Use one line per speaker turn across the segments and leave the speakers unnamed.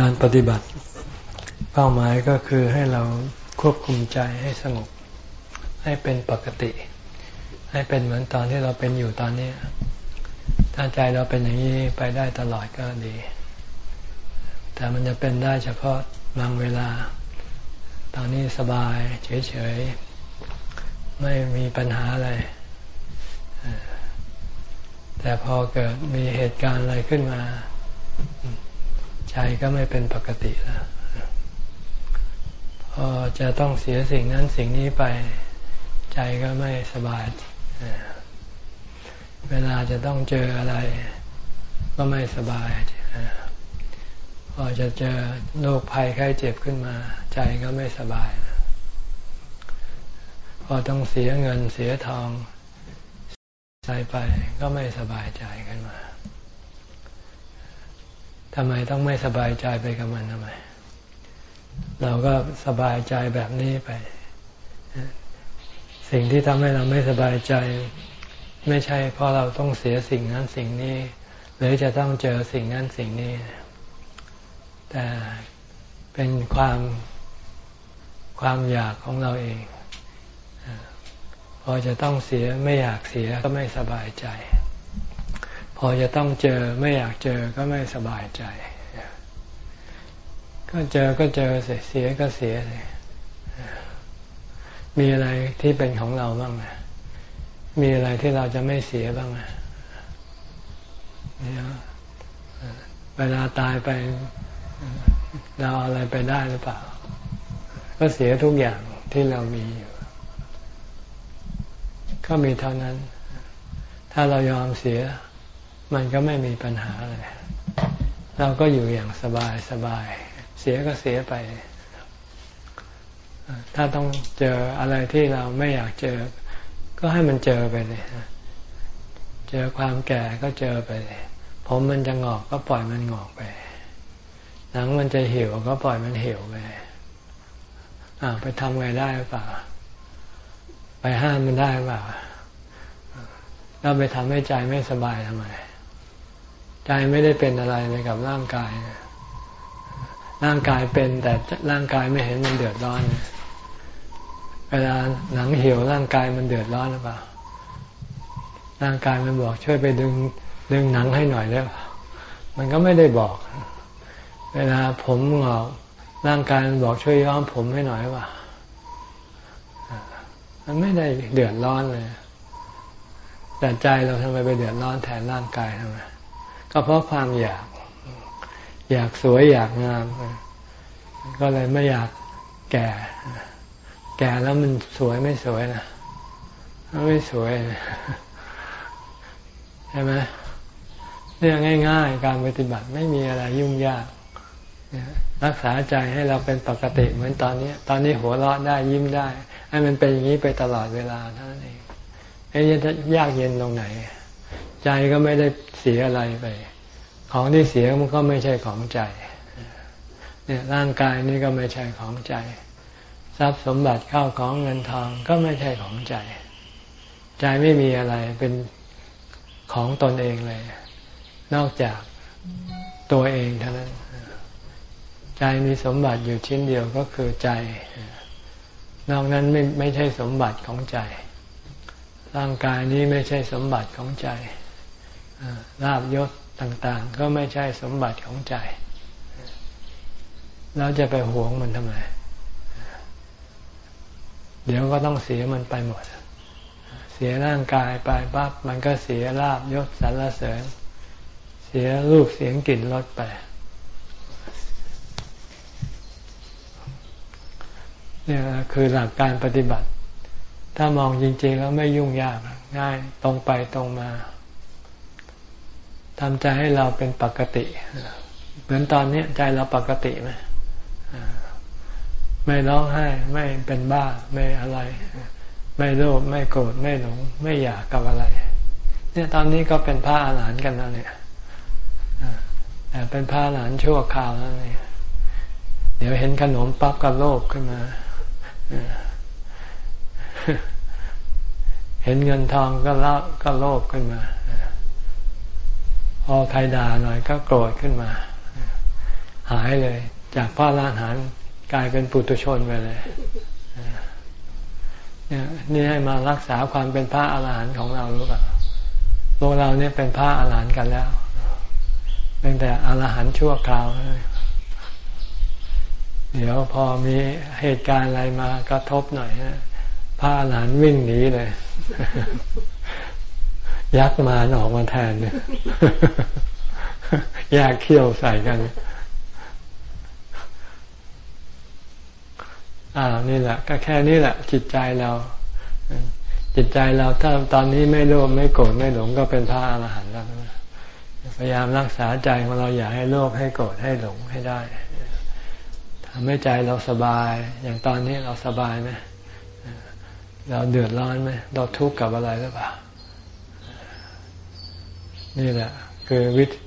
การปฏิบัติเป้าหมายก็คือให้เราควบคุมใจให้สงบ ให้เป็นปกติ ให้เป็นเหมือนตอนที่เราเป็นอยู่ตอนนี้ถ้าใจเราเป็นอย่างนี้ไปได้ตลอดก็ดี แต่มันจะเป็นได้เฉพาะบางเวลา ตอนนี้สบาย เฉยๆ ไม่มีปัญหาอะไร แต่พอเกิดมีเหตุการณ์อะไรขึ้นมา ใจก็ไม่เป็นปกติแล้วพอจะต้องเสียสิ่งนั้นสิ่งนี้ไปใจก็ไม่สบาย เวลาจะต้องเจออะไร ก็ไม่สบาย พอจะเจอโรคภัยไข้เจ็บขึ้นมา ใจก็ไม่สบาย พอต้องเสียเงินเสียทองใส่ไปก็ไม่สบายใจขึ้นมา ทำไมต้องไม่สบายใจไปกับมันทำไม เราก็สบายใจแบบนี้ไป สิ่งที่ทำให้เราไม่สบายใจ ไม่ใช่ เพราะเราต้องเสียสิ่งนั้นสิ่งนี้ หรือจะต้องเจอสิ่งนั้นสิ่งนี้ แต่เป็นความความอยากของเราเอง พอจะต้องเสียไม่อยากเสียก็ไม่สบายใจ พอจะต้องเจอไม่อยากเจอก็ไม่สบายใจ ก็เจอก็เจอเสียเสียก็เสียเลยมีอะไรที่เป็นของเราบ้างไหมมีอะไรที่เราจะไม่เสียบ้างไหมเวลาตายไป เราอะไรไปได้หรือเปล่า ก็เสียทุกอย่างที่เรามีอยู่ก็มีเท่านั้น ถ้าเรายอมเสีย มันก็ไม่มีปัญหาอะไรเราก็อยู่อย่างสบายสบาย เสียก็เสียไป ถ้าต้องเจออะไรที่เราไม่อยากเจอ ก็ให้มันเจอไปเลยเจอความแก่ก็เจอไปเลยผมมันจะงอกก็ปล่อยมันงอกไป หนังมันจะเหี่ยวก็ปล่อยมันเหี่ยวไปอ่าไปทำไงได้เปล่า ไปห้ามมันได้เปล่าเราไปทำให้ใจไม่สบายทำไม ใจไม่ได้เป็นอะไรไปกับร่างกาย ร่างกายเป็นแต่ร่างกายไม่เห็นมันเดือดร้อน เวลาหนังเหี่ยวร่างกายมันเดือดร้อนหรือเปล่า ร่างกายมันบอกช่วยไปดึงดึงหนังให้หน่อยได้ป่ามันก็ไม่ได้บอก เวลาผมหงอกร่างกายมันบอกช่วยย้อมผมให้หน่อยว่ามันไม่ได้เดือดร้อนเลย แต่ใจเราทำไมไปเดือดร้อนแทนร่างกายทำไม ก็เพราะความอยาก อยากสวยอยากงาม ก็เลยไม่อยากแก่ แก่แล้วมันสวยไม่สวยนะไม่สวยนะใช่ไหมเรื่องง่าย ๆ การปฏิบัติไม่มีอะไรยุ่งยากรักษาใจให้เราเป็นปกติเหมือนตอนนี้ ตอนนี้หัวเราะได้ยิ้มได้ ให้มันเป็นอย่างนี้ไปตลอดเวลาเท่านั้นเองไอ้จะยากเย็นตรงไหน ใจก็ไม่ได้เสียอะไรไป ของที่เสียมันก็ไม่ใช่ของใจ เนี่ยร่างกายนี่ก็ไม่ใช่ของใจ ทรัพย์สมบัติเข้าของเงินทองก็ไม่ใช่ของใจ ใจไม่มีอะไรเป็นของตนเองเลย นอกจากตัวเองเท่านั้น ใจมีสมบัติอยู่ชิ้นเดียวก็คือใจ นอกนั้นไม่ไม่ใช่สมบัติของใจ ร่างกายนี้ไม่ใช่สมบัติของใจ ลาบยศต่างๆ ก็ไม่ใช่สมบัติของใจเราจะไปหวงมันทำไม เดี๋ยวก็ต้องเสียมันไปหมด เสียร่างกายไปปั๊บมันก็เสียลาบยศสรรเสริญ เสียรูปเสียงกลิ่นรสไปเนี่ยคือหลักการปฏิบัติ ถ้ามองจริง ๆ แล้วไม่ยุ่งยากง่ายตรงไปตรงมา ทำใจให้เราเป็นปกติ เหมือนตอนนี้ใจเราปกติไหมไม่ร้องไห้ไม่เป็นบ้าไม่อะไร ไม่โลภไม่โกรธไม่หลง ไม่อยากกับอะไร เนี่ยตอนนี้ก็เป็นพระอาหารหันต์กันแล้วเนี่ยแต่เป็นพระอาหารหันต์ชั่วคราวแล้วเนี่ยเดี๋ยวเห็นขนมปั๊บก็โลภขึ้นมาเห็นเงินทองก็ละก็โลภขึ้นมา พอใครด่าหน่อยก็โกรธขึ้นมา หายเลย จากพระอรหันกลายเป็นปุถุชนไปเลยเนี่ยนี่ให้มารักษาความเป็นพระอรหันต์ของเรารู้ป่ะพวกเราเนี่ยเป็นพระอรหันต์กันแล้วเป็นแต่อรหันต์ชั่วคราว เดี๋ยวพอมีเหตุการณ์อะไรมากระทบหน่อยฮะพระอรหันต์วิ่งหนีเลย ยักษ์มาออกมาแทนเนี่ยแยกเขี้ยวใส่กันอ่านี่แหละ ก็แค่นี้แหละ จิตใจเรา จิตใจเราถ้าตอนนี้ไม่โลภไม่โกรธไม่หลงก็เป็นพระอรหันต์แล้วพยายามรักษาใจของเราอย่าให้โลภให้โกรธให้หลงให้ได้ทำให้ใจเราสบาย อย่างตอนนี้เราสบายไหมเราเดือดร้อนไหมเราทุกข์กับอะไรหรือเปล่า นี่แหละ คือวิธี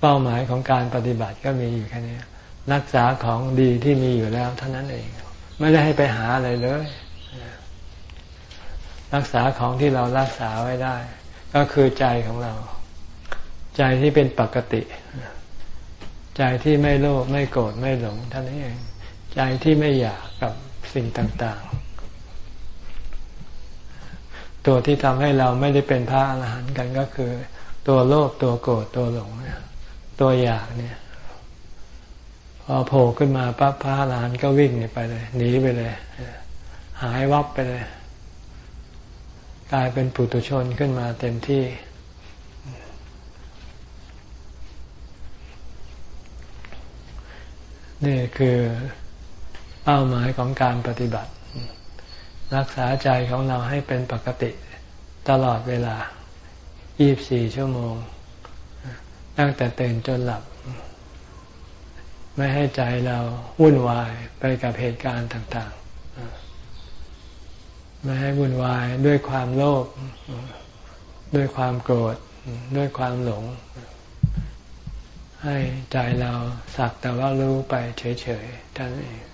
เป้าหมายของการปฏิบัติก็มีอยู่แค่นี้รักษาของดีที่มีอยู่แล้วเท่านั้นเอง ไม่ได้ให้ไปหาอะไรเลย รักษาของที่เรารักษาไว้ได้ ก็คือใจของเรา ใจที่เป็นปกติ ใจที่ไม่โลภไม่โกรธไม่หลงท่านี้เอง ใจที่ไม่อยากกับสิ่งต่างๆ ตัวที่ทำให้เราไม่ได้เป็นพระอรหันต์กันก็คือ ตัวโลภตัวโกรธตัวหลงตัวอยากเนี่ยพอโผล่ขึ้นมาปั๊บพระอรหลานก็วิ่งไปเลยหนีไปเลย หายวับไปเลย กลายเป็นปุถุชนขึ้นมาเต็มที่ นี่คือเป้าหมายของการปฏิบัติ รักษาใจของเราให้เป็นปกติตลอดเวลา 24 ชั่วโมง ตั้งแต่ตื่นจนหลับ ไม่ให้ใจเราวุ่นวายไปกับเหตุการณ์ต่าง ๆ ไม่ให้วุ่นวายด้วยความโลภ ด้วยความโกรธ ด้วยความหลง ให้ใจเราสักแต่ว่ารู้ไปเฉยๆท่านเอง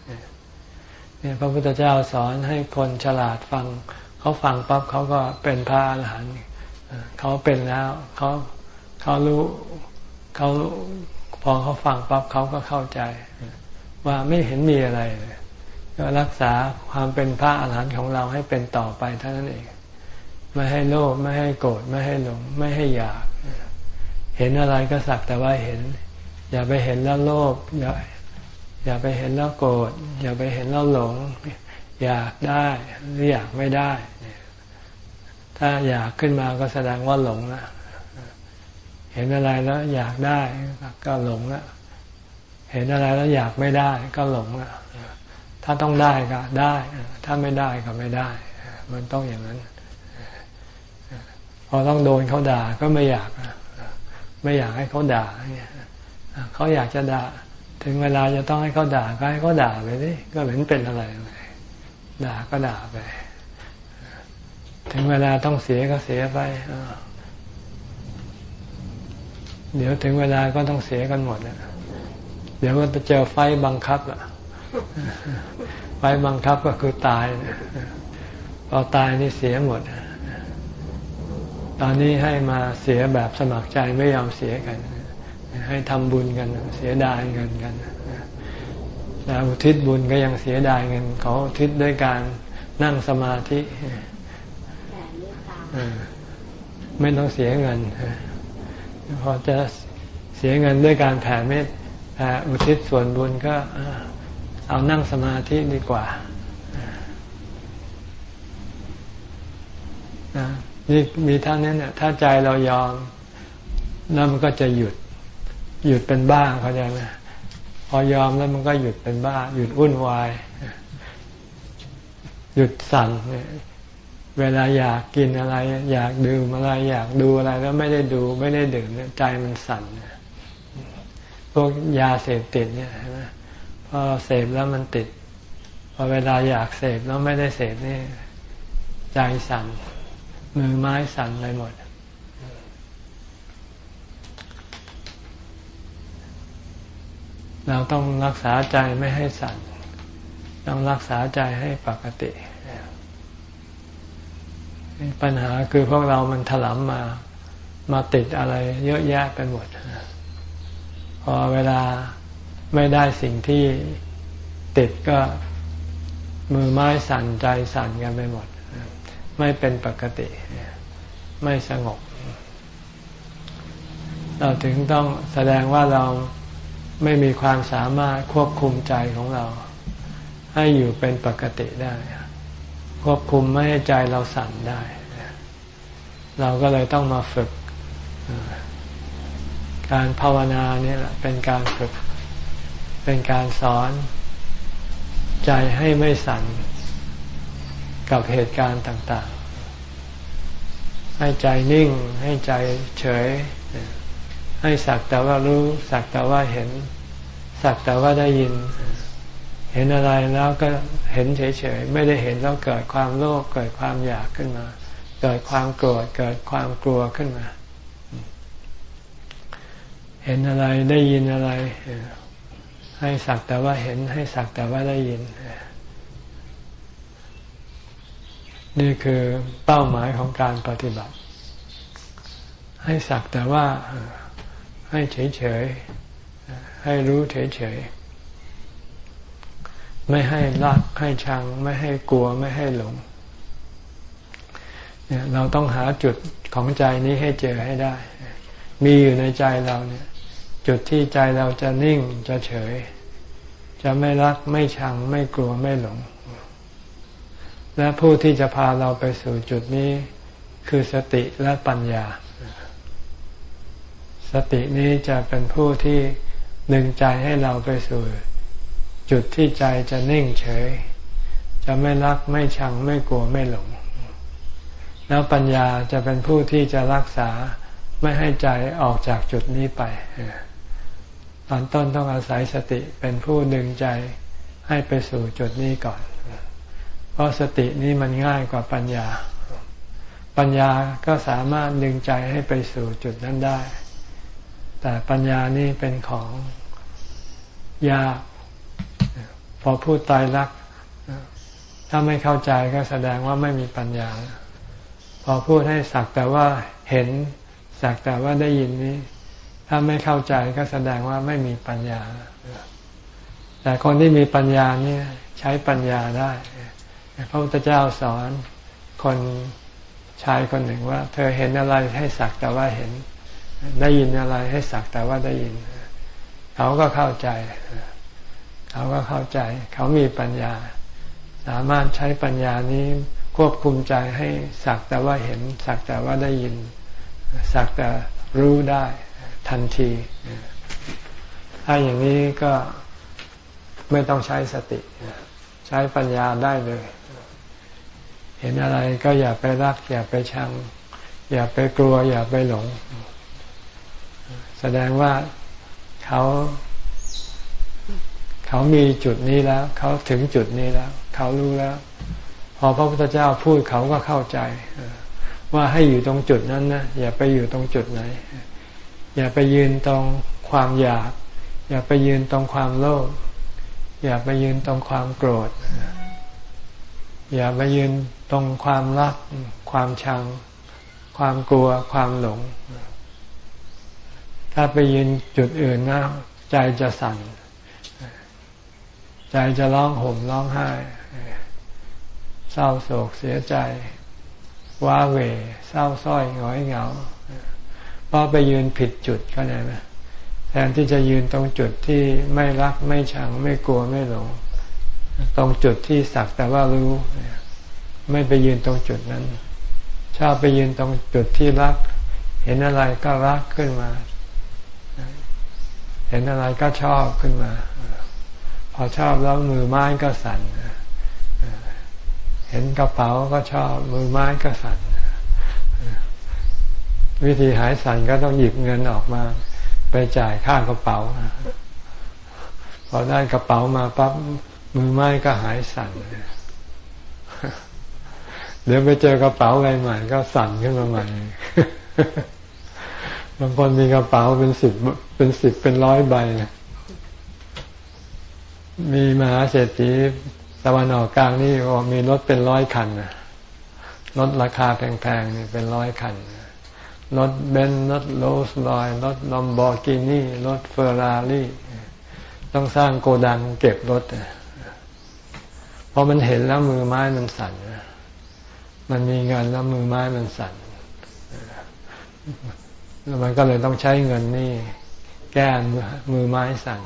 เนี่ยพระพุทธเจ้าสอนให้คนฉลาดฟัง เขาฟังปั๊บเขาก็เป็นพระอรหันต์เขาเป็นแล้วเขาเขารู้เขาพอเขาฟังปั๊บเขาก็เข้าใจ ว่าไม่เห็นมีอะไรเลยก็รักษาความเป็นพระอรหันต์ของเราให้เป็นต่อไปเท่านั้นเอง ไม่ให้โลภไม่ให้โกรธไม่ให้หลง ไม่ให้อยาก เห็นอะไรก็สักแต่ว่าเห็น อย่าไปเห็นแล้วโลภอย่า อย่าไปเห็นแล้วโกรธอย่าไปเห็นแล้วหลง อยากได้หรืออยากไม่ได้ ถ้าอยากขึ้นมาก็แสดงว่าหลงล้วเห็นอะไรแล้วอยากได้ก็หลงละเห็นอะไรแล้วอยากไม่ได้ก็หลงละถ้าต้องได้ก็ได้ ถ้าไม่ได้ก็ไม่ได้ มันต้องอย่างนั้น พอต้องโดนเขาด่าก็ไม่อยาก ไม่อยากให้เขาด่าเขาอยากจะด่า ถึงเวลาจะต้องให้เขาด่าก็ให้เขาด่าไปดิก็เห็นเป็นอะไรด่าก็ด่าไป ถึงเวลาต้องเสียก็เสียไปเดี๋ยวถึงเวลาก็ต้องเสียกันหมดนะเดี๋ยวก็จะเจอไฟบังคับอะไฟบังคับก็คือตายพอตายนี่เสียหมด ตอนนี้ให้มาเสียแบบสมัครใจไม่ยอมเสียกัน ให้ทำบุญกัน เสียดายเงินกันแต่อุทิศบุญก็ยังเสียดายเงินเขาอุทิศด้วยการนั่งสมาธิไม่ต้องเสียเงินพอจะเสียเงินด้วยการแผ่เมตแผ่อุทิศส่วนบุญก็เอานั่งสมาธิดีกว่านี่มีท่านนี้เนี่ยถ้าใจเรายอมแล้วมันก็จะหยุด หยุดเป็นบ้าเข้าใจไหมพอยอมแล้วมันก็หยุดเป็นบ้า หยุดวุ่นวาย หยุดสั่นเวลาอยากกินอะไร อยากดื่มอะไร อยากดูอะไรแล้วไม่ได้ดูไม่ได้ดื่มใจมันสั่นพวกยาเสพติดเนี่ยใช่ไหมพอเสพแล้วมันติดพอเวลาอยากเสพแล้วไม่ได้เสพนี่ใจสั่นมือไม้สั่นไปหมด เราต้องรักษาใจไม่ให้สั่น ต้องรักษาใจให้ปกติ ปัญหาคือพวกเรามันถลำมา มาติดอะไรเยอะแยะไปหมด พอเวลาไม่ได้สิ่งที่ติดก็มือไม้สั่นใจสั่นกันไปหมด ไม่เป็นปกติ ไม่สงบ เราถึงต้องแสดงว่าเรา ไม่มีความสามารถควบคุมใจของเรา ให้อยู่เป็นปกติได้ ควบคุมไม่ให้ใจเราสั่นได้ เราก็เลยต้องมาฝึก การภาวนาเนี่ยแหละเป็นการฝึก เป็นการสอน ใจให้ไม่สั่นกับเหตุการณ์ต่าง ๆ ให้ใจนิ่ง ให้ใจเฉยให้สักแต่ว่ารู้สักแต่ว่าเห็น สักแต่ว่าได้ยิน เห็นอะไรแล้วก็เห็นเฉยๆ ไม่ได้เห็นแล้วเกิดความโลภเกิดความอยากขึ้นมา เกิดความโกรธเกิดความกลัวขึ้นมา เห็นอะไรได้ยินอะไร ให้สักแต่ว่าเห็นให้สักแต่ว่าได้ยิน นี่คือเป้าหมายของการปฏิบัติ ให้สักแต่ว่าให้เฉยๆ ให้รู้เฉยๆ ไม่ให้รักให้ชัง ไม่ให้กลัวไม่ให้หลงเนี่ยเราต้องหาจุดของใจนี้ให้เจอให้ได้ มีอยู่ในใจเราเนี่ย จุดที่ใจเราจะนิ่งจะเฉย จะไม่รักไม่ชัง ไม่กลัวไม่หลง และผู้ที่จะพาเราไปสู่จุดนี้คือสติและปัญญา สตินี้จะเป็นผู้ที่ ดึงใจให้เราไปสู่จุดที่ใจจะนิ่งเฉย จะไม่รักไม่ชังไม่กลัวไม่หลง แล้วปัญญาจะเป็นผู้ที่จะรักษาไม่ให้ใจออกจากจุดนี้ไป ตอนต้นต้องอาศัยสติเป็นผู้ดึงใจให้ไปสู่จุดนี้ก่อน เพราะสตินี้มันง่ายกว่าปัญญา ปัญญาก็สามารถดึงใจให้ไปสู่จุดนั้นได้ แต่ปัญญานี่เป็นของยาก พอพูดตายรัก ถ้าไม่เข้าใจก็แสดงว่าไม่มีปัญญา พอพูดให้สักแต่ว่าเห็น สักแต่ว่าได้ยินนี้ ถ้าไม่เข้าใจก็แสดงว่าไม่มีปัญญา แต่คนที่มีปัญญานี่ใช้ปัญญาได้ พระพุทธเจ้าสอนคนชายคนหนึ่งว่า เธอเห็นอะไรให้สักแต่ว่าเห็น ได้ยินอะไรให้สักแต่ว่าได้ยิน เขาก็เข้าใจ เขาก็เข้าใจ เขามีปัญญา สามารถใช้ปัญญานี้ควบคุมใจให้สักแต่ว่าเห็น สักแต่ว่าได้ยิน สักแต่รู้ได้ทันที ถ้าอย่างนี้ก็ไม่ต้องใช้สติ ใช้ปัญญาได้เลย เห็นอะไรก็อย่าไปรัก อย่าไปชัง อย่าไปกลัว อย่าไปหลง แสดงว่าเขาเขามีจุดนี้แล้ว เขาถึงจุดนี้แล้ว เขารู้แล้ว พอพระพุทธเจ้าพูดเขาก็เข้าใจว่าให้อยู่ตรงจุดนั้นนะอย่าไปอยู่ตรงจุดไหน อย่าไปยืนตรงความอยาก อย่าไปยืนตรงความโลภอย่าไปยืนตรงความโกรธ อย่าไปยืนตรงความรัก ความชัง ความกลัว ความหลง ถ้าไปยืนจุดอื่นนะใจจะสั่น ใจจะร้องห่มร้องไห้ เศร้าโศกเสียใจ ว้าเหวเศร้าส้อยหงอยเหงาเพราะไปยืนผิดจุดเข้าใจไหมแทนที่จะยืนตรงจุดที่ไม่รักไม่ชังไม่กลัวไม่หลง ตรงจุดที่สักแต่ว่ารู้ ไม่ไปยืนตรงจุดนั้น ชอบไปยืนตรงจุดที่รัก เห็นอะไรก็รักขึ้นมา เห็นอะไรก็ชอบขึ้นมา พอชอบแล้วมือไม้ก็สั่นเห็นกระเป๋าก็ชอบ มือไม้ก็สั่นวิธีหายสั่นก็ต้องหยิบเงินออกมา ไปจ่ายค่ากระเป๋า พอได้กระเป๋ามาปั๊บมือไม้ก็หายสั่นเดี๋ยวไปเจอกระเป๋าใบใหม่ก็สั่นขึ้นมาใหม่ บางคนมีกระเป๋าเป็นสิบเป็นสิบเป็นร้อยใบมีมหาเศรษฐีตะวันออกกลางนี่ว่ามีรถเป็นร้อยคันนะรถราคาแพงๆนี่เป็นร้อยคันรถเบนซ์รถโรลส์รอยซ์รถลัมโบร์กินีรถเฟอร์รารี ต้องสร้างโกดังเก็บรถเพราะมันเห็นแล้วมือไม้มันสั่นมันมีเงินแล้วมือไม้มันสั่น มันก็เลยต้องใช้เงินนี่ แก้มือไม้สั่น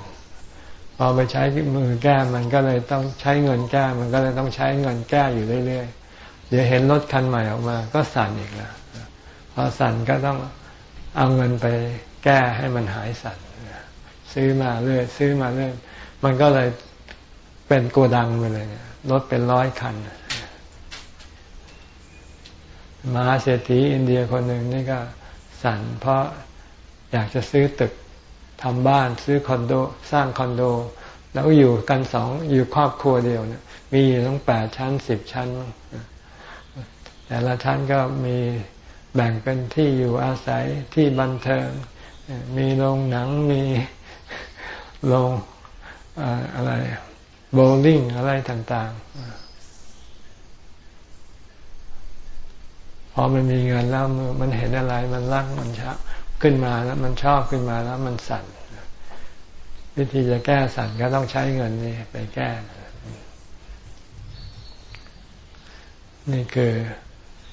พอไปใช้มือแก้มันก็เลยต้องใช้เงินแก้มันก็เลยต้องใช้เงินแก้อยู่เรื่อยๆเดี๋ยวเห็นรถคันใหม่ออกมา ก็สั่นอีกแล้วพอสั่นก็ต้องเอาเงินไปแก้ให้มันหายสั่นซื้อมาเรื่อยซื้อมาเรื่อยมันก็เลยเป็นโกดังไปเลยรถเป็นร้อยคันมหาเศรษฐีอินเดียคนหนึ่งนี่ก็ สั่นเพราะอยากจะซื้อตึกทำบ้านซื้อคอนโดสร้างคอนโด แล้วอยู่กันสองอยู่ครอบครัวเดียวเนี่ยมีอยู่ตั้งแปดชั้นสิบชั้น แต่ละชั้นก็มีแบ่งเป็นที่อยู่อาศัยที่บันเทิง มีโรงหนังมีโรงอะไรโบลิ่งอะไรต่าง ๆ พอมันมีเงินแล้วมันเห็นอะไรมันรักมันชอบขึ้นมาแล้วมันชอบขึ้นมาแล้วมันสั่น วิธีจะแก้สั่นก็ต้องใช้เงินนี่ไปแก้ นี่คือ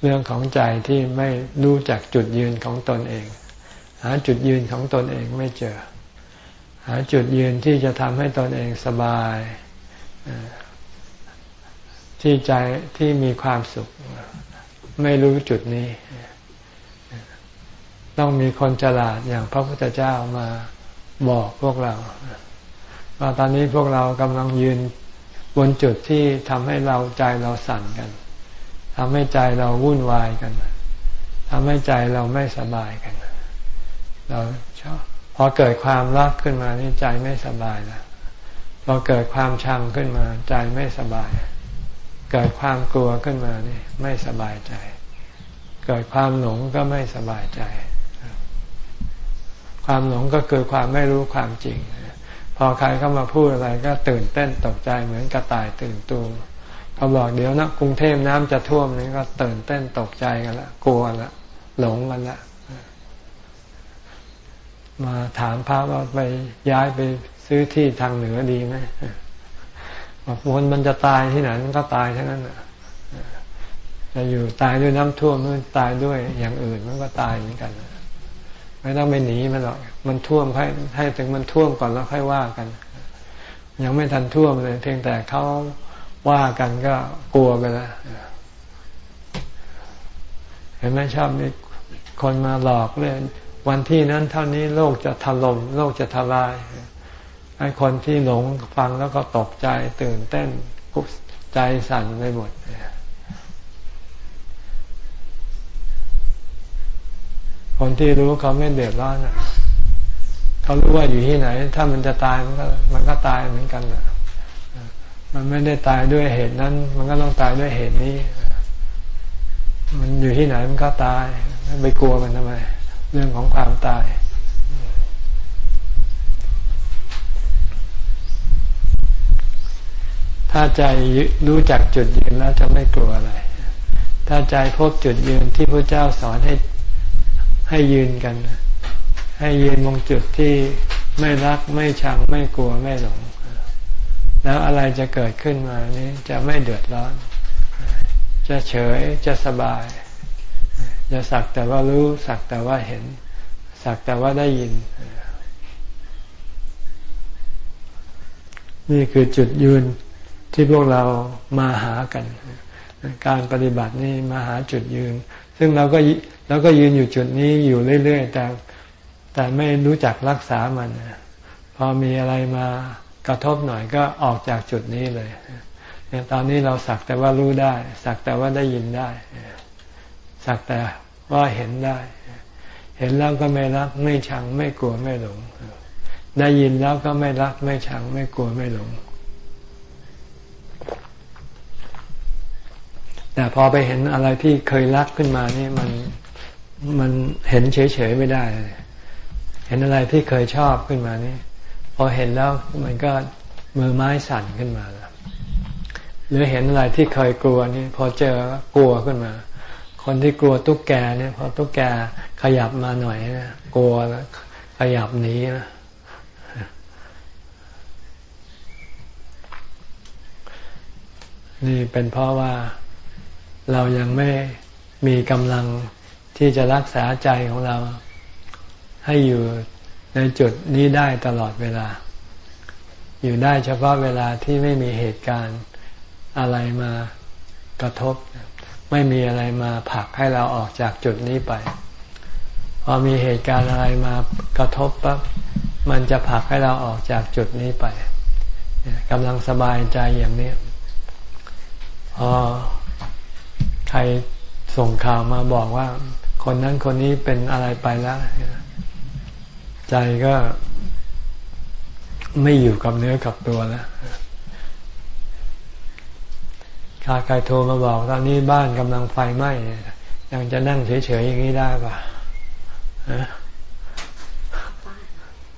เรื่องของใจที่ไม่รู้จักจุดยืนของตนเอง หาจุดยืนของตนเองไม่เจอ หาจุดยืนที่จะทำให้ตนเองสบาย ที่ใจที่มีความสุข ไม่รู้จุดนี้ ต้องมีคนฉลาดอย่างพระพุทธเจ้ามาบอกพวกเราว่าตอนนี้พวกเรากำลังยืนบนจุดที่ทำให้เราใจเราสั่นกันทำให้ใจเราวุ่นวายกันทำให้ใจเราไม่สบายกัน เราชอบพอเกิดความรักขึ้นมานี่ใจไม่สบายแล้วพอเกิดความชังขึ้นมา ใจไม่สบาย เกิดความกลัวขึ้นมานี่ไม่สบายใจ เกิดความหลงก็ไม่สบายใจ ความหลงก็คือความไม่รู้ความจริง พอใครเข้ามาพูดอะไรก็ตื่นเต้นตกใจเหมือนกระต่ายตื่นตูมเขาบอกเดี๋ยวนะกรุงเทพน้ำจะท่วมนี่ก็ตื่นเต้นตกใจกันละกลัวละหลงกันละมาถามพระว่าไปย้ายไปซื้อที่ทางเหนือดีไหมบอกวนมันจะตายที่ไหนมันก็ตายทั้งนั้นอะ จะอยู่ตายด้วยน้ำท่วมมันตายด้วยอย่างอื่นมันก็ตายเหมือนกัน ไม่ต้องไปหนีมันหรอกมันท่วมให้ให้ถึงมันท่วมก่อนแล้วค่อยว่ากัน ยังไม่ทันท่วมเลย เพียงแต่เขาว่ากันก็กลัวไปแล้วเห็นไหมชอบมีคนมาหลอกเลยวันที่นั้นเท่านี้โลกจะถล่มโลกจะทลายไอ้คนที่หลงฟังแล้วก็ตกใจตื่นเต้นกุใจสั่นไปหมด คนที่รู้เขาไม่เดือดร้อนเขารู้ว่าอยู่ที่ไหน ถ้ามันจะตายมันก็มันก็ตายเหมือนกันมันไม่ได้ตายด้วยเหตุนั้น มันก็ต้องตายด้วยเหตุนี้ มันอยู่ที่ไหนมันก็ตายไม่ไปกลัวมันทำไม เรื่องของความตายถ้าใจรู้จักจุดยืนแล้วจะไม่กลัวอะไร ถ้าใจพบจุดยืนที่พระเจ้าสอนให้ ให้ยืนกัน ให้ยืนมองจุดที่ไม่รักไม่ชังไม่กลัวไม่หลง แล้วอะไรจะเกิดขึ้นมานี้จะไม่เดือดร้อน จะเฉยจะสบาย จะสักแต่ว่ารู้สักแต่ว่าเห็น สักแต่ว่าได้ยิน นี่คือจุดยืนที่พวกเรามาหากัน การปฏิบัตินี่มาหาจุดยืน ซึ่งเราก็เราก็ยืนอยู่จุดนี้อยู่เรื่อยๆแต่แต่ไม่รู้จักรักษามัน พอมีอะไรมากระทบหน่อยก็ออกจากจุดนี้เลยตอนนี้เราสักแต่ว่ารู้ได้ สักแต่ว่าได้ยินได้ สักแต่ว่าเห็นได้ เห็นแล้วก็ไม่รัก ไม่ชัง ไม่กลัวไม่หลง ได้ยินแล้วก็ไม่รัก ไม่ชัง ไม่กลัวไม่หลง แต่พอไปเห็นอะไรที่เคยรักขึ้นมานี่มันมันเห็นเฉยๆไม่ได้เห็นอะไรที่เคยชอบขึ้นมานี่พอเห็นแล้วมันก็มือไม้สั่นขึ้นมาแล้วหรือเห็นอะไรที่เคยกลัวนี่พอเจอกลัวขึ้นมา คนที่กลัวตุ๊กแกเนี่ยพอตุ๊กแกขยับมาหน่อยนะกลัวแล้วขยับหนีนะนี่เป็นเพราะว่า เรายังไม่มีกำลังที่จะรักษาใจของเรา ให้อยู่ในจุดนี้ได้ตลอดเวลา อยู่ได้เฉพาะเวลาที่ไม่มีเหตุการณ์อะไรมากระทบ ไม่มีอะไรมาผลักให้เราออกจากจุดนี้ไป พอมีเหตุการณ์อะไรมากระทบปั๊บมันจะผลักให้เราออกจากจุดนี้ไปกำลังสบายใจอย่างนี้พอ ใครส่งข่าวมาบอกว่า คนนั้นคนนี้เป็นอะไรไปแล้ว ใจก็ไม่อยู่กับเนื้อกับตัวแล้วข้าใครโทรมาบอกตอนนี้บ้านกำลังไฟไหม้ยังจะนั่งเฉยๆอย่างนี้ได้ปะ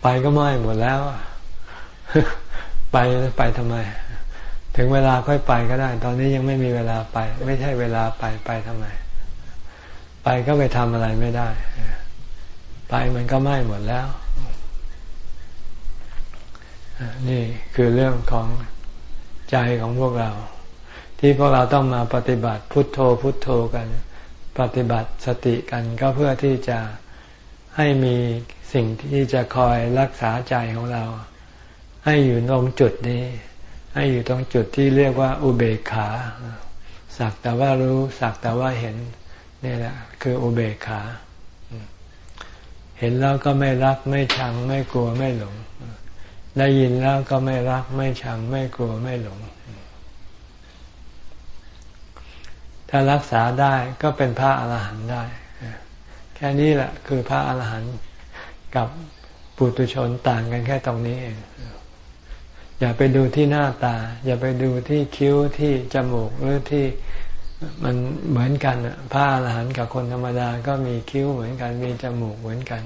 ไปก็ไหม้หมดแล้ว ไปไปทำไม ถึงเวลาค่อยไปก็ได้ ตอนนี้ยังไม่มีเวลาไป ไม่ใช่เวลาไปไปทำไม ไปก็ไปทำอะไรไม่ได้ ไปมันก็ไหม้หมดแล้ว นี่คือเรื่องของใจของพวกเรา ที่พวกเราต้องมาปฏิบัติพุทโธพุทโธกัน ปฏิบัติสติกันก็เพื่อที่จะให้มีสิ่งที่จะคอยรักษาใจของเรา ให้อยู่ตรงจุดนี้ ให้อยู่ตรงจุดที่เรียกว่าอุเบกขาสักแต่ว่ารู้สักแต่ว่าเห็นนี่แหละ คืออุเบกขา เห็นแล้วก็ไม่รักไม่ชัง ไม่กลัวไม่หลง ได้ยินแล้วก็ไม่รักไม่ชัง ไม่กลัวไม่หลง ถ้ารักษาได้ก็เป็นพระอรหันต์ได้ แค่นี้แหละคือพระอรหันต์กับปุถุชนต่างกันแค่ตรงนี้เอง อย่าไปดูที่หน้าตา อย่าไปดูที่คิ้วที่จมูกหรือที่มันเหมือนกันพระอรหันกับคนธรรมดาก็มีคิ้วเหมือนกัน มีจมูกเหมือนกัน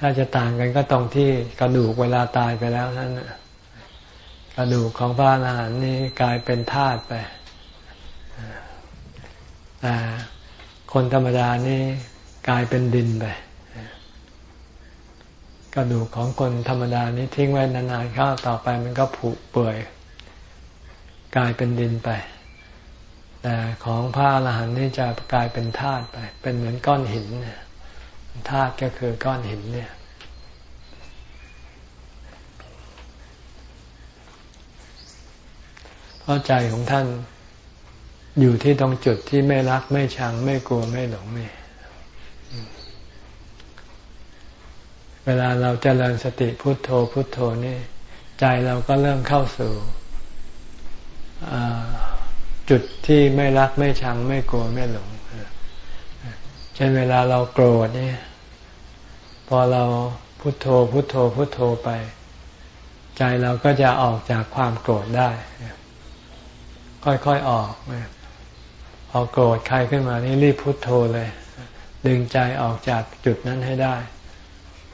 ถ้าจะต่างกันก็ตรงที่กระดูกเวลาตายไปแล้วนั่นกระดูกของพระอรหันต์นี่กลายเป็นธาตุไปแต่คนธรรมดานี่กลายเป็นดินไป กระดูกของคนธรรมดานี้ทิ้งไว้นานๆเข้าต่อไปมันก็ผุเปื่อยกลายเป็นดินไป แต่ของพระอรหันต์นี่จะกลายเป็นธาตุไป เป็นเหมือนก้อนหินเนี่ยธาตุก็คือก้อนหินเนี่ย เพราะใจของท่านอยู่ที่ตรงจุดที่ไม่รักไม่ชังไม่กลัวไม่หลงนี่ เวลาเราจเจริญสติพุทโธพุทโธนี่ใจเราก็เริ่มเข้าสู่จุดที่ไม่รักไม่ชังไม่กลัวไม่หลงเช่นเวลาเราโกรธนี่พอเราพุทโธพุทโธพุทโธไป ใจเราก็จะออกจากความโกรธได้ ค่อยๆออกพอโกรธใครขึ้นมานี่รีบพุโทโธเลย ดึงใจออกจากจุดนั้นให้ได้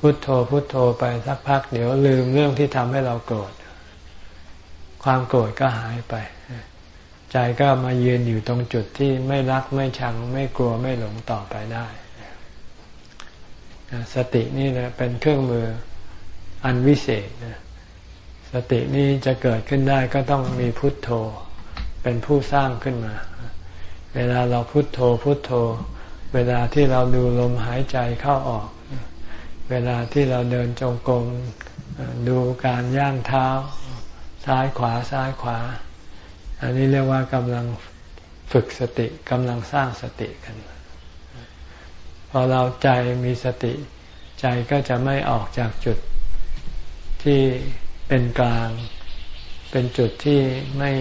พุโทโธพุโทโธไปสักพัก เดี๋ยวลืมเรื่องที่ทำให้เราโกรธ ความโกรธก็หายไป ใจก็มายืนอยู่ตรงจุดที่ไม่รักไม่ชัง ไม่กลัวไม่หลงต่อไปได้ สตินี่นะเป็นเครื่องมืออันวิเศษสตินี้จะเกิดขึ้นได้ก็ต้องมีพุทโธ เป็นผู้สร้างขึ้นมา เวลาเราพุทโธพุทโธ เวลาที่เราดูลมหายใจเข้าออก เวลาที่เราเดินจงกรมดูการย่างเท้า ซ้ายขวาซ้ายขวา อันนี้เรียกว่ากำลังฝึกสติกำลังสร้างสติกัน พอเราใจมีสติ ใจก็จะไม่ออกจากจุดที่เป็นกลาง เป็นจุดที่ไม่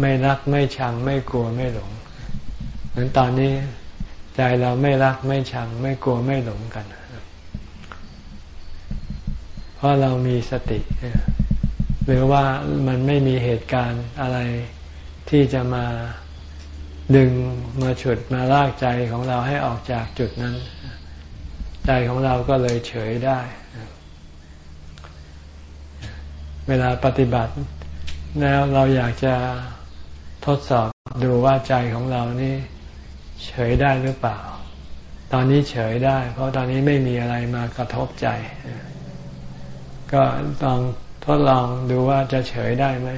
ไม่รักไม่ชังไม่กลัวไม่หลง เหมือนตอนนี้ ใจเราไม่รักไม่ชัง ไม่กลัวไม่หลงกัน เพราะเรามีสติ หรือว่ามันไม่มีเหตุการณ์อะไรที่จะมาดึงมาฉุดมาลากใจของเราให้ออกจากจุดนั้น ใจของเราก็เลยเฉยได้ เวลาปฏิบัติ แล้วเราอยากจะทดสอบดูว่าใจของเรานี่ เฉยได้หรือเปล่า ตอนนี้เฉยได้ เพราะตอนนี้ไม่มีอะไรมากระทบใจ ก็ลองทดลองดูว่าจะเฉยได้ไหม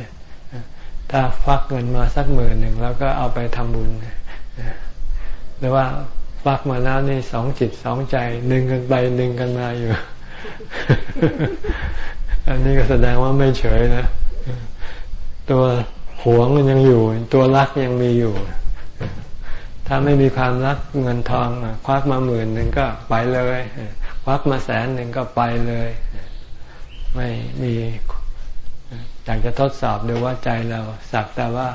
ถ้าฟักเงินมาสักหมื่นหนึ่งแล้วก็เอาไปทำบุญหรือว่าฟักมาแล้วนี่สองจิตสองใจหนึ่งกันไปหนึ่งกันมาอยู่ อันนี้ก็แสดงว่าไม่เฉยนะ ตัวหวงมันยังอยู่ ตัวรักยังมีอยู่ ถ้าไม่มีความรักเงินทองควักมาหมื่นหนึ่งก็ไปเลยควักมาแสนหนึ่งก็ไปเลย ไม่มีอยากจะทดสอบดูว่าใจเราสักแต่ว่า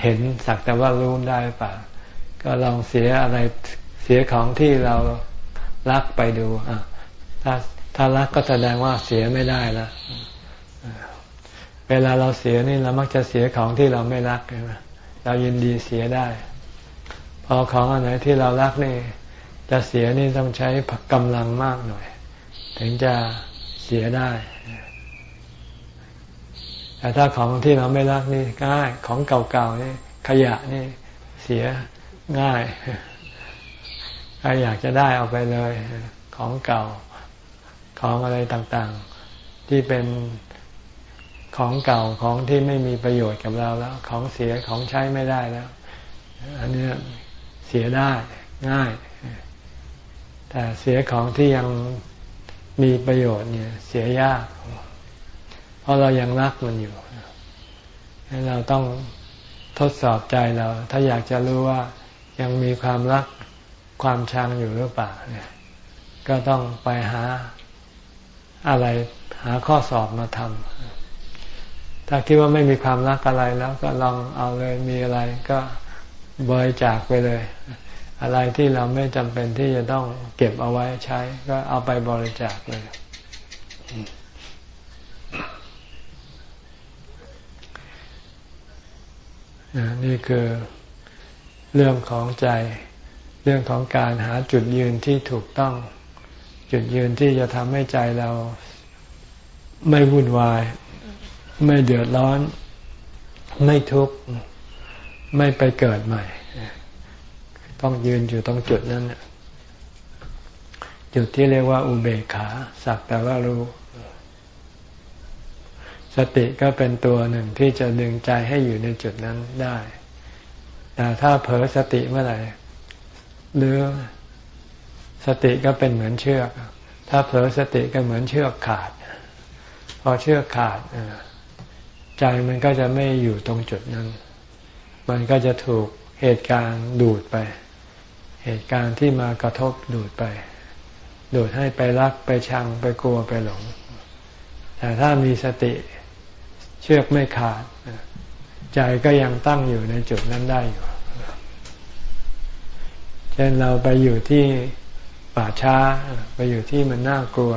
เห็นสักแต่ว่ารู้ได้ป่ะก็ลองเสียอะไรเสียของที่เรารักไปดูอะถ้าถ้ารักก็แสดงว่าเสียไม่ได้ล้วเวลาเราเสียนี่เรามักจะเสียของที่เราไม่รักใช่ไหมเรายินดีเสียได้ พอของอันไหนที่เรารักนี่ จะเสียนี่ต้องใช้กำลังมากหน่อย ถึงจะเสียได้ แต่ถ้าของที่เราไม่รักนี่ง่าย ของเก่าๆนี่ขยะนี่เสียง่ายใครอยากจะได้เอาไปเลย ของเก่าของอะไรต่างๆ ที่เป็นของเก่าของที่ไม่มีประโยชน์กับเราแล้ว ของเสียของใช้ไม่ได้แล้ว อันนี้ เสียได้ง่าย แต่เสียของที่ยังมีประโยชน์เนี่ยเสียยาก เพราะเรายังรักมันอยู่ให้เราต้องทดสอบใจเรา ถ้าอยากจะรู้ว่ายังมีความรักความชังอยู่หรือเปล่าเนี่ยก็ต้องไปหาอะไรหาข้อสอบมาทำถ้าคิดว่าไม่มีความรักอะไรแล้วก็ลองเอาเลยมีอะไรก็ บริจาคไปเลย อะไรที่เราไม่จำเป็นที่จะต้องเก็บเอาไว้ใช้ ก็เอาไปบริจาคเลยนี่คือเรื่องของใจ เรื่องของการหาจุดยืนที่ถูกต้อง จุดยืนที่จะทำให้ใจเราไม่วุ่นวาย ไม่เดือดร้อน ไม่ทุกข์ ไม่ไปเกิดใหม่ ต้องยืนอยู่ตรงจุดนั้นจุดที่เรียกว่าอุเบกขาสักแต่ว่ารู้สติก็เป็นตัวหนึ่งที่จะดึงใจให้อยู่ในจุดนั้นได้ แต่ถ้าเผลอสติเมื่อไหร่หรือสติก็เป็นเหมือนเชือก ถ้าเผลอสติก็เหมือนเชือกขาด พอเชือกขาดใจมันก็จะไม่อยู่ตรงจุดนั้น มันก็จะถูกเหตุการณ์ดูดไป เหตุการณ์ที่มากระทบดูดไป ดูดให้ไปรักไปชังไปกลัวไปหลง แต่ถ้ามีสติเชือกไม่ขาด ใจก็ยังตั้งอยู่ในจุดนั้นได้อยู่ เช่นเราไปอยู่ที่ป่าช้า ไปอยู่ที่มันน่ากลัว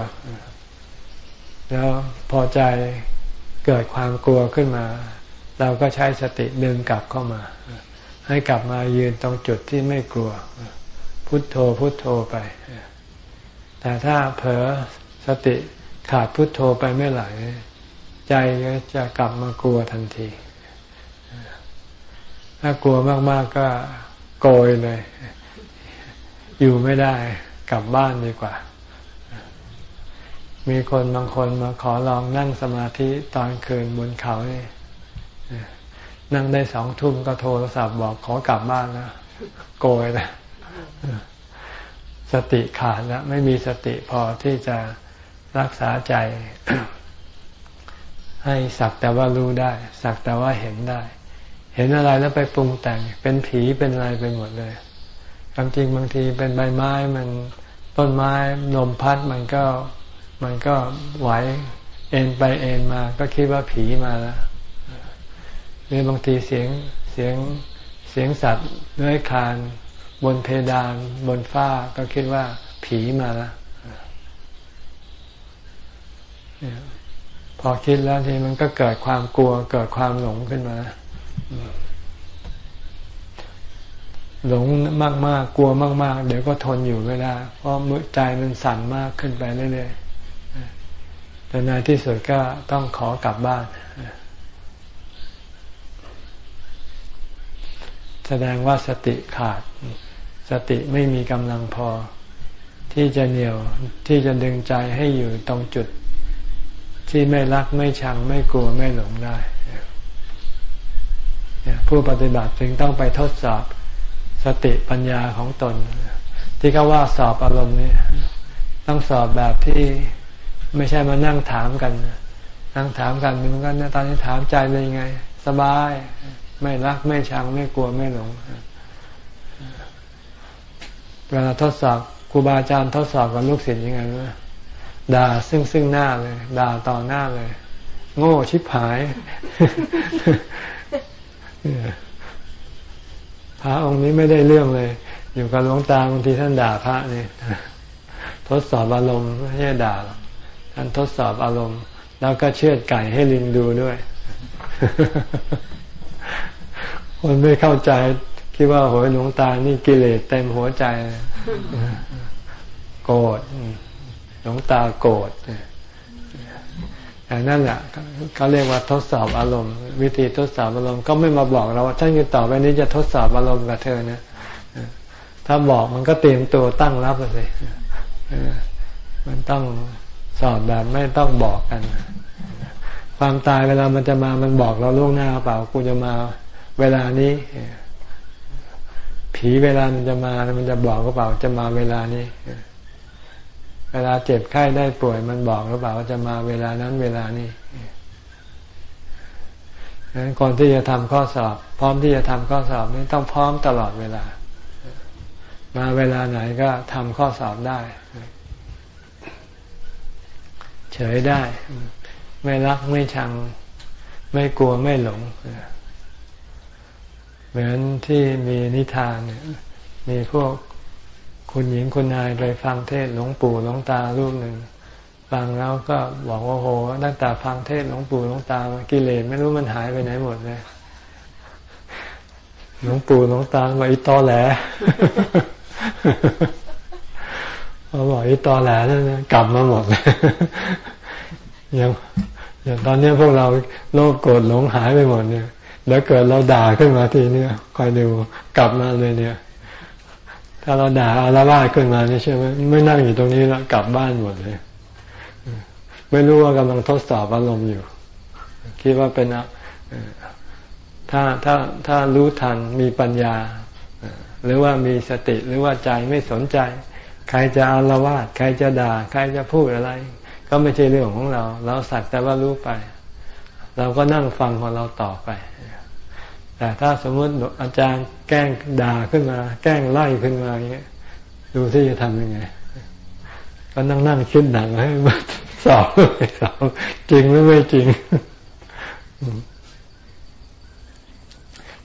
แล้วพอใจเกิดความกลัวขึ้นมา เราก็ใช้สติดึงกลับเข้ามา ให้กลับมายืนตรงจุดที่ไม่กลัว พุทโธพุทโธไป แต่ถ้าเผลอสติขาดพุทโธไปไม่ไหลใจก็จะกลับมากลัวทันที ถ้ากลัวมากๆก็โกยเลย อยู่ไม่ได้กลับบ้านดีกว่า มีคนบางคนมาขอลองนั่งสมาธิตอนคืนบนเขาเนี่ นั่งได้สองทุ่มก็โทรศัพท์บอกขอกลับบ้านแล้วโกยแล้วสติขาดแล้วไม่มีสติพอที่จะรักษาใจ ให้สักแต่ว่ารู้ได้ สักแต่ว่าเห็นได้ เห็นอะไรแล้วไปปรุงแต่ง เป็นผีเป็นอะไรไปหมดเลยความจริงบางทีเป็นใบไม้มันต้นไม้ลมพัดมันก็มันก็ไหวเอ็นไปเอ็นมา ก็คิดว่าผีมาแล้ว หรือบางทีเสียงเสียงเสียงสัตว์เลื้อยคานบนเพดานบนฝ้าก็คิดว่าผีมาแล้วพอคิดแล้วทีมันก็เกิดความกลัวเกิดความหลงขึ้นมา หลงมากๆกลัวมาก ๆ เดี๋ยวก็ทนอยู่ไม่ได้เพราะมือใจมันสั่นมากขึ้นไปเรื่อยๆแต่ในที่สุดก็ต้องขอกลับบ้าน แสดงว่าสติขาด สติไม่มีกำลังพอ ที่จะเหนี่ยวที่จะดึงใจให้อยู่ตรงจุด ที่ไม่รักไม่ชังไม่กลัวไม่หลงได้ ผู้ปฏิบัติจึงต้องไปทดสอบสติปัญญาของตน ที่เขาว่าสอบอารมณ์นี่ต้องสอบแบบที่ไม่ใช่มานั่งถามกัน นั่งถามกันมันก็ตอนนี้ถามใจเป็นยังไง สบาย ไม่รักไม่ชังไม่กลัวไม่หลงเวลาทดสอบครูบาอาจารย์ทดสอบกับลูกศิษย์ยังไงนะด่าซึ่งซึ่งหน้าเลย ด่าต่อหน้าเลย โง่ชิบหายพระองค์นี้ไม่ได้เรื่องเลย อยู่กับหลวงตาบางทีท่านด่าพระนี่ทดสอบอารมณ์ไม่ใช่ด่าหรอกท่านทดสอบอารมณ์ แล้วก็เชือดไก่ให้ลิงดูด้วย คนไม่เข้าใจคิดว่าโหยหลวงตานี่กิเลสเต็มหัวใจโกรธหลวงตาโกรธอย่างนั้นแหละเขาเรียกว่าทดสอบอารมณ์ วิธีทดสอบอารมณ์ก็ไม่มาบอกเราว่าท่านจะต่อไปนี้จะทดสอบอารมณ์กับเธอนะถ้าบอกมันก็เตรียมตัวตั้งรับเลยมันต้องสอบแบบไม่ต้องบอกกัน ความตายเวลามันจะมามันบอกเราล่วงหน้าเปล่ากูจะมา เวลานี้ ผีเวลามันจะมา มันจะบอกก็เปล่าจะมาเวลานี้ เวลาเจ็บไข้ได้ป่วย มันบอกหรือเปล่าว่าจะมาเวลานั้นเวลานี้ดังนั้นคนที่จะทำข้อสอบ พร้อมที่จะทำข้อสอบนี่ต้องพร้อมตลอดเวลา มาเวลาไหนก็ทำข้อสอบได้ เฉยได้ ไม่รักไม่ชัง ไม่กลัวไม่หลง เหมือนที่มีนิทานเนี่ยมีพวกคุณหญิงคุณนายไปฟังเทศหลวงปู่หลวงตารูปหนึ่ง ฟังแล้วก็บอกว่าโหตั้งแต่ฟังเทศหลวงปู่หลวงตากิเลสไม่รู้มันหายไปไหนหมดเลยหลวงปู่หลวงตาบอกอีตอแหลเขาบอกอีตอแหลนั่นกลับมาหมดเลยยังอย่างตอนนี้พวกเราโลภโกรธหลงหายไปหมดเนี่ย แล้วเกิดเราด่าขึ้นมาทีเนี่ยคอยดูกลับมาเลยเนี่ย ถ้าเราด่าอาละวาดขึ้นมาเนี่ยใช่ไหมไม่นั่งอยู่ตรงนี้แล้วกลับบ้านหมดเลย ไม่รู้ว่ากำลังทดสอบอารมณ์อยู่ คิดว่าเป็นถ้าถ้าถ้ารู้ทันมีปัญญา หรือว่ามีสติหรือว่าใจไม่สนใจ ใครจะอาละวาดใครจะด่า ใครจะพูดอะไร ก็ไม่ใช่เรื่องของเรา เราสักแต่ว่ารู้ไป เราก็นั่งฟังของเราต่อไป แต่ถ้าสมมติอาจารย์แกล้งด่าขึ้นมา แกล้งไล่ขึ้นมาอย่างเงี้ยดูที่จะทำยังไง ก็นั่งนั่งคิดหนังให้มาสอบสอบจริงหรือไม่จริง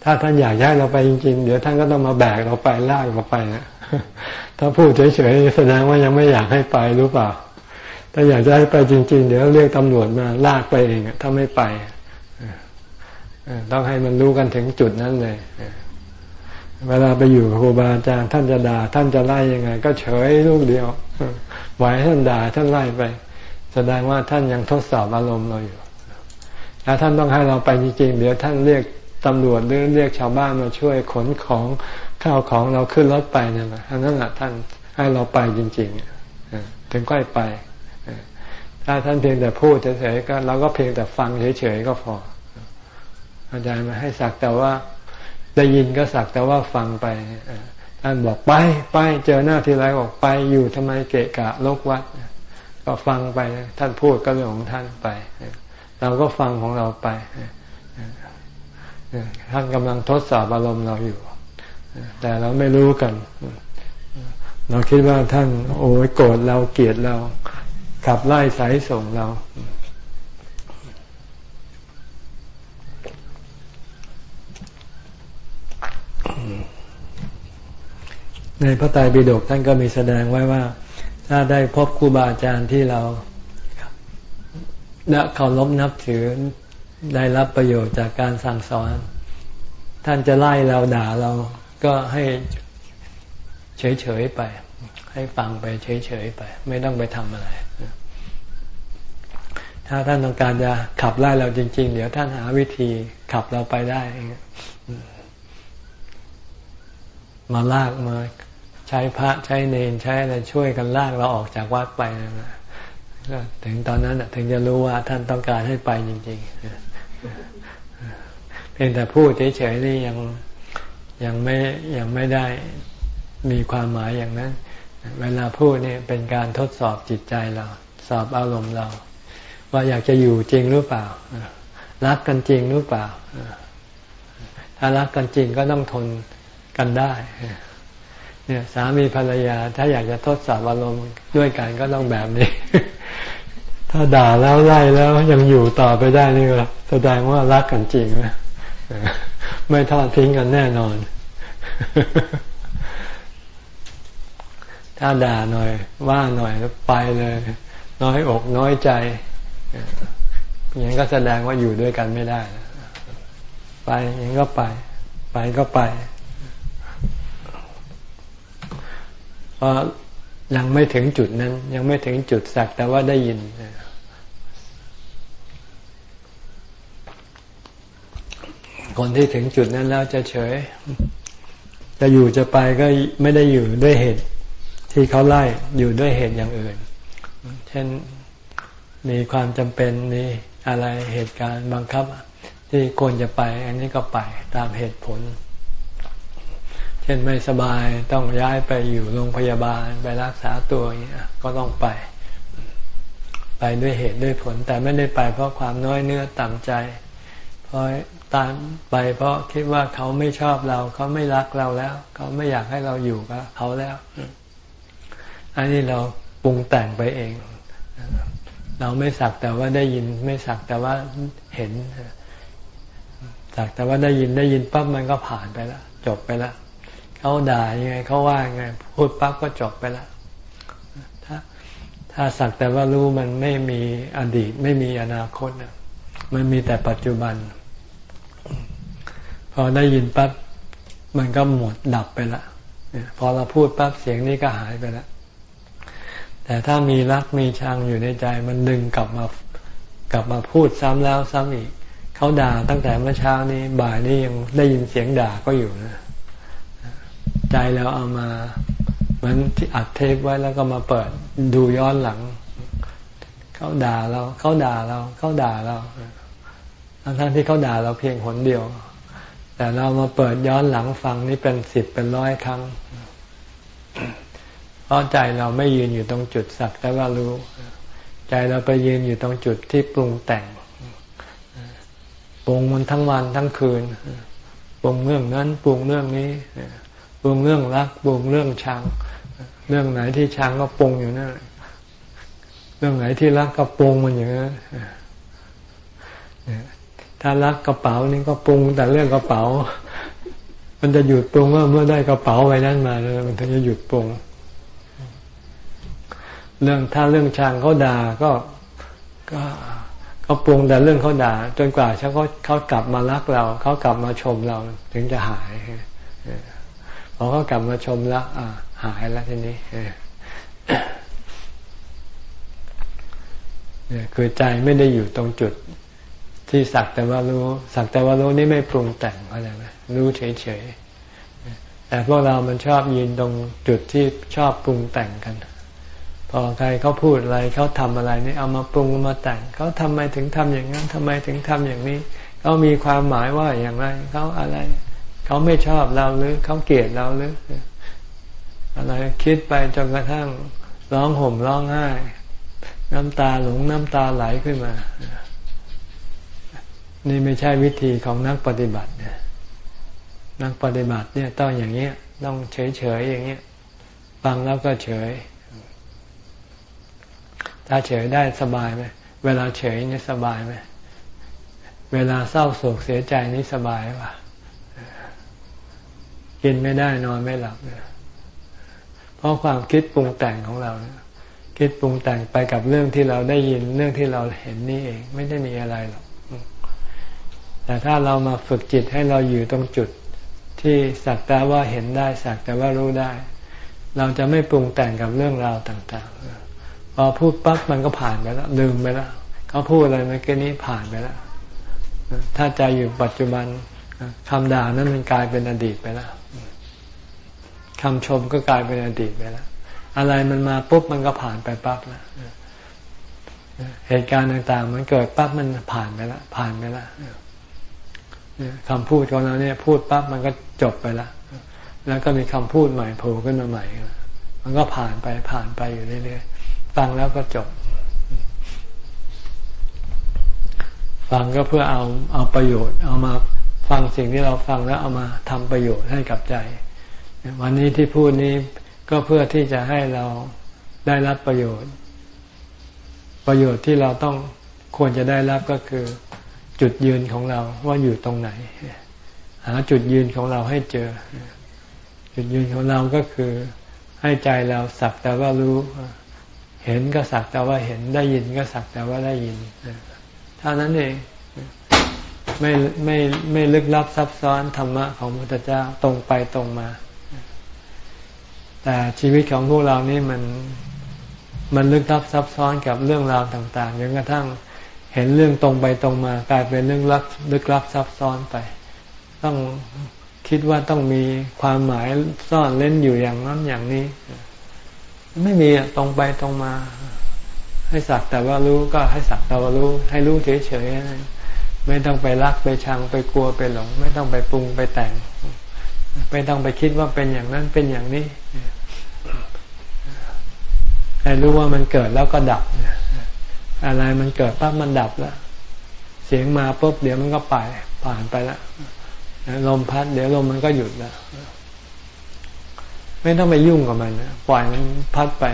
ถ้าท่านอยากย้ายเราไปจริง ๆ เดี๋ยวท่านก็ต้องมาแบกเราไปลากเราไปนะถ้าพูดเฉยๆแสดงว่ายังไม่อยากให้ไปรู้เปล่า ถ้าอยากจะให้ไปจริง ๆ เดี๋ยวเรียกตำรวจมาลากไปเองถ้าไม่ไปต้องให้มันรู้กันถึงจุดนั้นเลยเวลาไปอยู่กับครูบาอาจารย์ท่านจะด่าท่านจะไล่ยังไง ก็เฉยลูกเดียวไหวท่านด่าท่านไล่ไป แสดงว่าท่านยังทดสอบอารมณ์เราอยู่ถ้าท่านต้องให้เราไปจริงๆเดี๋ยวท่านเรียกตำรวจหรือเรียกชาวบ้านมาช่วยขนของข้าวของเราขึ้นรถไปนั่นแหละนั่นแหละท่านให้เราไปจริง ๆ ถึงค่อยไป ถ้าท่านเพียงแต่พูดเฉยๆก็เราก็เพียงแต่ฟังเฉยๆก็พออาจารย์มาให้สักแต่ว่าได้ยินก็สักแต่ว่าฟังไปท่านบอกไปไปเจอหน้าทีไรบอกไปอยู่ทำไมเกะกะลกวัด ก็ฟังไปท่านพูดก็เรื่องของท่านไป เราก็ฟังของเราไปท่านกำลังทดสอบอารมณ์เราอยู่ แต่เราไม่รู้กัน เราคิดว่าท่านโอ้ยโกรธเราเกลียดเรา ขับไล่สายส่งเรา ในพระไตรปิฎกท่านก็มีแสดงไว้ว่า ถ้าได้พบครูบาอาจารย์ที่เราและเคารพนับถือได้รับประโยชน์จากการสั่งสอน ท่านจะไล่เราด่าเราก็ให้เฉยๆไป ให้ฟังไปเฉยๆไป ไม่ต้องไปทำอะไร ถ้าท่านต้องการจะขับไล่เราจริง ๆ เดี๋ยวท่านหาวิธีขับเราไปได้ มาลากมาใช้พระใช้เนนใช้อะไรช่วยกันลากเราออกจากวัดไปนะถึงตอนนั้นถึงจะรู้ว่าท่านต้องการให้ไปจริง ๆ เพียงแต่พูดเฉยๆนี่ยังยังไม่ยังไม่ได้มีความหมายอย่างนั้น เวลาพูดเนี่ยเป็นการทดสอบจิตใจเรา สอบอารมณ์เรา ว่าอยากจะอยู่จริงหรือเปล่า รักกันจริงหรือเปล่า ถ้ารักกันจริงก็ต้องทนกันได้ เนี่ยสามีภรรยา ถ้าอยากจะทดสอบอารมณ์ด้วยกันก็ต้องแบบนี้ ถ้าด่าแล้วไล่แล้วยังอยู่ต่อไปได้นี่ก็แสดงว่ารักกันจริงนะไม่ทอดทิ้งกันแน่นอน ถ้าด่าหน่อยว่าหน่อยแล้วไปเลย น้อยอกน้อยใจอย่างนี้ก็แสดงว่าอยู่ด้วยกันไม่ได้ ไปอย่างนี้ก็ไป ไปก็ไปเพราะยังไม่ถึงจุดนั้น ยังไม่ถึงจุดสักแต่ว่าได้ยินคนที่ถึงจุดนั้นแล้วจะเฉย จะอยู่จะไปก็ไม่ได้อยู่ด้วยเหตุ ที่เขาไล่อยู่ด้วยเหตุอย่างอื่น เช่นมีความจำเป็นมีอะไรเหตุการณ์บังคับ ที่ควรจะไป อันนี้ก็ไปตามเหตุผล เช่นไม่สบายต้องย้ายไปอยู่โรงพยาบาลไปรักษาตัวอย่างนี้ก็ต้องไป ไปด้วยเหตุด้วยผล แต่ไม่ได้ไปเพราะความน้อยเนื้อต่ำใจ เพราะตามไปเพราะคิดว่าเขาไม่ชอบเรา เขาไม่รักเราแล้ว เขาไม่อยากให้เราอยู่กับเขาแล้ว อันนี้เราปรุงแต่งไปเอง เราไม่สักแต่ว่าได้ยินไม่สักแต่ว่าเห็น สักแต่ว่าได้ยินได้ยินปั๊บมันก็ผ่านไปแล้วจบไปแล้วเขาด่ายังไงเขาว่ายังไง พูดปั๊บก็จบไปแล้วถ้าถ้าสักแต่ว่ารู้มันไม่มีอดีต ไม่มีอนาคตมันมีแต่ปัจจุบัน พอได้ยินปั๊บมันก็หมดดับไปละพอเราพูดปั๊บเสียงนี้ก็หายไปละ แต่ถ้ามีรักมีชังอยู่ในใจ มันดึงกลับมากลับมาพูดซ้ำแล้วซ้ำอีก เขาด่าตั้งแต่เมื่อเช้านี้บ่ายนี้ยังได้ยินเสียงด่าก็อยู่นะใจเราเอามาเหมือนที่อัดเทปไว้แล้วก็มาเปิดดูย้อนหลัง เขาด่าเราเขาด่าเราเขาด่าเราทั้งที่เขาด่าเราเพียงหนเดียว แต่เรามาเปิดย้อนหลังฟังนี่เป็นสิบเป็นร้อยครั้ง เพราะใจเราไม่ยืนอยู่ตรงจุดสักแต่ว่ารู้ ใจเราไปยืนอยู่ตรงจุดที่ปรุงแต่งปรุงมันทั้งวันทั้งคืนปรุงเรื่องนั้นปรุงเรื่องนี้ปรุงเรื่องรักปรุงเรื่องชัง เรื่องไหนที่ชังก็ปรุงอยู่นั่นเรื่องไหนที่รักก็ปรุงมันอย่างนั้นถ้ารักกระเป๋านี่ก็ปรุงแต่เรื่องกระเป๋า มันจะหยุดปรุงเมื่อได้กระเป๋าไว้นั่นมาแล้วมันถึงจะหยุดปรุง เรื่องถ้าเรื่องช่างเขาด่าก็ก็เขาปรุงแต่เรื่องเขาด่า จนกว่าเขาเขากลับมารักเรา เขากลับมาชมเราถึงจะหายพอเขากลับมาชมแล้วหายแล้วทีนี้เนี่ยคือใจไม่ได้อยู่ตรงจุดที่สักแต่ว่ารู้ สักแต่ว่ารู้นี่ไม่ปรุงแต่งอะไรไหมรู้เฉยๆแต่พวกเรามันชอบยืนตรงจุดที่ชอบปรุงแต่งกัน พอใครเขาพูดอะไรเขาทำอะไรนี่เอามาปรุงมาแต่งเขาทำไมถึงทำอย่างนั้นทำไมถึงทำอย่างนี้เขามีความหมายว่าอย่างไรเขาอะไรเขาไม่ชอบเราหรือเขาเกลียดเราหรืออะไรคิดไปจนกระทั่งร้องห่มร้องไห้ น้ำตาหลงน้ำตาไหลขึ้นมา นี่ไม่ใช่วิธีของนักปฏิบัตินีนักปฏิบัติเนี่ยต้องอย่างเงี้ยต้องเฉยเฉยอย่างเงี้ยฟังแล้วก็เฉย ถ้าเฉยได้สบายไหมเวลาเฉยนี่สบายไหมเวลาเศร้าโศกเสียใจนี่สบายป่ะกินไม่ได้นอนไม่หลับเนี่ยเพราะความคิดปรุงแต่งของเราคิดปรุงแต่งไปกับเรื่องที่เราได้ยินเรื่องที่เราเห็นนี่เอง ไม่ได้มีอะไรหรอกแต่ถ้าเรามาฝึกจิตให้เราอยู่ตรงจุดที่สักแต่ว่าเห็นได้สักแต่ว่ารู้ได้ เราจะไม่ปรุงแต่งกับเรื่องราวต่าง ๆ พอพูดปั๊บมันก็ผ่านไปแล้วลืมไปแล้วเขาพูดอะไรเมื่อกี้นี้ผ่านไปแล้วถ้าใจอยู่ปัจจุบันคำด่านั้นมันกลายเป็นอดีตไปแล้วคำชมก็กลายเป็นอดีตไปแล้วอะไรมันมาปุ๊บมันก็ผ่านไปปั๊บแล้วเหตุการณ์ต่าง ๆ มันเกิดปั๊บมันผ่านไปและผ่านไปและคำพูดของเราเนี่ย พูดปั๊บมันก็จบไปและแล้วก็มีคำพูดใหม่โผล่ขึ้นมาใหม่มันก็ผ่านไปผ่านไปอยู่เรื่อยๆ ฟังแล้วก็จบ ฟังก็เพื่อเอาเอาประโยชน์ เอามาฟังสิ่งที่เราฟังแล้วเอามาทำประโยชน์ให้กับใจ วันนี้ที่พูดนี้ก็เพื่อที่จะให้เราได้รับประโยชน์ ประโยชน์ที่เราต้องควรจะได้รับก็คือ จุดยืนของเราว่าอยู่ตรงไหน หาจุดยืนของเราให้เจอ จุดยืนของเราก็คือให้ใจเราสักแต่ว่ารู้ เห็นก็สักแต่ว่าเห็นได้ยินก็สักแต่ว่าได้ยินเท่านั้นเองไม่ไม่ไม่ลึกลับซับซ้อนธรรมะของพระพุทธเจ้าตรงไปตรงมา แต่ชีวิตของพวกเรานี่มันมันลึกลับซับซ้อนกับเรื่องราวต่างๆจนกระทั่งเห็นเรื่องตรงไปตรงมา กลายเป็นเรื่องลักลึกลับซับซ้อนไป ต้องคิดว่าต้องมีความหมายซ่อนเล่นอยู่อย่างนั้นอย่างนี้ ไม่มีตรงไปตรงมา ให้สักแต่ว่ารู้ก็ให้สักแต่ว่ารู้ ให้รู้เฉยๆไม่ต้องไปรักไปชังไปกลัวไปหลง ไม่ต้องไปปรุงไปแต่ง ไม่ต้องไปคิดว่าเป็นอย่างนั้นเป็นอย่างนี้ให้รู้ว่ามันเกิดแล้วก็ดับอะไรมันเกิดปั๊บมันดับแล้วเสียงมาปุ๊บเดี๋ยวมันก็ไปผ่านไปแล้วลมพัดเดี๋ยวลมมันก็หยุดแล้ว ไม่ต้องไปยุ่งกับมันปล่อยมันพัดไป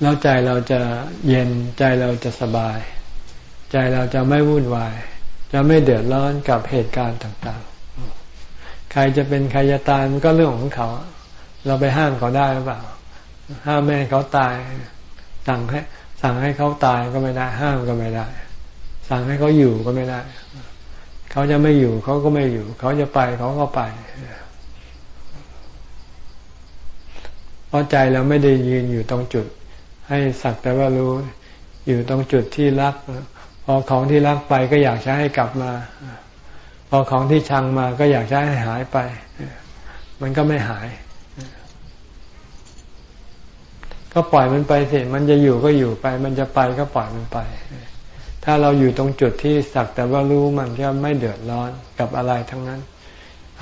แล้วใจเราจะเย็นใจเราจะสบาย ใจเราจะไม่วุ่นวาย จะไม่เดือดร้อนกับเหตุการณ์ต่างๆ ใครจะเป็นใครจะตายมันก็เรื่องของเขา เราไปห้ามเขาได้หรือเปล่า ห้ามแม่เขาตายสั่งให้สั่งให้เขาตายก็ไม่ได้ ห้ามก็ไม่ได้ สั่งให้เขาอยู่ก็ไม่ได้ เขาจะไม่อยู่เขาก็ไม่อยู่ เขาจะไปเขาก็ไปเพราะใจเราไม่ได้ยืนอยู่ตรงจุด ให้สักแต่ว่ารู้อยู่ตรงจุดที่รัก พอของที่รักไปก็อยากจะให้กลับมา พอของที่ชังมาก็อยากจะให้หายไป มันก็ไม่หาย ก็ปล่อยมันไปสิมันจะอยู่ก็อยู่ไป มันจะไปก็ปล่อยมันไป ถ้าเราอยู่ตรงจุดที่สักแต่ว่ารู้มันก็ไม่เดือดร้อนกับอะไรทั้งนั้น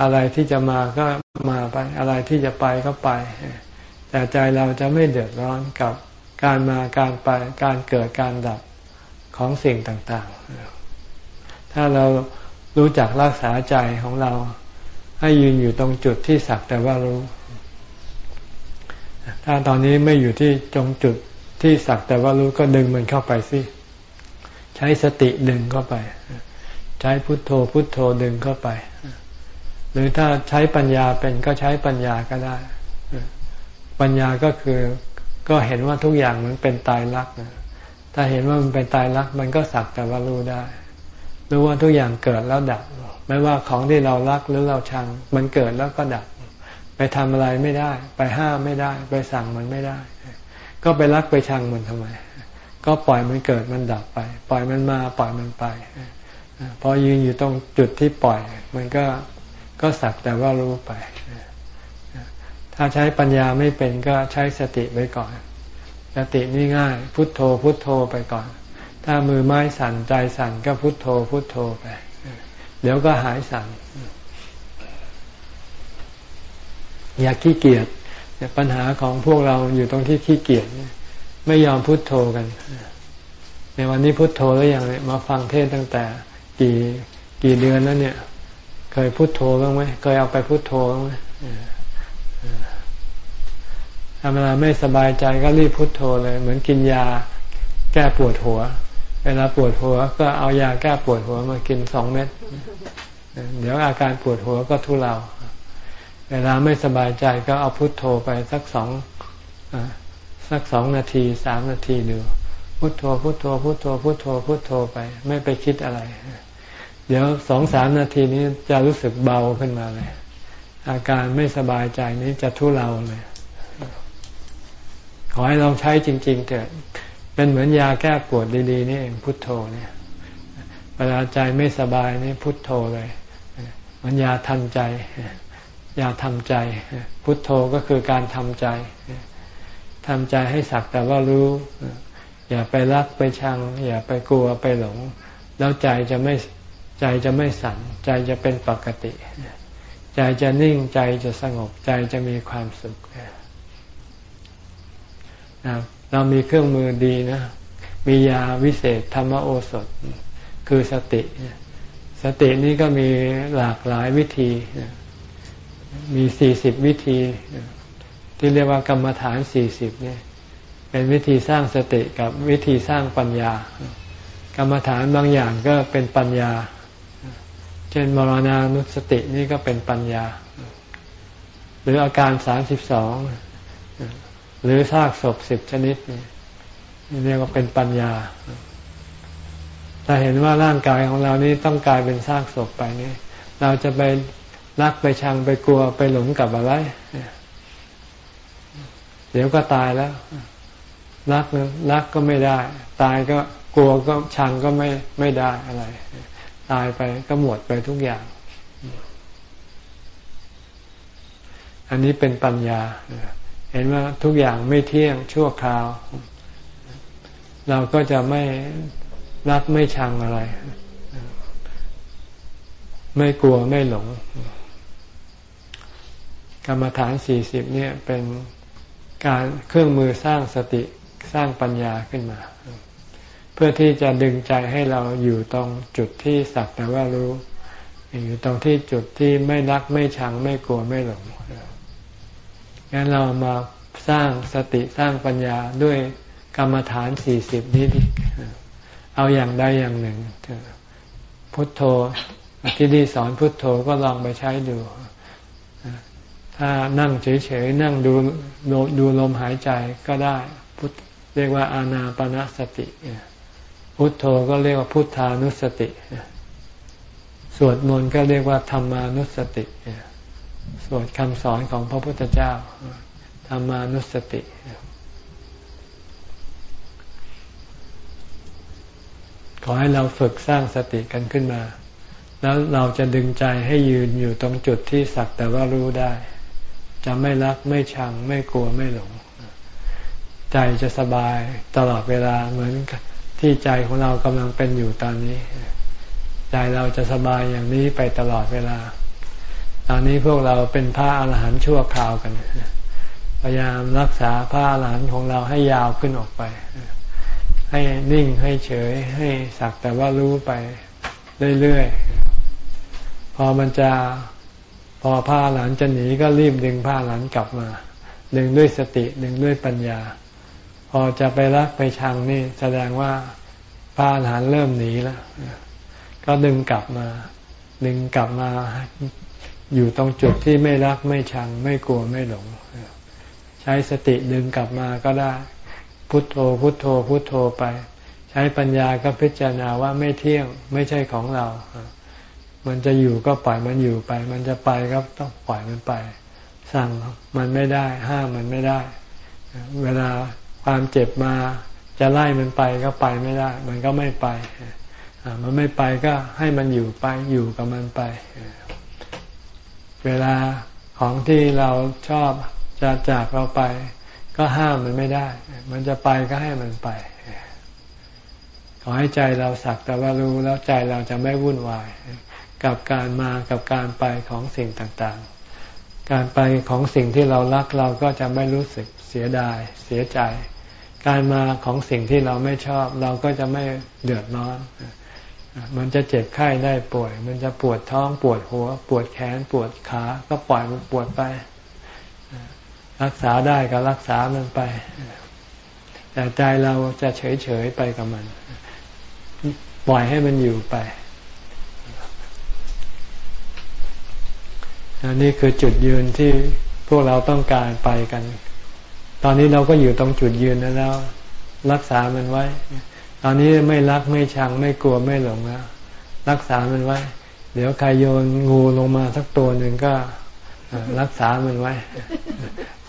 อะไรที่จะมาก็มาไป อะไรที่จะไปก็ไป แต่ใจเราจะไม่เดือดร้อนกับการมาการไปการเกิดการดับของสิ่งต่างๆ ถ้าเรารู้จักรักษาใจของเรา ให้ยืนอยู่ตรงจุดที่สักแต่ว่ารู้ ถ้าตอนนี้ไม่อยู่ที่ตรงจุดที่สักแต่ว่ารู้ก็ดึงมันเข้าไปสิ ใช้สติดึงเข้าไป ใช้พุทโธพุทโธดึงเข้าไป หรือถ้าใช้ปัญญาเป็นก็ใช้ปัญญาก็ได้ ปัญญาก็คือก็เห็นว่าทุกอย่างมันเป็นตายรักถ้าเห็นว่ามันเป็นตายรักมันก็สักแต่ว่ารู้ได้ รู้ว่าทุกอย่างเกิดแล้วดับ ไม่ว่าของที่เรารักหรือเราชัง มันเกิดแล้วก็ดับ ไปทำอะไรไม่ได้ ไปห้ามไม่ได้ ไปสั่งมันไม่ได้ ก็ไปรักไปชังมันทำไม ก็ปล่อยมันเกิดมันดับไป ปล่อยมันมาปล่อยมันไปพอยืนอยู่ตรงจุดที่ปล่อย มันก็ก็สักแต่ว่ารู้ไป ถ้าใช้ปัญญาไม่เป็นก็ใช้สติไว้ก่อน สตินี่ง่าย พุทโธ พุทโธไปก่อน ถ้ามือไม้สั่นใจสั่นก็พุทโธ พุทโธไป เดี๋ยวก็หายสั่น อย่าขี้เกียจปัญหาของพวกเราอยู่ตรงที่ขี้เกียจ ไม่ยอมพุโทโธกัน ในวันนี้พุโทโธแล้วอย่างเนี่ยมาฟังเทศตั้งแต่ กี่กี่เดือนแล้วเนี่ย เคยพุโทโธบ้างไหมเคยเอาไปพุโทโธบ้างไหมทำเวลาไม่สบายใจก็รีบพุโทโธเลย เหมือนกินยาแก้ปวดหัว เวลาปวดหัว ก็เอายาแก้ปวดหัวมากินสองเม็ดเดี๋ยวอาการปวดหัวก็ทุเลา เวลาไม่สบายใจก็เอาพุโทโธไปสักสอง สักสองนาทีสามนาทีดูพุโทโธพุโทโธพุโทโธพุโทโธพุโทโธไป ไม่ไปคิดอะไร เดี๋ยวสองสามนาทีนี้จะรู้สึกเบาขึ้นมาเลย อาการไม่สบายใจนี้จะทุเลาเลย ขอให้ลองใช้จริง ๆ เถิดเป็นเหมือนยาแก้ปวดดีๆนี่เองพุทโธเนี่ยเวลาใจไม่สบายนี่พุทโธเลยมันยาทันใจ ยาทำใจ พุทโธก็คือการทำใจ ทำใจให้สักแต่ว่ารู้ อย่าไปรักไปชัง อย่าไปกลัวไปหลง แล้วใจจะไม่ใจจะไม่สั่นใจจะเป็นปกติ ใจจะนิ่งใจจะสงบใจจะมีความสุขเรามีเครื่องมือดีนะ มียาวิเศษธรรมโอสถ คือสติ สตินี้ก็มีหลากหลายวิธี มีสี่สิบวิธี ที่เรียกว่ากรรมฐานสี่สิบเนี่ยเป็นวิธีสร้างสติกับวิธีสร้างปัญญา กรรมฐานบางอย่างก็เป็นปัญญา เช่นมรณานุสตินี่ก็เป็นปัญญา หรืออาการสามสิบสองหรือซากศพสิบชนิดนี่เรียกว่าเป็นปัญญาถ้าเห็นว่าร่างกายของเรานี้ต้องกลายเป็นซากศพไปนี่เราจะไปรักไปชังไปกลัวไปหลงกับอะไร ดี๋ยวก็ตายแล้ว รักรักก็ไม่ได้ ตายก็กลัวก็ชังก็ไม่ไม่ได้อะไร ตายไปก็หมดไปทุกอย่าง อันนี้เป็นปัญญา เห็นว่าทุกอย่างไม่เที่ยงชั่วคราว เราก็จะไม่รักไม่ชังอะไร ไม่กลัวไม่หลง กรรมฐานสี่สิบเนี่ยเป็น การเครื่องมือสร้างสติสร้างปัญญาขึ้นมา เพื่อที่จะดึงใจให้เราอยู่ตรงจุดที่สักแต่ว่ารู้ อยู่ตรงที่จุดที่ไม่รักไม่ชังไม่กลัวไม่หลงงั้นเรามาสร้างสติสร้างปัญญาด้วยกรรมฐานสี่สิบนี้เอาอย่างใดอย่างหนึ่งพุทโธที่ดีสอนพุทโธก็ลองไปใช้ดู ถ้านั่งเฉยๆนั่งดูดูลมหายใจก็ได้พุทเรียกว่าอานาปนาสติ พุทโธก็เรียกว่าพุทธานุสติ สวดมนต์ก็เรียกว่าธรรมานุสติ สวดคำสอนของพระพุทธเจ้าธรรมานุสติ ขอให้เราฝึกสร้างสติกันขึ้นมาแล้วเราจะดึงใจให้ยืนอยู่ตรงจุดที่สักแต่ว่ารู้ได้ จะไม่รักไม่ชัง ไม่กลัวไม่หลง ใจจะสบายตลอดเวลาเหมือนที่ใจของเรากำลังเป็นอยู่ตอนนี้ ใจเราจะสบายอย่างนี้ไปตลอดเวลา ตอนนี้พวกเราเป็นพระอาหารหันต์ชั่วคราวกัน พยายามรักษาพระอาหารหันต์ของเราให้ยาวขึ้นออกไป ให้นิ่งให้เฉยให้สักแต่ว่ารู้ไปเรื่อยๆ พอมันจะ พอพระอาหลานจะหนีก็รีบดึงพระอาหลานกลับมา ดึงด้วยสติดึงด้วยปัญญา พอจะไปรักไปชังนี่แสดงว่าพระอาหลานเริ่มหนีแล้วก็ดึงกลับมา ดึงกลับมาอยู่ตรงจุดที่ไม่รักไม่ชัง ไม่กลัวไม่หลง ใช้สติดึงกลับมาก็ได้ พุทโธพุทโธพุทโธไป ใช้ปัญญาก็พิจารณาว่าไม่เที่ยงไม่ใช่ของเรา มันจะอยู่ก็ปล่อยมันอยู่ไป มันจะไปก็ต้องปล่อยมันไป สั่งมันไม่ได้ ห้ามมันไม่ได้ เวลาความเจ็บมาจะไล่มันไปก็ไปไม่ได้ มันก็ไม่ไปมันไม่ไปก็ให้มันอยู่ไปอยู่กับมันไป เวลาของที่เราชอบจะจากเราไป ก็ห้ามมันไม่ได้ มันจะไปก็ให้มันไป ขอให้ใจเราสักแต่ว่ารู้แล้วใจเราจะไม่วุ่นวาย กับการมากับการไปของสิ่งต่างๆ การไปของสิ่งที่เรารักเราก็จะไม่รู้สึกเสียดายเสียใจ การมาของสิ่งที่เราไม่ชอบเราก็จะไม่เดือดร้อน มันจะเจ็บไข้ได้ป่วย มันจะปวดท้องปวดหัว ปวดแขนปวดขา ก็ปล่อยมันปวดไป รักษาได้ก็รักษามันไป แต่ใจเราจะเฉยๆไปกับมัน ปล่อยให้มันอยู่ไป นนี่คือจุดยืนที่พวกเราต้องการไปกัน ตอนนี้เราก็อยู่ตรงจุดยืนนั้นแล้ว รักษามันไว้ ตอนนี้ไม่รักไม่ชังไม่กลัวไม่หลงแล้วรักษามันไว้ เดี๋ยวใครโยนงูลงมาสักตัวหนึ่งก็รักษามันไว้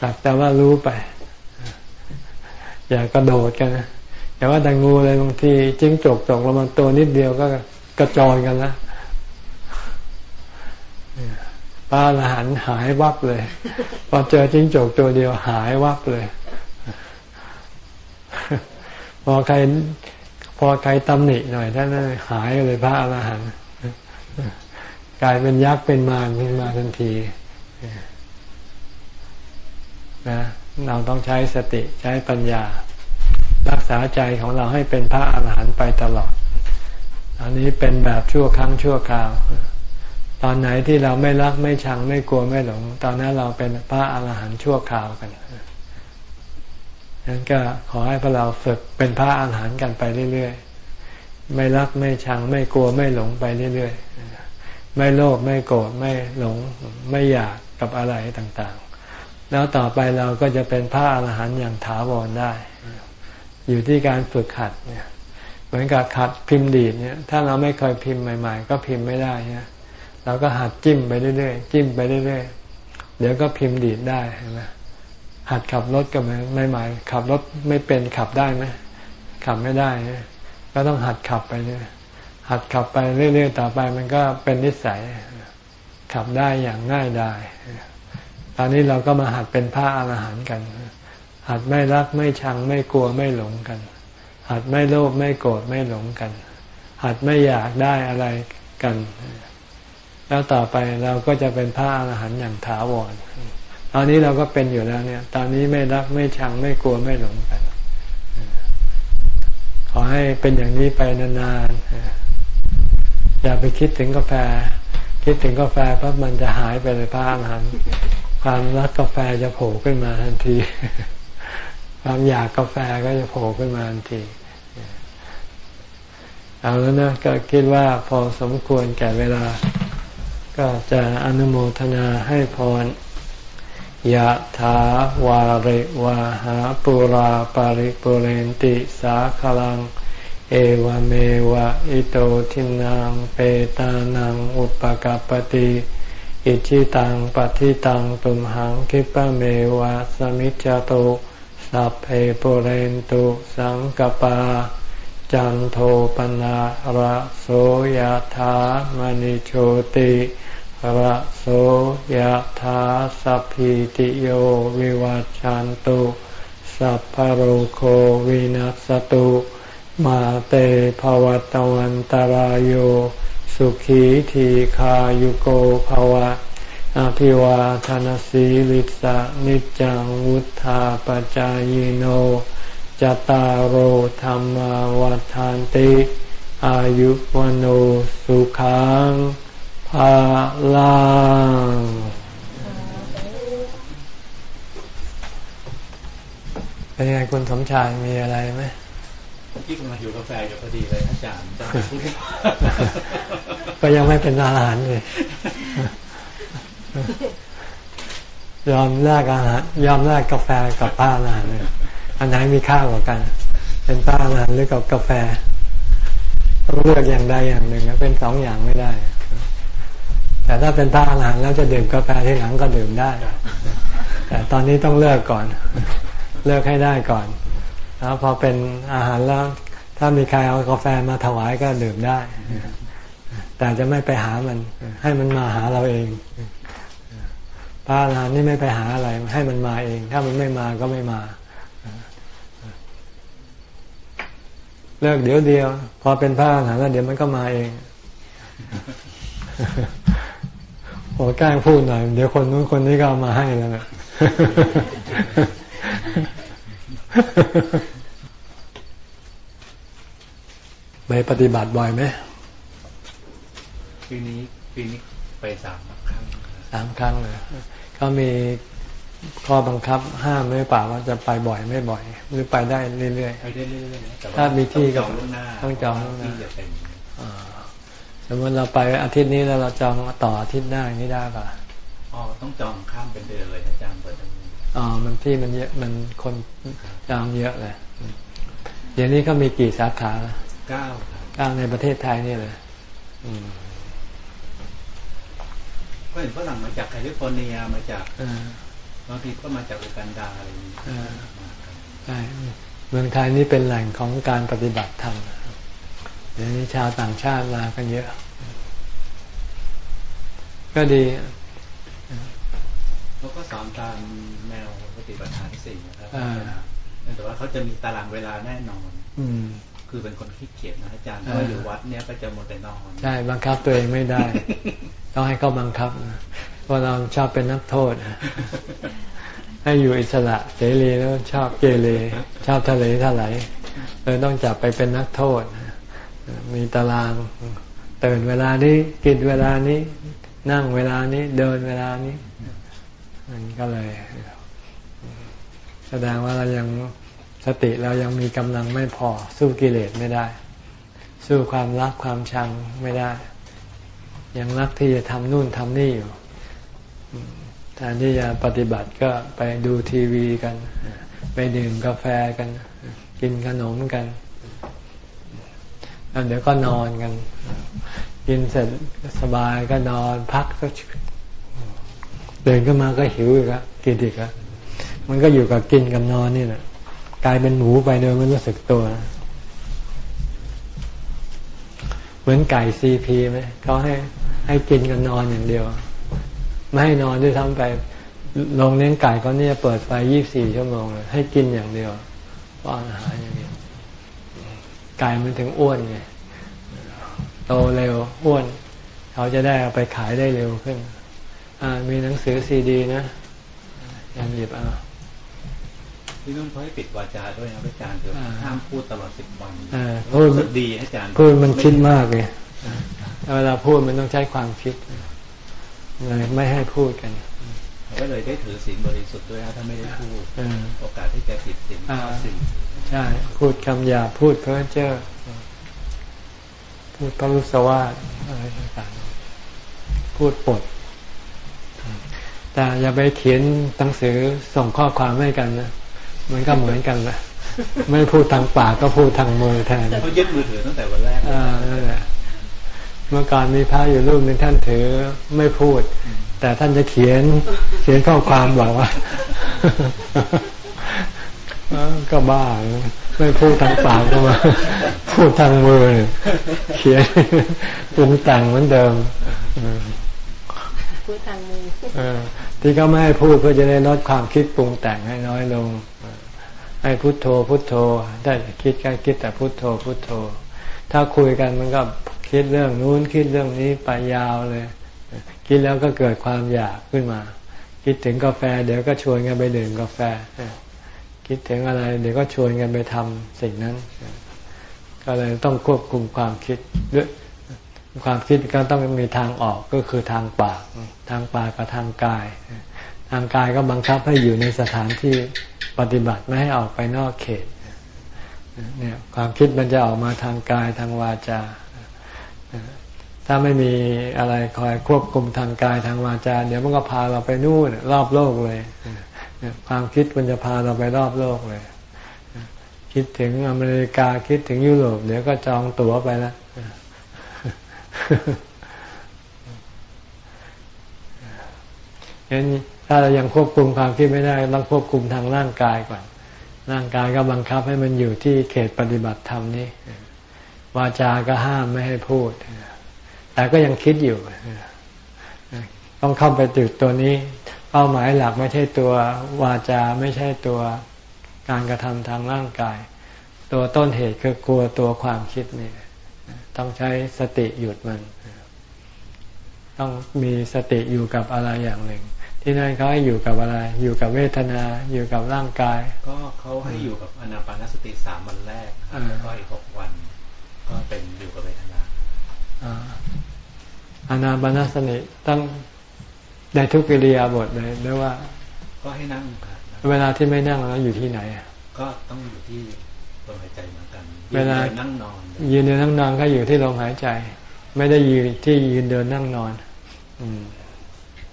สักแต่ว่ารู้ไป อย่ากระโดดกันนะอย่าว่าแต่งูเลยบางทีจิ้งจกตกลงมาตัวนิดเดียวก็กระจอยกันละ พระอรหันต์หายวับเลย พอเจอจิ้งจกตัวเดียวหายวับเลย พอใคร พอใครตำหนิหน่อยท่านหายเลยพระอรหันต์กลายเป็นยักษ์เป็นมารขึ้นมาทันทีนะเราต้องใช้สติใช้ปัญญา รักษาใจของเราให้เป็นพระอาหารหันต์ไปตลอด อันนี้เป็นแบบชั่วครั้งชั่วคราว ตอนไหนที่เราไม่รักไม่ชังไม่กลัวไม่หลง ตอนนั้นเราเป็นพระอาหารหันต์ชั่วคราวกันนั้นก็ขอให้พวกเราฝึกเป็นพระอาหารหันต์กันไปเรื่อยๆ ไม่รักไม่ชัง ไม่กลัวไม่หลงไปเรื่อยๆ ไม่โลภไม่โกรธไม่หลงไม่อยากกับอะไรต่างๆ แล้วต่อไปเราก็จะเป็นพระอรหันต์อย่างถาวรได้ อยู่ที่การฝึกหัดเนี่ย เหมือนกับขัดพิมพ์ดีดเนี่ย ถ้าเราไม่เคยพิมพ์ใหม่ ๆ ก็พิมพ์ไม่ได้เนี่ย เราก็หัดจิ้มไปเรื่อยๆจิ้มไปเรื่อยๆเดี๋ยวก็พิมพ์ดีดได้ใช่ไหมหัดขับรถก็ไม่ใหม่ขับรถไม่เป็นขับได้ไหมขับไม่ได้ ก็ต้องหัดขับไปเรื่อยหัดขับไปเรื่อยๆต่อไปมันก็เป็นนิสัย ขับได้อย่างง่ายดายตอนนี้เราก็มาหัดเป็นพระอรหันต์กัน หัดไม่รักไม่ชังไม่กลัวไม่หลงกัน หัดไม่โลภไม่โกรธไม่หลงกัน หัดไม่อยากได้อะไรกัน แล้วต่อไปเราก็จะเป็นพระอาหารหันต์อย่างถาวร ตอนนี้เราก็เป็นอยู่แล้วเนี่ย ตอนนี้ไม่รักไม่ชังไม่กลัวไม่หลงกันขอให้เป็นอย่างนี้ไปนานๆ อย่าไปคิดถึงกาแฟ คิดถึงกาแฟเพราะมันจะหายไปเลยพระอาหารหันต์ความรักกาแฟจะโผล่ขึ้นมาทันที ความอยากกาแฟก็จะโผล่ขึ้นมาทันทีเอาแล้วนะก็คิดว่าพอสมควรแก่เวลา ก็จะอนุโมทนาให้พรยะถาวาริวาหาปุราปาริปุเรนติสาคลัง เอวเมวะอิโตทินังเปตานังอุปกัปติอิชิตังปฏิตังตุมหังคิปะเมวะสมิจจตุสัพเพปุเรนตุสังกปา จันโทปนะระโสยธามณิโชติ ระโสยธาสัพพิติโยวิวัจจันตุสัพพโรโควินัสตุมาเตภวัตวันตารโยสุขีทีขายุโกภวะ อภิวาทานสีลิสะนิจังวุธาปจายโนจตารโหธรรมวัฏานติ อายุวโนสุขัง ภาลังเป็นยังไงคุณสมชายมีอะไรไหม
ที่กำลังอยู่กาแฟอยู่พอดีเลยอาจารย์
ก็ยังไม่เป็นอาหารเลยยอมแลกอาหารยอมแลกกาแฟกับป้าอาหารเลยอันไหนมีค่ากว่ากัน เป็นป้าอาหารหรือกับกาแฟต้องเลือกอย่างใดอย่างหนึ่งเป็นสองอย่างไม่ได้ แต่ถ้าเป็นป้าอาหารแล้วจะดื่มกาแฟที่หลังก็ดื่มได้ แต่ตอนนี้ต้องเลือกก่อน เลือกให้ได้ก่อน แล้วพอเป็นอาหารแล้ว ถ้ามีใครเอากาแฟมาถวายก็ดื่มได้ แต่จะไม่ไปหามัน ให้มันมาหาเราเองพระอรหันต์นี่ไม่ไปหาอะไร ให้มันมาเอง ถ้ามันไม่มาก็ไม่มา เลิกเดี๋ยวเดียว พอเป็นพระอรหันต์แล้วเดี๋ยวมันก็มาเอง โอ้แกล้งพูดหน่อย เดี๋ยวคนนู้นคนนี้ก็เอามาให้แล้วนะไปปฏิบัติบ่อยไหม
ปีนี้ปีนี้ไปสามครั้ง
สามครั้งเลยเขามีข้อบังคับห้ามไม่ป่าว่าจะไปบ่อยไม่บ่อย หรือไปได้เรื่อยๆไปได้เรื่อยๆถ้ามีที่ก็ต้องจองล่วงหน้า สมมติเราไปอาทิตย์นี้แล้วเราจองต่ออาทิตย์หน้าอย่างนี้ได้ป่ะ
อ๋อต้องจองข้ามเป็นเดือนเลยอาจารย์เปิด
อ๋อมันที่มันเยอะมันคนจองเยอะเลยเดี๋ยวนี้ก็มีกี่สาขา
เก้า
เก้าในประเทศไทยนี่เลย
ก็เห็นฝรั่งมาจากแคลิฟอร์เนียมาจากบางทีก็มาจากอุกันดาอะไรอย่างนี้
ใช่เมืองไทยนี่เป็นแหล่งของการปฏิบัติธรรมเดี๋ยวนี้ชาวต่างชาติมากันเยอะ ก็ดี
เขาก็สอนตามแนวปฏิบัติฐานสี่นะครับแต่ว่าเขาจะมีตารางเวลาแน่นอน
อืม
คือเป็นคนขี้เกียจนะอาจารย์เพราะอยู่วัดเนี้ยก็จะหมดแต่นอน
ใช่บังคับตัวเองไม่ได้ ต้องให้เขาบังคับเพราะเราชอบเป็นนักโทษให้อยู่อิสระเสรีแล้วชอบเกเรชอบทะเลทลายเลยต้องจับไปเป็นนักโทษ มีตารางตื่นเวลานี้กินเวลานี้ นั่งเวลานี้ เดินเวลานี้ มันก็เลย แสดงว่าเรายังสติเรายังมีกำลังไม่พอ สู้กิเลสไม่ได้ สู้ความรักความชังไม่ได้ ยังรักที่จะทำนู่นทำนี่อยู่แทนที่จะปฏิบัติก็ไปดูทีวีกัน ไปดื่มกาแฟกัน กินขนมกัน แล้วเดี๋ยวก็นอนกัน กินเสร็จสบายก็นอนพักก็เดินขึ้นมาก็หิวอีกแล้วกินอีกแล้วมันก็อยู่กับกินกับนอนนี่แหละกลายเป็นหมูไปโดยไม่รู้สึกตัว เหมือนไก่ซีพีไหมเขาให้ให้กินกับนอนอย่างเดียว ไม่ให้นอนด้วยทั้งไปโรงเลี้ยงไก่เขาเนี่ยเปิดไฟยี่สี่ชั่วโมงเลยให้กินอย่างเดียวป้อนอาหารอย่างเดียว ไก่มันถึงอ้วนไงโตเร็วอ้วน เขาจะได้เอาไปขายได้เร็วขึ้นมีหนังสือซีดี นะยังหยิบเอา
ที่ต้องเขาให้ปิดวาจาด้วยนะอาจารย์คือห้ามพูดตลอดสิบวัน
พูด
ดีอาจารย์
พูดมันคิดมากเลยเวลาพูดมันต้องใช้ความคิดเลยไม่ให้พูดกัน
ก็เลยได้ถือศีลบริสุทธิ์ด้วยถ้าไม่ได้พูดโอกาสที่จะผิดศีลข้อสี่
ใช่ พูดคำหยาพูดเพ้อเจ้อพูดพรุสวาสอะไรต่างๆพูดปด แต่อย่าไปเขียนหนังสือส่งข้อความให้กันนะมันก็เหมือนกันนะไม่พูดทางปากก็พูดทางมือแทน
เขายึดมือถือตั้งแต่วันแรกอ่านั่นแหละ
เมื่อก่อนมีพระอยู่รูปหนึ่งท่านถือไม่พูด แต่ท่านจะเขียนเขียนข้อความบอกว่าก็บ้าไม่พูดทางปากก็มา พูดทางมือเขียนปรุงแต่งเหมือนเดิม
พูดทางมื
อที่เขาไม่ให้พูดเพื่อจะได้ลดความคิดปรุงแต่งให้น้อยลง ให้พุโทโธ พุโทโธ ได้คิดก็คิดแต่พุโทโธพุโทโธ ถ้าคุยกันมันก็คิดเรื่องนู้นคิดเรื่องนี้ไปยาวเลย คิดแล้วก็เกิดความอยากขึ้นมา คิดถึงกาแฟ เดี๋ยวก็ชวนกันไปดื่มกาแฟ คิดถึงอะไร เดี๋ยวก็ชวนกันไปทำสิ่งนั้น ก็เลยต้องควบคุมความคิดด้วยความคิดก็ต้องมีทางออกก็คือทางปาก ทางปากกับทางกาย ทางกายก็บังคับให้อยู่ในสถานที่ปฏิบัติไม่ให้ออกไปนอกเขตเนี่ยความคิดมันจะออกมาทางกายทางวาจา ถ้าไม่มีอะไรคอยควบคุมทางกายทางวาจาเดี๋ยวมันก็พาเราไปนู่นรอบโลกเลยความคิดมันจะพาเราไปรอบโลกเลย คิดถึงอเมริกาคิดถึงยุโรปเดี๋ยวก็จองตั๋วไปแล้วงั้นถ้าเรายังควบคุมความคิดไม่ได้ต้องควบคุมทางร่างกายก่อน ร่างกายก็บังคับให้มันอยู่ที่เขตปฏิบัติธรรมนี้ วาจาก็ห้ามไม่ให้พูด แต่ก็ยังคิดอยู่ ต้องเข้าไปจุดตัวนี้ เป้าหมายหลักไม่ใช่ตัววาจาไม่ใช่ตัวการกระทำทางร่างกาย ตัวต้นเหตุคือกลัวตัวความคิดนี่ต้องใช้สติหยุดมัน ต้องมีสติอยู่กับอะไรอย่างหนึ่ง ที่นั่นเขาให้อยู่กับอะไร อยู่กับเวทนาอยู่กับร่างกาย
ก็เขาให้อยู่กับอนาปานสติสามวันแรกแล้วก็อีกหกวัน ก็เป็นอยู่กับเวทนา
อนาปานสติต้องในทุกกิริยาบทเลยหรือว่า
ก็ให้นั่ง
เวลาที่ไม่นั่งแล้วอยู่ที่ไหน
ก็ต้องอยู่ที่ลมหายใจเหมือนกัน
เวลา
นั่งนอน
ยืนเดินนั่งนอนก็อยู่ที่ลมหายใจ ไม่ได้ยืนที่ยืนเดินนั่งนอน อืม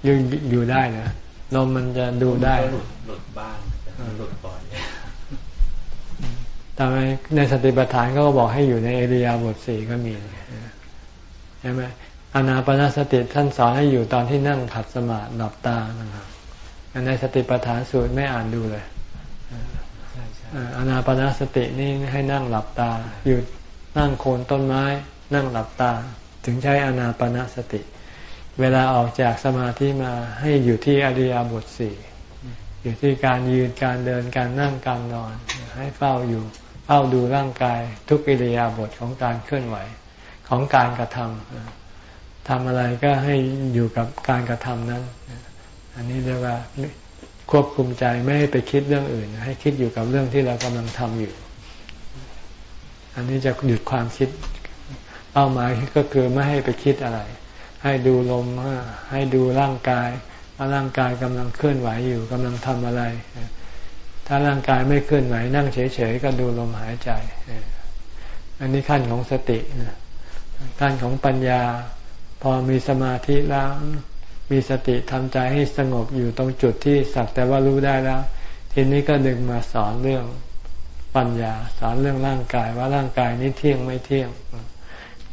ยืนอยู่ได้นะลมมันจะดูได้
หลุดหลุดบ้างหลุดบ่อย
แต่ในสติปัฏฐานก็บอกให้อยู่ในเอริยาบทสี่ก็มีใช่ไหมอนาปนาสติท่านสอนให้อยู่ตอนที่นั่งขัดสมาธิหลับตานะครับในสติปัฏฐานสูตรไม่อ่านดูเลยอนาปนาสตินี่ให้นั่งหลับตา อยู่นั่งโคนต้นไม้ นั่งหลับตา ถึงใช้อนาปนาสติ เวลาออกจากสมาธิมาให้อยู่ที่อริยบทสี่อยู่ที่การยืนการเดินการนั่งการนอน ให้เฝ้าอยู่เฝ้าดูร่างกายทุกอิริยาบถของการเคลื่อนไหว ของการกระทำทำอะไรก็ให้อยู่กับการกระทำนั้น อันนี้เรียกว่าควบคุมใจไม่ให้ไปคิดเรื่องอื่น ให้คิดอยู่กับเรื่องที่เรากำลังทำอยู่ อันนี้จะหยุดความคิด เป้าหมายก็คือไม่ให้ไปคิดอะไร ให้ดูลมให้ดูร่างกายว่าร่างกายกำลังเคลื่อนไหวอยู่กำลังทำอะไร ถ้าร่างกายไม่เคลื่อนไหวนั่งเฉยๆก็ดูลมหายใจ อันนี้ขั้นของสติ ขั้นของปัญญา พอมีสมาธิแล้วมีสติทำใจให้สงบอยู่ตรงจุดที่สักแต่ว่ารู้ได้แล้ว ทีนี้ก็ดึงมาสอนเรื่องปัญญา สอนเรื่องร่างกายว่าร่างกายนี้เที่ยงไม่เที่ยง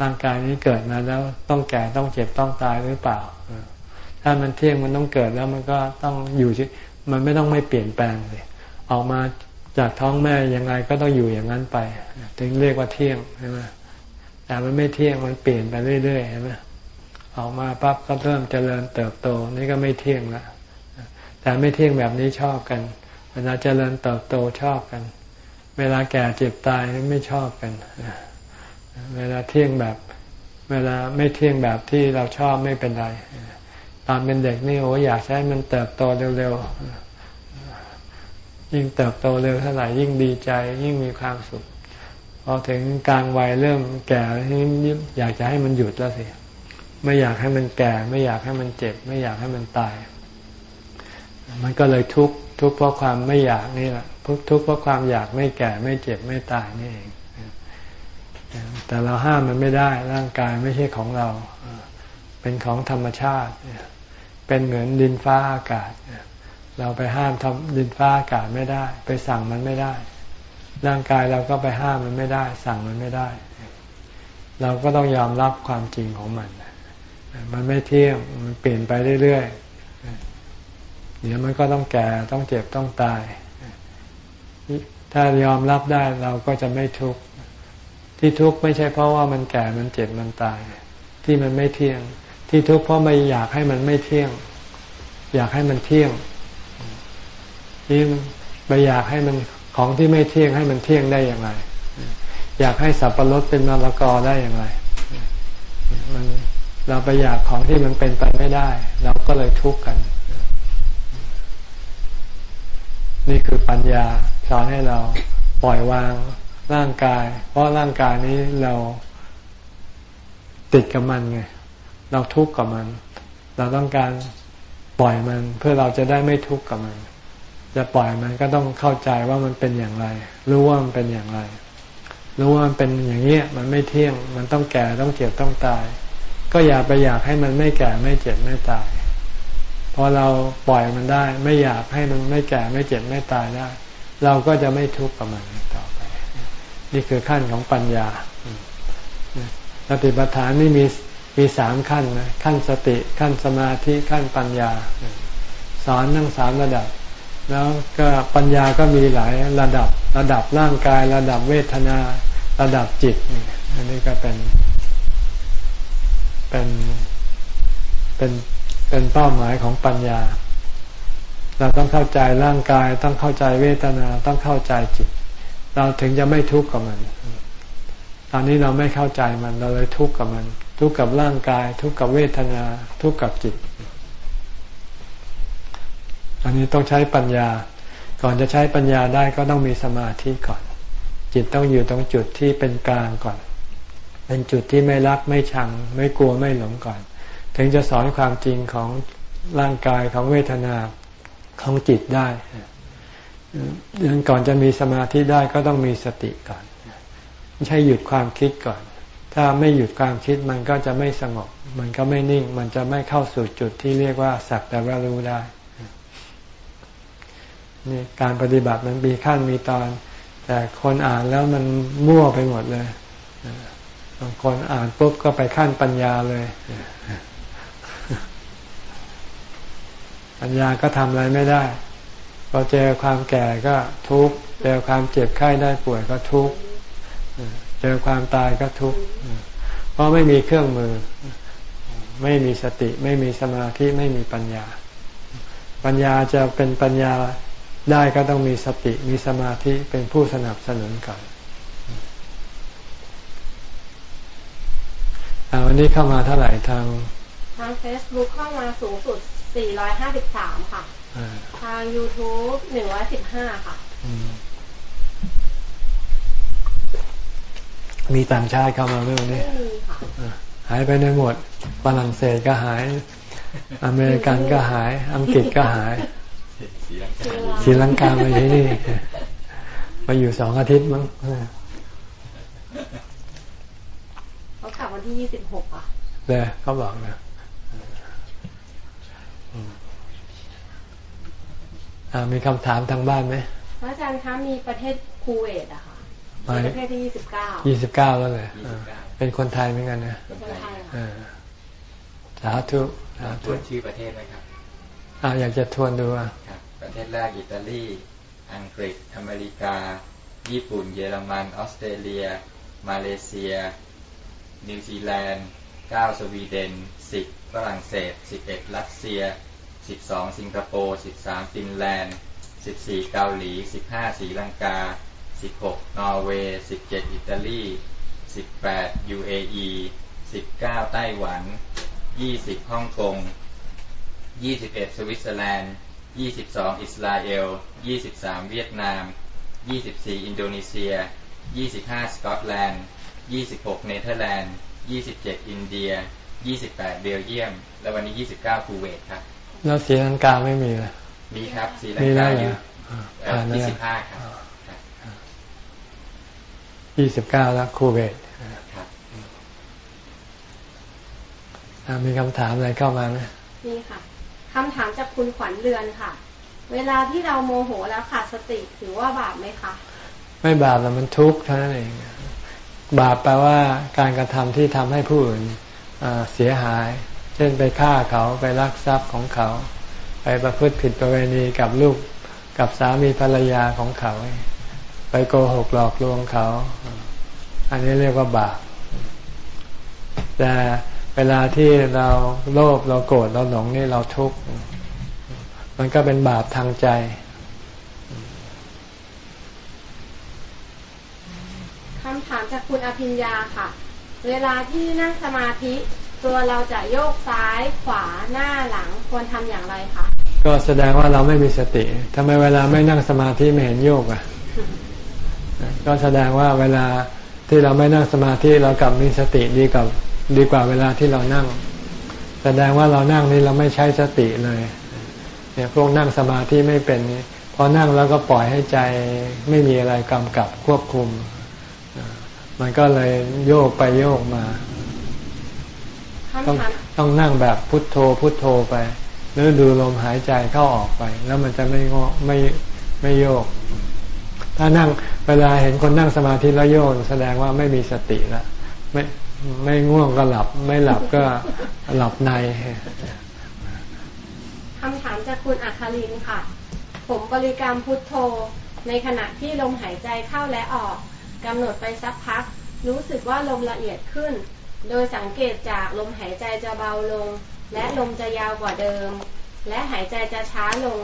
ร่างกายนี้เกิดมาแล้วต้องแก่ต้องเจ็บต้องตายหรือเปล่า ถ้ามันเที่ยงมันต้องเกิดแล้วมันก็ต้องอยู่มันไม่ต้องไม่เปลี่ยนแปลงเลยออกมาจากท้องแม่ยังไงก็ต้องอยู่อย่างนั้นไป ถึงเรียกว่าเที่ยงใช่ไหม แต่มันไม่เที่ยงมันเปลี่ยนไปเรื่อยๆใช่ไหมออกมาปั๊บก็เริ่มเจริญเติบโต นี่ก็ไม่เที่ยงละแต่ไม่เที่ยงแบบนี้ชอบกัน เวลาเจริญเติบโตชอบกัน เวลาแก่เจ็บตายไม่ชอบกัน เวลาเที่ยงแบบ เวลาไม่เที่ยงแบบที่เราชอบไม่เป็นไร ตอนเป็นเด็กนี่โอ้อยากให้มันเติบโตเร็วๆยิ่งเติบโตเร็วเท่าไหร่ยิ่งดีใจยิ่งมีความสุข พอถึงกลางวัยเริ่มแก่อยากจะให้มันหยุดแล้วสิไม่อยากให้มันแก่ ไม่อยากให้มันเจ็บ ไม่อยากให้มันตาย มันก็เลยทุกข์ทุกข์เพราะความไม่อยากนี่แหละทุกข์ทุกข์เพราะความอยากไม่แก่ ไม่เจ็บไม่ตายนี่เองแต่เราห้ามมันไม่ได้ร่างกายไม่ใช่ของเรา เป็นของธรรมชาติ เป็นเหมือนดินฟ้าอากาศ เราไปห้ามทำดินฟ้าอากาศไม่ได้ ไปสั่งมันไม่ได้ ร่างกายเราก็ไปห้ามมันไม่ได้ สั่งมันไม่ได้ เราก็ต้องยอมรับความจริงของมัน มันไม่เที่ยงมันเปลี่ยนไปเรื่อยๆเดี๋ยวมันก็ต้องแก่ต้องเจ็บต้องตาย ถ้ายอมรับได้เราก็จะไม่ทุกข์ที่ทุกข์ไม่ใช่เพราะว่ามันแก่มันเจ็บมันตาย ที่มันไม่เที่ยง ที่ทุกข์เพราะไม่อยากให้มันไม่เที่ยง อยากให้มันเที่ยงที่ไปอยากให้มัน ของที่ไม่เที่ยงให้มันเที่ยงได้อย่างไร อยากให้สับปะรดเป็นมะละกอได้อย่างไรมันเราไปอยากของที่มันเป็นไปไม่ได้ เราก็เลยทุกข์กัน นี่คือปัญญาสอนให้เราปล่อยวางร่างกาย เพราะร่างกายนี้เราติดกับมันไงเราทุกข์กับมัน เราต้องการปล่อยมันเพื่อเราจะได้ไม่ทุกข์กับมัน จะปล่อยมันก็ต้องเข้าใจว่ามันเป็นอย่างไร รู้ว่ามันเป็นอย่างไร รู้ว่ามันเป็นอย่างนี้มันไม่เที่ยง มันต้องแก่ต้องเจ็บต้องตาย ก็อย่าไปอยากให้มันไม่แก่ไม่เจ็บไม่ตายพอเราปล่อยมันได้ ไม่อยากให้มันไม่แก่ไม่เจ็บไม่ตายได้ เราก็จะไม่ทุกข์กับมันต่อไป นี่คือขั้นของปัญญาสติปัฏฐานนี่มีมีสามขั้นนะขั้นสติขั้นสมาธิขั้นปัญญา สอนทั้งสามระดับ แล้วก็ปัญญาก็มีหลายระดับระดับร่างกาย ระดับเวทนา ระดับจิต อันนี้ก็เป็น เป็นเป็นเป็นเป้าหมายของปัญญา เราต้องเข้าใจร่างกาย ต้องเข้าใจเวทนาต้องเข้าใจจิต เราถึงจะไม่ทุกข์กับมัน ตอนนี้เราไม่เข้าใจมันเราเลยทุกข์กับมัน ทุกข์กับร่างกาย ทุกข์กับเวทนา ทุกข์กับจิต อันนี้ต้องใช้ปัญญา ก่อนจะใช้ปัญญาได้ก็ต้องมีสมาธิก่อน จิตต้องอยู่ตรงจุดที่เป็นกลางก่อน เป็นจุดที่ไม่รักไม่ชัง ไม่กลัวไม่หลงก่อน ถึงจะสอนความจริงของร่างกายของเวทนาของจิตได้ดังก่อนจะมีสมาธิได้ก็ต้องมีสติก่อนไม่ใช่หยุดความคิดก่อน ถ้าไม่หยุดความคิดมันก็จะไม่สงบ มันก็ไม่นิ่ง มันจะไม่เข้าสู่จุดที่เรียกว่าสักแต่ว่ารู้ได้ นี่การปฏิบัติมันมีขั้นมีตอน แต่คนอ่านแล้วมันมั่วไปหมดเลยบางคนอ่านปุ๊บก็ไปขั้นปัญญาเลย ปัญญาก็ทำอะไรไม่ได้พอเจอความแก่ก็ทุกข์เจอความเจ็บไข้ได้ป่วยก็ทุกข์เจอความตายก็ทุกข์เพราะไม่มีเครื่องมือ ไม่มีสติ ไม่มีสมาธิไม่มีปัญญา ปัญญาจะเป็นปัญญา ได้ก็ต้องมีสติมีสมาธิเป็นผู้สนับสนุนก่อนวันนี้เข้ามาเท่าไหร่ทาง
ทาง Facebook เข้ามาสูงสุด 453 ค่ะ ทาง YouTube 115 ค่ะ
มีต่างชาติเข้ามาเรื่องนี้
ไม่มีค่ะ
หายไปในหมดฝรั่งเศสก็หาย อเมริกันก็หาย อังกฤษก็หาย ศรีลังกามาที่นี่มาอยู่สองอาทิตย์มั้ง
เขากลับวันที่ยี่สิบหกอะ
เลยเขาบอกนะมีคำถามทางบ้านไหม
พระอาจารย์คะมีประเทศคูเวตอะค่ะประเทศที่ยี่สิบเก้า
ยี่สิบเก้าแล้วเลยเป็นคนไทยเหมือนกันนะ
คนไทย
สาธุ
สาธุชื่อประเทศไหมครับ
อ่าอยากจะทวนดูอะ
ประเทศแรกอิตาลี อังกฤษ อเมริกา ญี่ปุ่น เยอรมัน ออสเตรเลีย มาเลเซีย นิวซีแลนด์9สวีเดน 10 ฝรั่งเศส 11 รัสเซีย 12 สิงคโปร์ 13 ฟินแลนด์ 14 เกาหลี 15สีลังกา 16 นอร์เวย์ 17 อิตาลี 18 UAE 19 ไต้หวัน 20 ฮ่องกง 21 สวิตเซอร์แลนด์ 22อิสราเอล23เวียดนาม24อินโดนีเซีย25สกอตแลนด์26เนเธอร์แลนด์27อินเดีย28เบลเยียม และวันนี้29คูเวตครับ
แล้วสีลังกาไม่มีเลย
มีครับสีลังกาอยู่25ครับ
29แล้วคูเวตมีคำถามอะไรเข้ามาไหม
มีค่ะ คำถามจากคุณขวัญเรือนค่ะ เวลาที่เราโมโหแล้วขาดสติถือว่าบาปไหมคะ
ไม่บาปแต่มันทุกข์เท่านั้นเองบาปแปลว่าการกระทำที่ทำให้ผู้อื่นเสียหาย เช่นไปฆ่าเขาไปลักทรัพย์ของเขา ไปประพฤติผิดประเวณีกับลูกกับสามีภรรยาของเขา ไปโกหกหลอกลวงเขา อันนี้เรียกว่าบาปแต่ เวลาที่เราโลภเราโกรธเราหลงนี่เราทุกข์มันก็เป็นบาปทางใจ
คำถามจากคุณอภิญญาค่ะ เวลาที่นั่งสมาธิ ตัวเราจะโยกซ้ายขวาหน้าหลังควรทำอย่างไรคะ
ก็แสดงว่าเราไม่มีสติทำไมเวลาไม่นั่งสมาธิไม่เห็นโยกอะ ก็แสดงว่าเวลาที่เราไม่นั่งสมาธิเรากลับมีสติดีกับ ดีกว่าเวลาที่เรานั่ง แสดงว่าเรานั่งนี่เราไม่ใช้สติเลยเนี่ยพวกนั่งสมาธิไม่เป็นนี้พอนั่งแล้วก็ปล่อยให้ใจไม่มีอะไรกำกับควบคุม มันก็เลยโยกไปโยกมา ต้องต้องนั่งแบบพุทโธพุทโธไป หรือดูลมหายใจเข้าออกไป แล้วมันจะไม่งอไม่ไม่โยก ถ้านั่งเวลาเห็นคนนั่งสมาธิแล้วโยกแสดงว่าไม่มีสติแล้วไม่ ไม่ง่วงก็หลับ ไม่หลับก็หลับใน
คำถามจากคุณอัคารินค่ะ ผมบริกรรมพุทโธ ในขณะที่ลมหายใจเข้าและออกกำหนดไปสักพัก รู้สึกว่าลมละเอียดขึ้น โดยสังเกตจากลมหายใจจะเบาลง และลมจะยาวกว่าเดิม และหายใจจะช้าลง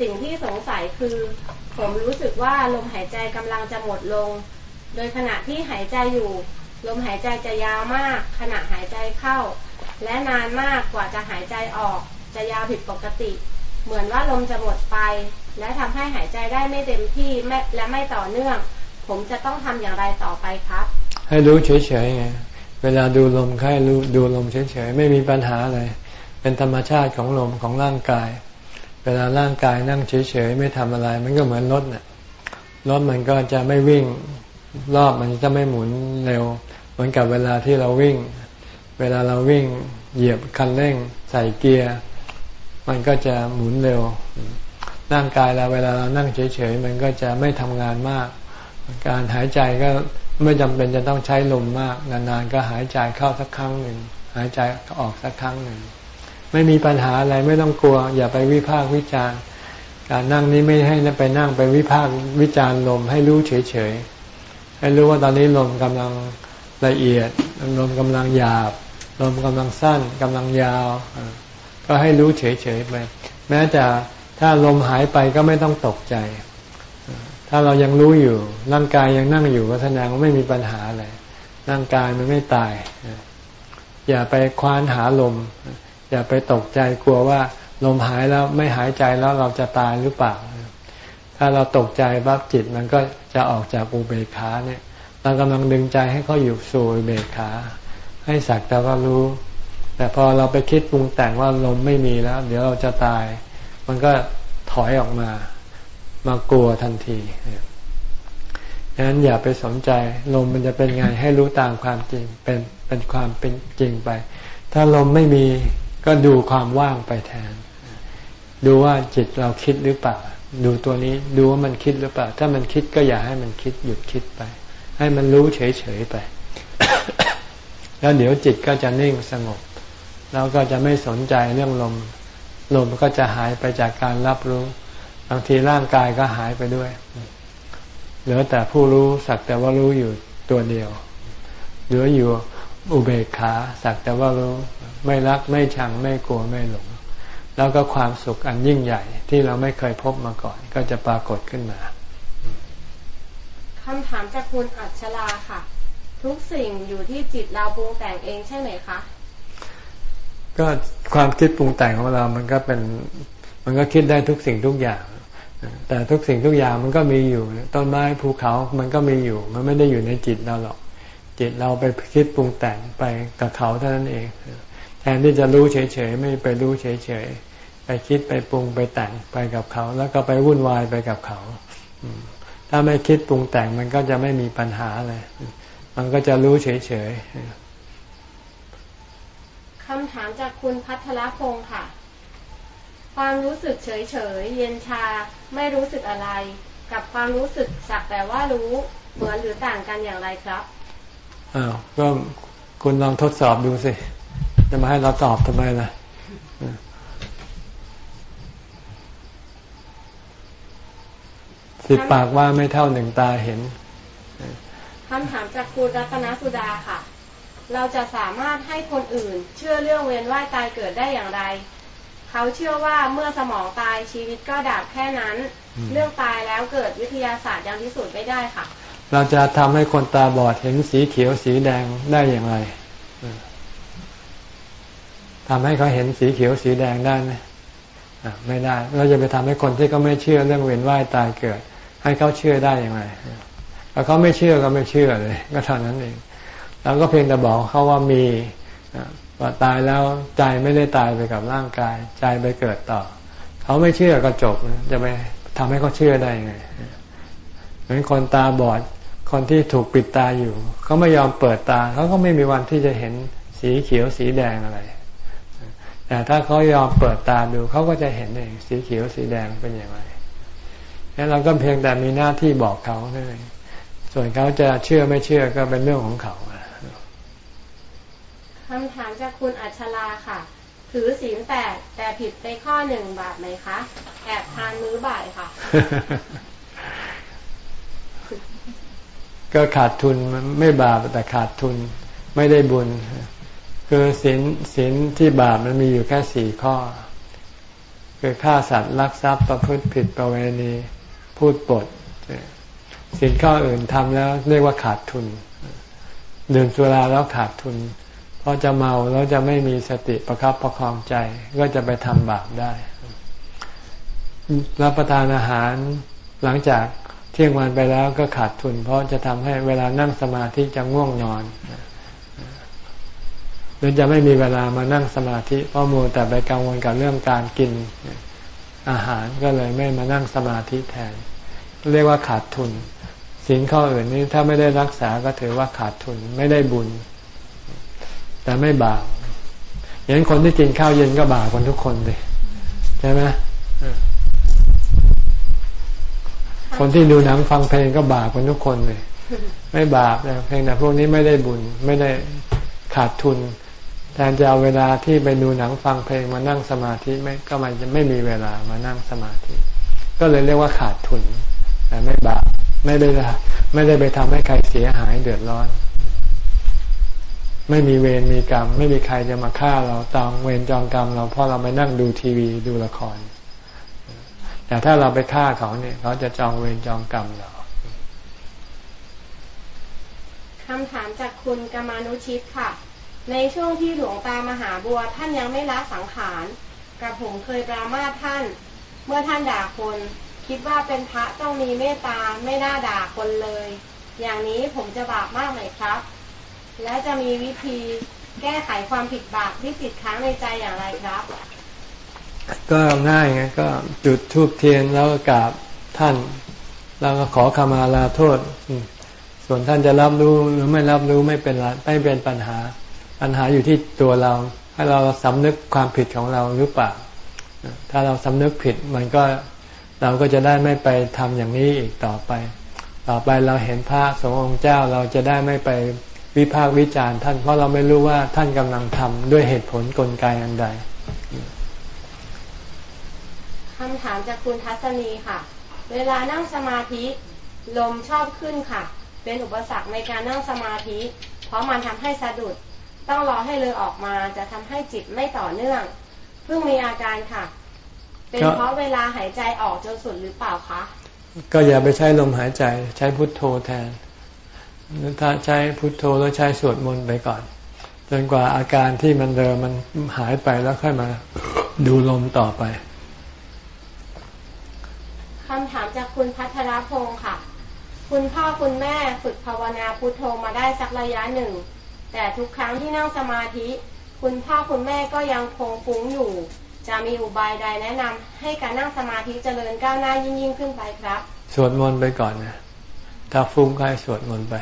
สิ่งที่สงสัยคือ ผมรู้สึกว่าลมหายใจกำลังจะหมดลง โดยขณะที่หายใจอยู่ ลมหายใจจะยาวมาก ขณะหายใจเข้า และนานมากกว่าจะหายใจออก จะยาวผิดปกติ เหมือนว่าลมจะหมดไป และทำให้หายใจได้ไม่เต็มที่และไม่ต่อเนื่อง ผมจะต้องทำอย่างไรต่อไปครับ
ให้รู้เฉยๆไงเวลาดูลมแค่รู้ดูลมเฉยๆไม่มีปัญหาอะไรเป็นธรรมชาติของลมของร่างกาย เวลาร่างกายนั่งเฉยๆไม่ทำอะไร มันก็เหมือนรถเนี่ยรถมันก็จะไม่วิ่ง รอบมันจะไม่หมุนเร็ว เหมือนกับเวลาที่เราวิ่ง เวลาเราวิ่งเหยียบคันเร่ง ใส่เกียร์ มันก็จะหมุนเร็ว ร่างกายเราเวลาเรานั่งเฉยๆ มันก็จะไม่ทำงานมาก การหายใจก็ไม่จำเป็นจะต้องใช้ลมมาก นานๆ ก็หายใจเข้าสักครั้งหนึ่ง หายใจออกสักครั้งหนึ่ง ไม่มีปัญหาอะไรไม่ต้องกลัว อย่าไปวิพากษ์วิจารณ์ การนั่งนี้ไม่ให้ไปนั่งไปวิพากษ์วิจารณ์ลมให้รู้เฉยๆ ให้รู้ว่าตอนนี้ลมกำลังละเอียดลมกำลังหยาบลมกำลังสั้นกำลังยาว ก็ให้รู้เฉยๆไปแม้จะถ้าลมหายไปก็ไม่ต้องตกใจ ถ้าเรายังรู้อยู่ร่างกายยังนั่งอยู่ก็แสดงว่าไม่มีปัญหาอะไรร่างกายมันไม่ตาย อย่าไปคว้านหาลม อย่าไปตกใจกลัวว่าลมหายแล้วไม่หายใจแล้วเราจะตายหรือเปล่า ถ้าเราตกใจบับจิตมันก็จะออกจากอุเบกขาเนี่ยเรากำลังดึงใจให้เขาอยู่สู่อุเบกขา ให้สักแต่ว่ารู้ แต่พอเราไปคิดปรุงแต่งว่าลมไม่มีแล้ว เดี๋ยวเราจะตาย มันก็ถอยออกมามากลัวทันทีดังนั้นอย่าไปสนใจลมมันจะเป็นไงให้รู้ตามความจริงเป็นเป็นความเป็นจริงไป ถ้าลมไม่มีก็ดูความว่างไปแทน ดูว่าจิตเราคิดหรือเปล่า ดูตัวนี้ดูว่ามันคิดหรือเปล่า ถ้ามันคิดก็อย่าให้มันคิดหยุดคิดไป ให้มันรู้เฉยๆไป แล้วเดี๋ยวจิตก็จะนิ่งสงบ แล้วก็จะไม่สนใจเรื่องลม ลมก็จะหายไปจากการรับรู้ บางทีร่างกายก็หายไปด้วย เหลือแต่ผู้รู้สักแต่ว่ารู้อยู่ตัวเดียว เหลืออยู่อุเบกขาสักแต่ว่ารู้ ไม่รักไม่ชังไม่กลัวไม่หลง แล้วก็ความสุขอันยิ่งใหญ่ที่เราไม่เคยพบมาก่อน ก็จะปรากฏขึ้นมา
คำถามจากคุณอัชลาค่ะ ทุกสิ่งอยู่ที่จิตเราปรุงแต่งเองใช่ไหมคะ
ก็ความคิดปรุงแต่งของเรา มันก็เป็น มันก็คิดได้ทุกสิ่งทุกอย่างแต่ทุกสิ่งทุกอย่างมันก็มีอยู่ ต้นไม้ภูเขามันก็มีอยู่ มันไม่ได้อยู่ในจิตเราหรอก จิตเราไปคิดปรุงแต่งไปกับเขาเท่านั้นเอง แทนที่จะรู้เฉยๆไม่ไปรู้เฉยๆ ไปคิดไปปรุงไปแต่งไปกับเขา แล้วก็ไปวุ่นวายไปกับเขาถ้าไม่คิดปรุงแต่งมันก็จะไม่มีปัญหาเลยมันก็จะรู้เฉย
ๆคำถามจากคุณพัทรพงศ์ค่ะ ความรู้สึกเฉยๆเย็นชาไม่รู้สึกอะไร กับความรู้สึกสักแต่ว่ารู้เหมือนหรือต่างกันอย่างไรครับ
อ้าวก็คุณลองทดสอบดูสิ จะมาให้เราตอบทำไมล่ะ สิบปากว่าไม่เท่าหนึ่งตาเห็น
คำถามจากคุณรัตนสุดาค่ะ เราจะสามารถให้คนอื่น เชื่อเรื่องเวียนว่ายตายเกิดได้อย่างไร เขาเชื่อว่าเมื่อสมองตายชีวิตก็ดับแค่นั้น เรื่องตายแล้วเกิดวิทยาศาสตร์ยังพิสูจน์ไม่ได้ค่ะ
เราจะทำให้คนตาบอดเห็นสีเขียวสีแดงได้อย่างไรทำให้เขาเห็นสีเขียวสีแดงได้ไหมไม่ได้ เราจะไปทำให้คนที่เขาไม่เชื่อเรื่องเวียนว่ายตายเกิด ให้เขาเชื่อได้อย่างไรถ้าเขาไม่เชื่อก็ไม่เชื่อเลย ก็เท่านั้นเองเราก็เพียงแต่บอกเขาว่ามีว่าตายแล้วใจไม่ได้ตายไปกับร่างกาย ใจไปเกิดต่อ เขาไม่เชื่อก็จบจะไปทำให้เขาเชื่อได้ยังไงเหมือนคนตาบอด คนที่ถูกปิดตาอยู่ เขาไม่ยอมเปิดตาเขาก็ไม่มีวันที่จะเห็นสีเขียวสีแดงอะไร แต่ถ้าเขายอมเปิดตาดูเขาก็จะเห็นเองสีเขียวสีแดงเป็นอย่างไร แล้วเราก็เพียงแต่มีหน้าที่บอกเขาเท่านั้นส่วนเขาจะเชื่อไม่เชื่อก็เป็นเรื่องของเขา
คำถามจากคุณอัชลาค่ะ ถือศีลแปดแต่ผิดไปข้อหนึ่งบาทไหมคะ แอบทานมื้อบ่ายค่ะ
ก็ขาดทุนไม่บาปแต่ขาดทุนไม่ได้บุญ คือศีลศีลที่บาปมันมีอยู่แค่สี่ข้อ คือฆ่าสัตว์ลักทรัพย์ประพฤติผิดประเวณี พูดปดศีลข้ออื่นทำแล้วเรียกว่าขาดทุน ดื่มสุราแล้วขาดทุน เพราะจะเมาแล้วจะไม่มีสติประครับประคองใจ ก็จะไปทำบาปได้ รับประทานอาหารหลังจากเที่ยงวันไปแล้วก็ขาดทุน เพราะจะทำให้เวลานั่งสมาธิจะง่วงนอนหรือจะไม่มีเวลามานั่งสมาธิเพราะมัวแต่ไปกังวลกับเรื่องการกินอาหารก็เลยไม่มานั่งสมาธิแทน เรียกว่าขาดทุนสินข้ออื่นนี้ถ้าไม่ได้รักษาก็ถือว่าขาดทุนไม่ได้บุญ แต่ไม่บาปอย่างคนที่กินข้าวเย็นก็บาปคนทุกคนเลยใช่ไหมคนที่ดูหนังฟังเพลงก็บาปคนทุกคนเลย ไม่บาปนะเพลงแต่พวกนี้ไม่ได้บุญ ไม่ได้ขาดทุนแทนจะเอาเวลาที่ไปดูหนังฟังเพลงมานั่งสมาธิไม่ก็มันจะไม่มีเวลามานั่งสมาธิ ก็เลยเรียกว่าขาดทุน แต่ไม่บาปไม่ได้ไม่ได้ไปทำให้ใครเสียหายเดือดร้อน ไม่มีเวรมีกรรม ไม่มีใครจะมาฆ่าเราตองเวรจองกรรมเราเพราะเราไปนั่งดูทีวีดูละคร แต่ถ้าเราไปฆ่าเขาเนี่ยเขาจะจองเวรจองกรรมเรา
คำถามจากคุณกมานุชิตค่ะ ในช่วงที่หลวงตามหาบัว ท่านยังไม่ละสังขารกับผมเคยปรามาท่าน เมื่อท่านด่าคน คิดว่าเป็นพระต้องมีเมตตาไม่น่าด่าคนเลย อย่างนี้ผมจะบาปมากไหมครับ และจะมีวิธีแก้ไขความผิดบาปที่ติดค้างในใจอย่างไรครับ
ก็ง่ายไงก็จุดทูบเทียนแล้วก็กราบท่าน แล้วก็ขอขมาลาโทษ ส่วนท่านจะรับรู้หรือไม่รับรู้ไม่เป็นไรไม่เป็นปัญหา ปัญหาอยู่ที่ตัวเรา ให้เราสำนึกความผิดของเราหรือเปล่า ถ้าเราสำนึกผิดมันก็ เราก็จะได้ไม่ไปทำอย่างนี้อีกต่อไป ต่อไปเราเห็นพระสงฆ์องค์เจ้าเราจะได้ไม่ไปวิพากษ์วิจารณ์ท่านเพราะเราไม่รู้ว่าท่านกำลังทำด้วยเหตุผลกลไกอันใด
คำถามจากคุณทัศนีค่ะ เวลานั่งสมาธิ ลมชอบขึ้นค่ะ เป็นอุปสรรคในการนั่งสมาธิ เพราะมันทำให้สะดุด ต้องรอให้เลยออกมาจะทำให้จิตไม่ต่อเนื่อง เพิ่งมีอาการค่ะ เป็นเพราะเวลาหายใจออกจนสุดหรือเปล่าคะ
ก็อย่าไปใช้ลมหายใจ ใช้พุทโธแทนถ้าใช้พุทโธแล้วใช้สวดมนต์ไปก่อน จนกว่าอาการที่มันเดิมมันหายไปแล้วค่อยมาดูลมต่อไป
คำถามจากคุณพัทรพงศ์ค่ะ คุณพ่อคุณแม่ฝึกภาวนาพุทโธมาได้สักระยะหนึ่ง แต่ทุกครั้งที่นั่งสมาธิ คุณพ่อคุณแม่ก็ยังคงฟุ้งอยู่ จะมีอุบายใดแนะนำให้การนั่งสมาธิเจริญก้าวหน้ายิ่งยิ่งขึ้นไปครับ
สวดมนต์ไปก่อนนะถ้าฟุ้งก็ให้สวดมนต์ไป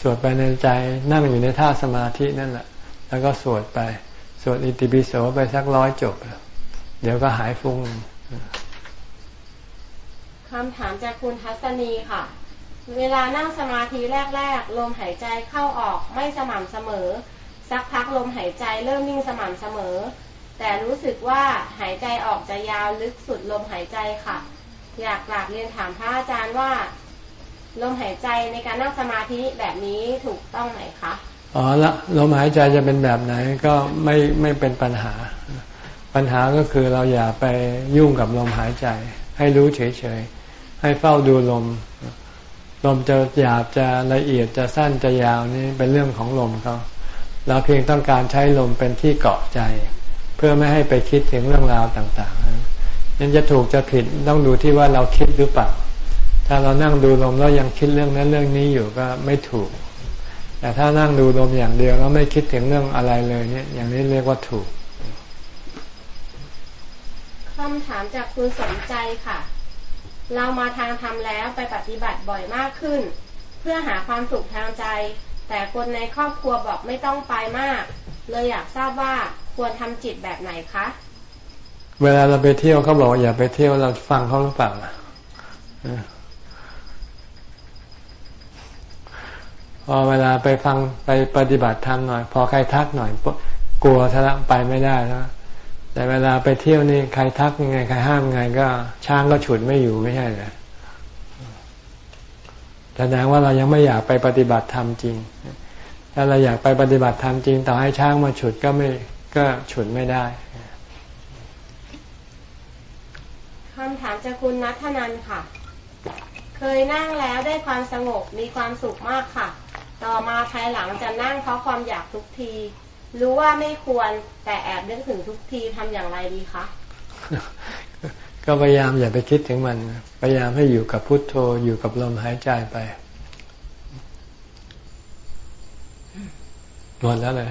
สวดไปในใจนั่งอยู่ในท่าสมาธินั่นแหละแล้วก็สวดไป สวดอิติปิโสไปสักร้อยจบ เดี๋ยวก็หายฟุ้ง
คำถามจากคุณทัศนีค่ะ เวลานั่งสมาธิแรก ๆ ลมหายใจเข้าออกไม่สม่ำเสมอ สักพักลมหายใจเริ่มนิ่งสม่ำเสมอ แต่รู้สึกว่าหายใจออกจะยาวลึกสุดลมหายใจค่ะ อยากกราบเรียนถามพระอาจารย์ว่า ลมหายใจในการนั่งสมาธิแบบนี้ถูกต้องไหมคะ
อ๋อละลมหายใจจะเป็นแบบไหนก็ไม่ไม่เป็นปัญหา ปัญหาก็คือเราอย่าไปยุ่งกับลมหายใจ ให้รู้เฉยๆให้เฝ้าดูลม ลมจะหยาบจะละเอียดจะสั้นจะยาวนี่เป็นเรื่องของลมเขาเราเพียงต้องการใช้ลมเป็นที่เกาะใจ พื่อไม่ให้ไปคิดถึงเรื่องราวต่างๆนั้นจะถูกจะผิดต้องดูที่ว่าเราคิดหรือเปล่า ถ้าเรานั่งดูลมแล้วยังคิดเรื่องนั้นเรื่องนี้อยู่ก็ไม่ถูก แต่ถ้านั่งดูลมอย่างเดียวแล้วไม่คิดถึงเรื่องอะไรเลยเนี่ย อย่างนี้เรียกว่าถูก
คำถามจากคุณสนใจค่ะ เรามาทางธรรมแล้วไปปฏิบัติบ่อยมากขึ้น เพื่อหาความสุขทางใจ แต่คนในครอบครัวบอกไม่ต้องไปมาก เลยอยากทราบว่า ควรทำจิตแบบไหนคะ
เวลาเราไปเที่ยวเขาบอกอย่าไปเที่ยวเราฟังเขาหรือเปล่าพอเวลาไปฟังไปปฏิบัติธรรมหน่อย พอใครทักหน่อยกลัวทะละไปไม่ได้แล้วแต่เวลาไปเที่ยวนี่ใครทักยังไงใครห้ามยังไงก็ ช้างก็ฉุดไม่อยู่ไม่ใช่เลยแสดงว่าเรายังไม่อยากไปปฏิบัติธรรมจริง ถ้าเราอยากไปปฏิบัติธรรมจริง ต่อให้ช้างมาฉุดก็ไม่ ก็ฉุดไม่ได้
คำถามจากคุณนัทนันค่ะ เคยนั่งแล้วได้ความสงบมีความสุขมากค่ะ ต่อมาภายหลังจะนั่งเพราะความอยากทุกที รู้ว่าไม่ควรแต่แอบนึกถึงทุกทีทำอย่างไรดีคะ
ก็พยายามอย่าไปคิดถึงมัน พยายามให้อยู่กับพุทโธอยู่กับลมหายใจไปหมดแล้วเลย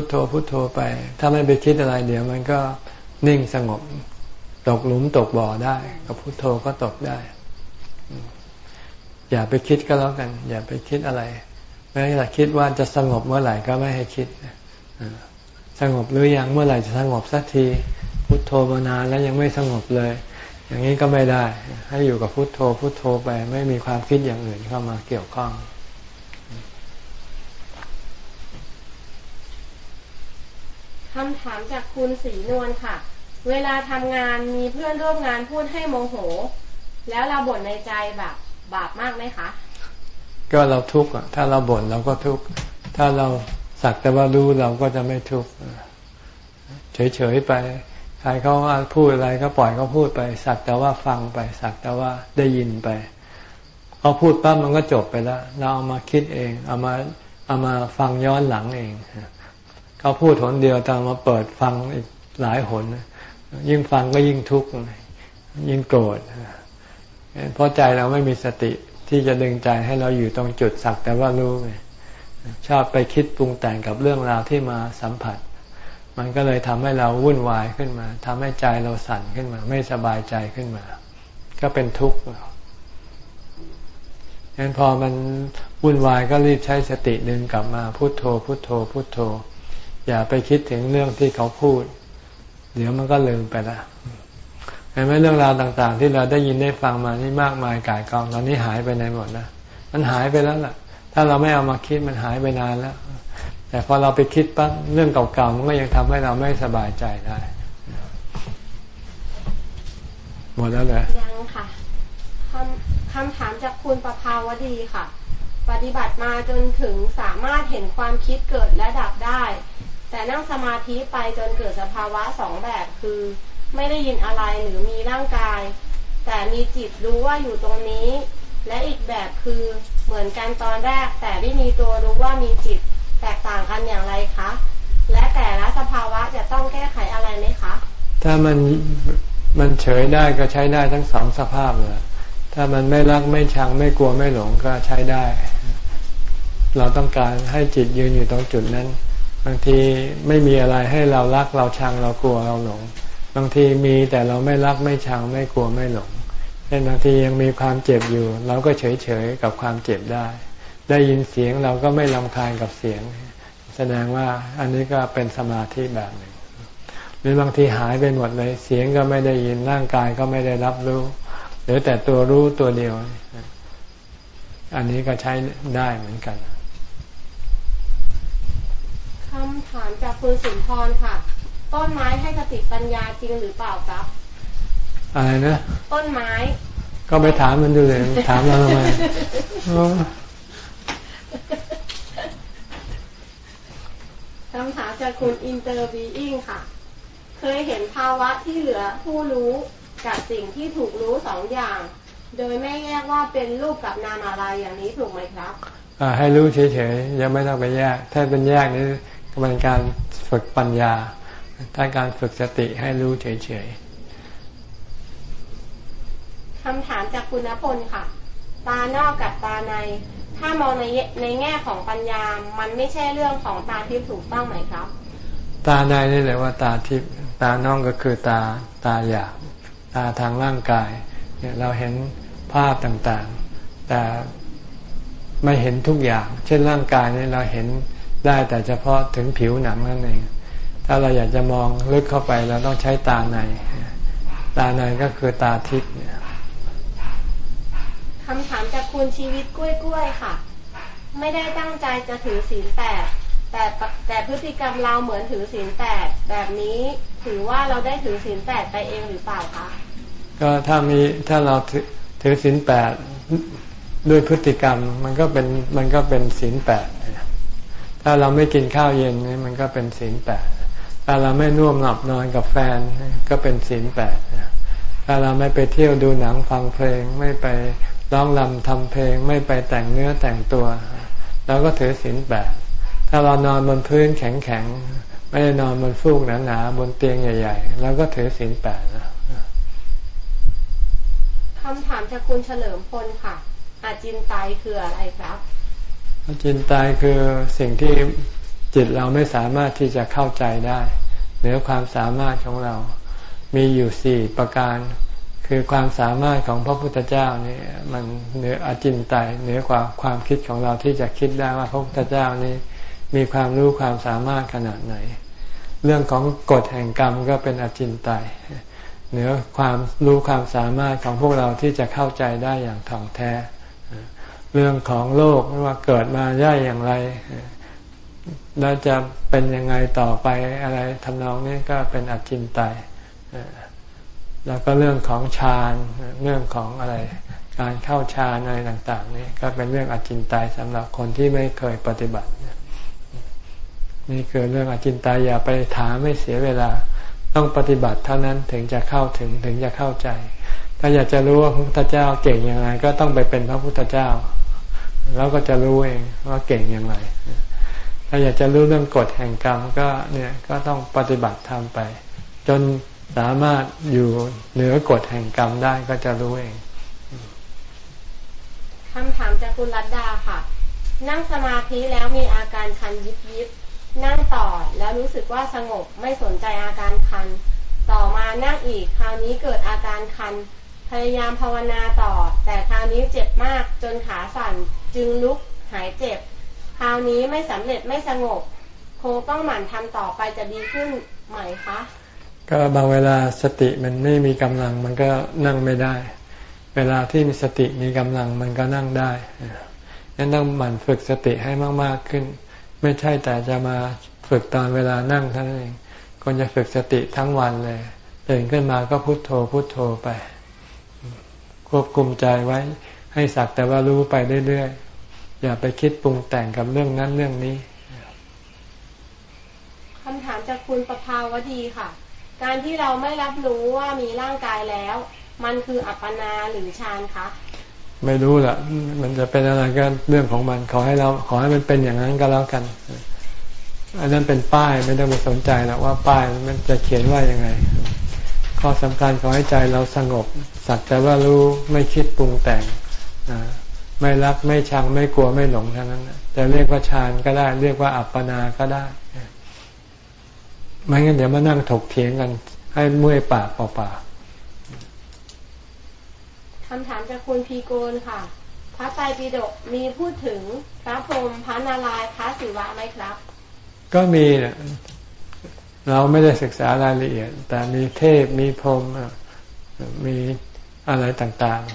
พุทโธพุทโธไป ถ้าไม่ไปคิดอะไรเดี๋ยวมันก็นิ่งสงบ ตกหลุมตกบ่อได้ กับพุทโธก็ตกได้ อย่าไปคิดก็แล้วกัน อย่าไปคิดอะไรไม่ให้คิดว่าจะสงบเมื่อไหร่ก็ไม่ให้คิดสงบหรือยังเมื่อไหร่จะสงบสักที พุโทโธมานานแล้วยังไม่สงบเลย อย่างนี้ก็ไม่ได้ ให้อยู่กับพุโทโธพุโทโธไป ไม่มีความคิดอย่างอื่นเข้ามาเกี่ยวข้องำ
ถามจากคุณสีนวลค่ะ เวลาทำงานมีเพื่อนร่วมงานพูดให้โมโห แล้วเราบ่นในใจแบบบาปมากไหมคะ
ก็เราทุกข์ถ้าเราบ่นเราก็ทุกข์ถ้าเราสักแต่ว่ารู้เราก็จะไม่ทุกข์เฉยๆไป ใครเขาพูดอะไรก็ปล่อยเขาพูดไป สักแต่ว่าฟังไปสักแต่ว่าได้ยินไปเขาพูดปั๊บมันก็จบไปแล้ว เราเอามาคิดเอง เอามาเอามาฟังย้อนหลังเอง เขาพูดหนเดียวแต่มาเปิดฟังอีกหลายหน ยิ่งฟังก็ยิ่งทุกข์ยิ่งโกรธเพราะใจเราไม่มีสติที่จะดึงใจให้เราอยู่ตรงจุดสักแต่ว่ารู้ชอบไปคิดปรุงแต่งกับเรื่องราวที่มาสัมผัส มันก็เลยทำให้เราวุ่นวายขึ้นมาทำให้ใจเราสั่นขึ้นมา ไม่สบายใจขึ้นมา ก็เป็นทุกข์งั้นพอมันวุ่นวายก็รีบใช้สติดึงกลับมาพุโทโธพุโทโธพุโทโธ อย่าไปคิดถึงเรื่องที่เขาพูด เดี๋ยวมันก็ลืมไปละเห็นไหมเรื่องราวต่าง ๆ ที่เราได้ยินได้ฟังมานี่มากมายกายกองตอนนี้หายไปในหมดนะมันหายไปแล้วล่ะ ถ้าเราไม่เอามาคิดมันหายไปนานแล้ว แต่พอเราไปคิดปั๊บเรื่องเก่าๆมันก็ยังทำให้เราไม่สบายใจได้หมดแล้วเหรอ
ยังค่ะคำคำถามจากคุณประภาวดีค่ะ ปฏิบัติมาจนถึงสามารถเห็นความคิดเกิดและดับได้ แต่นั่งสมาธิไปจนเกิดสภาวะสองแบบคือ ไม่ได้ยินอะไรหรือมีร่างกาย แต่มีจิตรู้ว่าอยู่ตรงนี้ และอีกแบบคือเหมือนกันตอนแรก แต่ไม่มีตัวรู้ว่ามีจิตแตกต่างกันอย่างไรคะ และแต่ละสภาวะจะต้องแก้ไขอะไรไหมคะ
ถ้ามันมันเฉยได้ก็ใช้ได้ทั้งสองสภาพเลยถ้ามันไม่รักไม่ชังไม่กลัวไม่หลงก็ใช้ได้ เราต้องการให้จิตยืนอยู่ตรงจุดนั้นางทีไม่มีอะไรให้เรารักเราชังเรากลัวเราหลง บางทีมีแต่เราไม่รักไม่ชังไม่กลัวไม่หลงเช่นบางทียังมีความเจ็บอยู่ เราก็เฉยเฉยกับความเจ็บได้ ได้ยินเสียงเราก็ไม่ลำคาญกับเสียง แสดงว่าอันนี้ก็เป็นสมาธิแบบหนึ่ง หรือบางทีหายไปหมดเลยเสียงก็ไม่ได้ยินร่างกายก็ไม่ได้รับรู้หรือแต่ตัวรู้ตัวเดียว อันนี้ก็ใช้ได้เหมือนกัน
คำถามจากคุณสุนทรค่ะ ต้นไม้ให้สติปัญญาจริงหรือเปล่าครับ
อะไรนะ
ต้นไม้
ก็ไปถามมันดูเลย ถามเราทำไม
คำถามจากคุณอินเตอร์บีอิงค่ะ เคยเห็นภาวะที่เหลือผู้รู้กับสิ่งที่ถูกรู้สองอย่าง โดยไม่แยกว่าเป็นรูปกับนามอะไรอย่างนี้ถูกไหมครับ
ให้รู้เฉยๆยังไม่ต้องไปแยก ถ้าเป็นแยกนี่ เป็นการฝึกปัญญา ถ้าการฝึกสติให้รู้เฉย
ๆคำถามจากคุณณพลค่ะ ตานอกกับตาใน ถ้ามองในในแง่ของปัญญา มันไม่ใช่เรื่องของตาทิพย์ถูกต้องไหมครับ
ตาในนี่แหละว่าตาทิพย์ตานอกก็คือตาตาอยากตาทางร่างกาย เนี่ยเราเห็นภาพต่างๆ แต่ไม่เห็นทุกอย่าง เช่นร่างกายนี่เราเห็น ได้แต่เฉพาะถึงผิวหนังนั่นเอง ถ้าเราอยากจะมองลึกเข้าไปเราต้องใช้ตาใน ตาในก็คือตาทิพย์เนี่ย
คำถามจากคุณชีวิตกล้วยๆค่ะ ไม่ได้ตั้งใจจะถือศีลแปดแต่แต่พฤติกรรมเราเหมือนถือศีลแปดแบบนี้ถือว่าเราได้ถือศีลแปดไปเองหรือเปล่าคะ
ก็ถ้ามีถ้าเราถือศีลแปดด้วยพฤติกรรมมันก็เป็นมันก็เป็นศีลแปด ถ้าเราไม่กินข้าวเย็นนี่มันก็เป็นศีลแปดถ้าเราไม่น่วมหลับนอนกับแฟนก็เป็นศีลแปดถ้าเราไม่ไปเที่ยวดูหนังฟังเพลง ไม่ไปร้องรำทำเพลง ไม่ไปแต่งเนื้อแต่งตัวเราก็ถือศีลแปดถ้าเรานอนบนพื้นแข็งๆไม่ได้นอนบนฟูกหนาๆบนเตียงใหญ่ๆเราก็ถือศีลแปดนะ
คำถามจากคุณเฉลิมพลค่ะ อาจินตายคืออะไรครับ
จินตายคือสิ่งที่จิตเราไม่สามารถที่จะเข้าใจได้เหนือความสามารถของเรา มีอยู่สี่ประการ คือความสามารถของพระพุทธเจ้านี่มันเหนืออจินไตยเหนือกว่าความคิดของเราที่จะคิดได้ว่าพระพุทธเจ้านี้มีความรู้ความสามารถขนาดไหน เรื่องของกฎแห่งกรรมก็เป็นอจินไตยเหนือความรู้ความสามารถของพวกเราที่จะเข้าใจได้อย่างถ่องแท้ เรื่องของโลกไม่ว่าเกิดมาได้อย่างไร แล้วจะเป็นยังไงต่อไปอะไรทำนองนี้ก็เป็นอจินไตยแล้วก็เรื่องของฌานเรื่องของอะไร การเข้าฌานอะไรต่าง ๆ นี่ก็เป็นเรื่องอจินไตยสำหรับคนที่ไม่เคยปฏิบัติ นี่คือเรื่องอจินไตยอย่าไปถามไม่เสียเวลาต้องปฏิบัติเท่านั้นถึงจะเข้าถึงถึงจะเข้าใจ ถ้าอยากจะรู้ว่าพระพุทธเจ้าเก่งยังไง ก็ต้องไปเป็นพระพุทธเจ้า แล้วก็จะรู้เองว่าเก่งยังไงถ้าอยากจะรู้เรื่องกฎแห่งกรรมก็เนี่ยก็ต้องปฏิบัติทำไป จนสามารถอยู่เหนือกฎแห่งกรรมได้ก็จะรู้เอง
คำถามจากคุณรัตดาค่ะ นั่งสมาธิแล้วมีอาการคันยิบยิบนั่งต่อแล้วรู้สึกว่าสงบไม่สนใจอาการคัน ต่อมานั่งอีกคราวนี้เกิดอาการคัน พยายามภาวนาต่อ แต่คราวนี้เจ็บมากจนขาสั่นจึงลุกหายเจ็บ คราวนี้ไม่สำเร็จไม่สงบ คงต้องหมั่นทำต่อไปจะดีขึ้นไหมคะ
ก็บางเวลาสติมันไม่มีกำลังมันก็นั่งไม่ได้ เวลาที่มีสติมีกำลังมันก็นั่งได้งั้นต้องหมั่นฝึกสติให้มาก ๆขึ้น ไม่ใช่แต่จะมาฝึกตอนเวลานั่งเท่านั้นเองควรจะฝึกสติทั้งวันเลยตื่นขึ้นมาก็พุโทโธพุโทโธไป ควบคุมใจไว้ ให้สักแต่ว่ารู้ไปเรื่อยๆ อย่าไปคิดปรุงแต่งกับเรื่องนั้นเรื่องนี้
คำถามจากคุณประภาวดีค่ะ การที่เราไม่รับรู้ว่ามีร่างกายแล้ว มันคืออัปปนาหรือฌานคะ
ไม่รู้แหละมันจะเป็นอะไรก็เรื่องของมันขอให้เรา ขอให้มันเป็นอย่างนั้นก็แล้วกันอันนั้นเป็นป้ายไม่ต้องไปสนใจหรอกว่าป้ายมันจะเขียนว่ายังไง ข้อสำคัญขอให้ใจเราสงบ สักแต่ว่ารู้ไม่คิดปรุงแต่ง ไม่รักไม่ชังไม่กลัวไม่หลงเท่านั้นจะเรียกว่าฌานก็ได้ เรียกว่าอัปปนาก็ได้ไม่งั้นเดี๋ยวมานั่งถกเถียงกัน ให้มื่อยปากเปล่าๆ
คำถามจากคุณพีโกนค่ะ พระไตรปิฎกมีพูดถึงพระพรหมพระนารายณ์พระศิวะไหมครับ
ก็มีเนี่ยเราไม่ได้ศึกษารายละเอียด แต่มีเทพมีพรหมมีอะไรต่าง
ๆ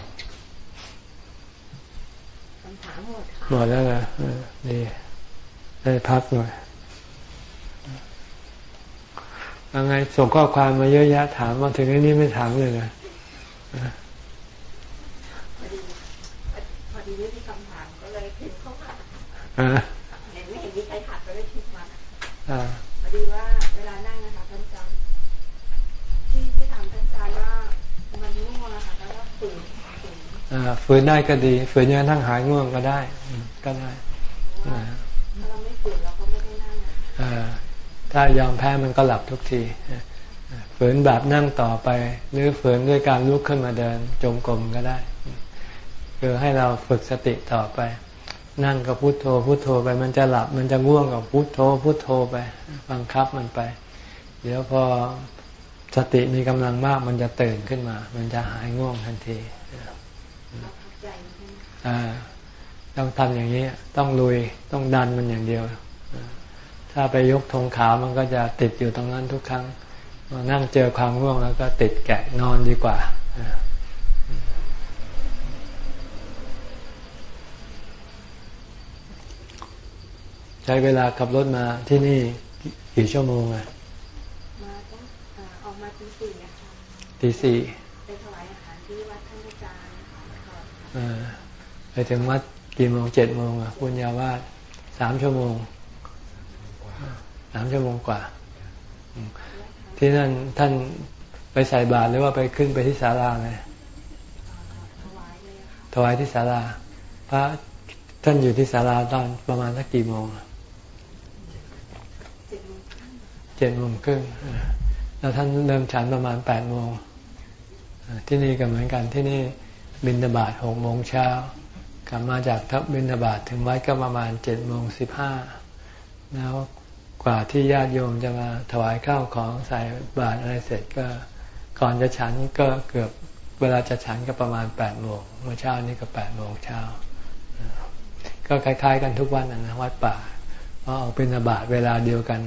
คำถาม หมดค่ะ
หมดแล้วนะดีได้พักหน่อยยังไงส่งข้อความมาเยอะแยะถามมาถึงนี้ไม่ถามเลยนะ
เห็นไม่เห็นมีใครถักก็เลยคิดมาพอดีว่าเวลานั่งนะคะท่านอาจารย์ที่ที่ถามท่านอาจารย์ว่ามันง่วงนะคะแล้วก็ฝืน
ฝืนได้ก็ดี ฝืนยังนั่งหายง่วงก็ได้ ก็ได้
ถ้าเราไม่ฝืนเราก็ไม่ได้นั่ง
ถ้ายอมแพ้มันก็หลับทุกทีฝืนแบบนั่งต่อไป หรือฝืนด้วยการลุกขึ้นมาเดินจงกรมก็ได้คือให้เราฝึกสติต่อไป นั่งกับพุโทโธพุโทโธไป มันจะหลับมันจะง่วงกับพุโทโธพุโทโธไป บังคับมันไป เดี๋ยวพอสติมีกำลังมากมันจะตื่นขึ้นมา มันจะหายง่วงทันที ต้องทำอย่างนี้ ต้องลุยต้องดันมันอย่างเดียว ถ้าไปยกธงขาวมันก็จะติดอยู่ตรงนั้นทุกครั้งนั่งเจอความง่วงแล้วก็ติดแกะนอนดีกว่าใช้เวลาขับรถมาที่นี่กี่ชั่วโมงอะ
มาตั้งออกมาตีสี่อะค่ะ
ตีสี่
ไปถวายอาหารที่วัดท่านอาจารย์
ไปถึงวัด กี่โมงเจ็ดโมงอะพุญญาวาสสามชั่วโมงสามชั่วโมงกว่า ที่นั่นท่านไปใส่บาตรหรือว่าไปขึ้นไปที่ศาลาไงถวายที่ศาลา พระท่านอยู่ที่ศาลาตอนประมาณสักกี่โมงเจ็ดโมงครึ่งแล้วท่านเริ่มฉันประมาณแปดโมงที่นี่ก็เหมือนกันที่นี่บินทบาทหกโมงเช้า กลับมาจากทับบินทบาทถึงวัดก็ประมาณเจ็ดโมงสิบห้าแล้วกว่าที่ญาติโยมจะมาถวายข้าวของใส่บาตรอะไรเสร็จก็ก่อนจะฉันก็เกือบเวลาจะฉันก็ประมาณแปดโมงเมื่อเช้านี้ก็แปดโมงเช้าก็คล้าย ๆ กันทุกวันนะวัดป่าเพราะออกเป็นบาตเวลาเดียวกัน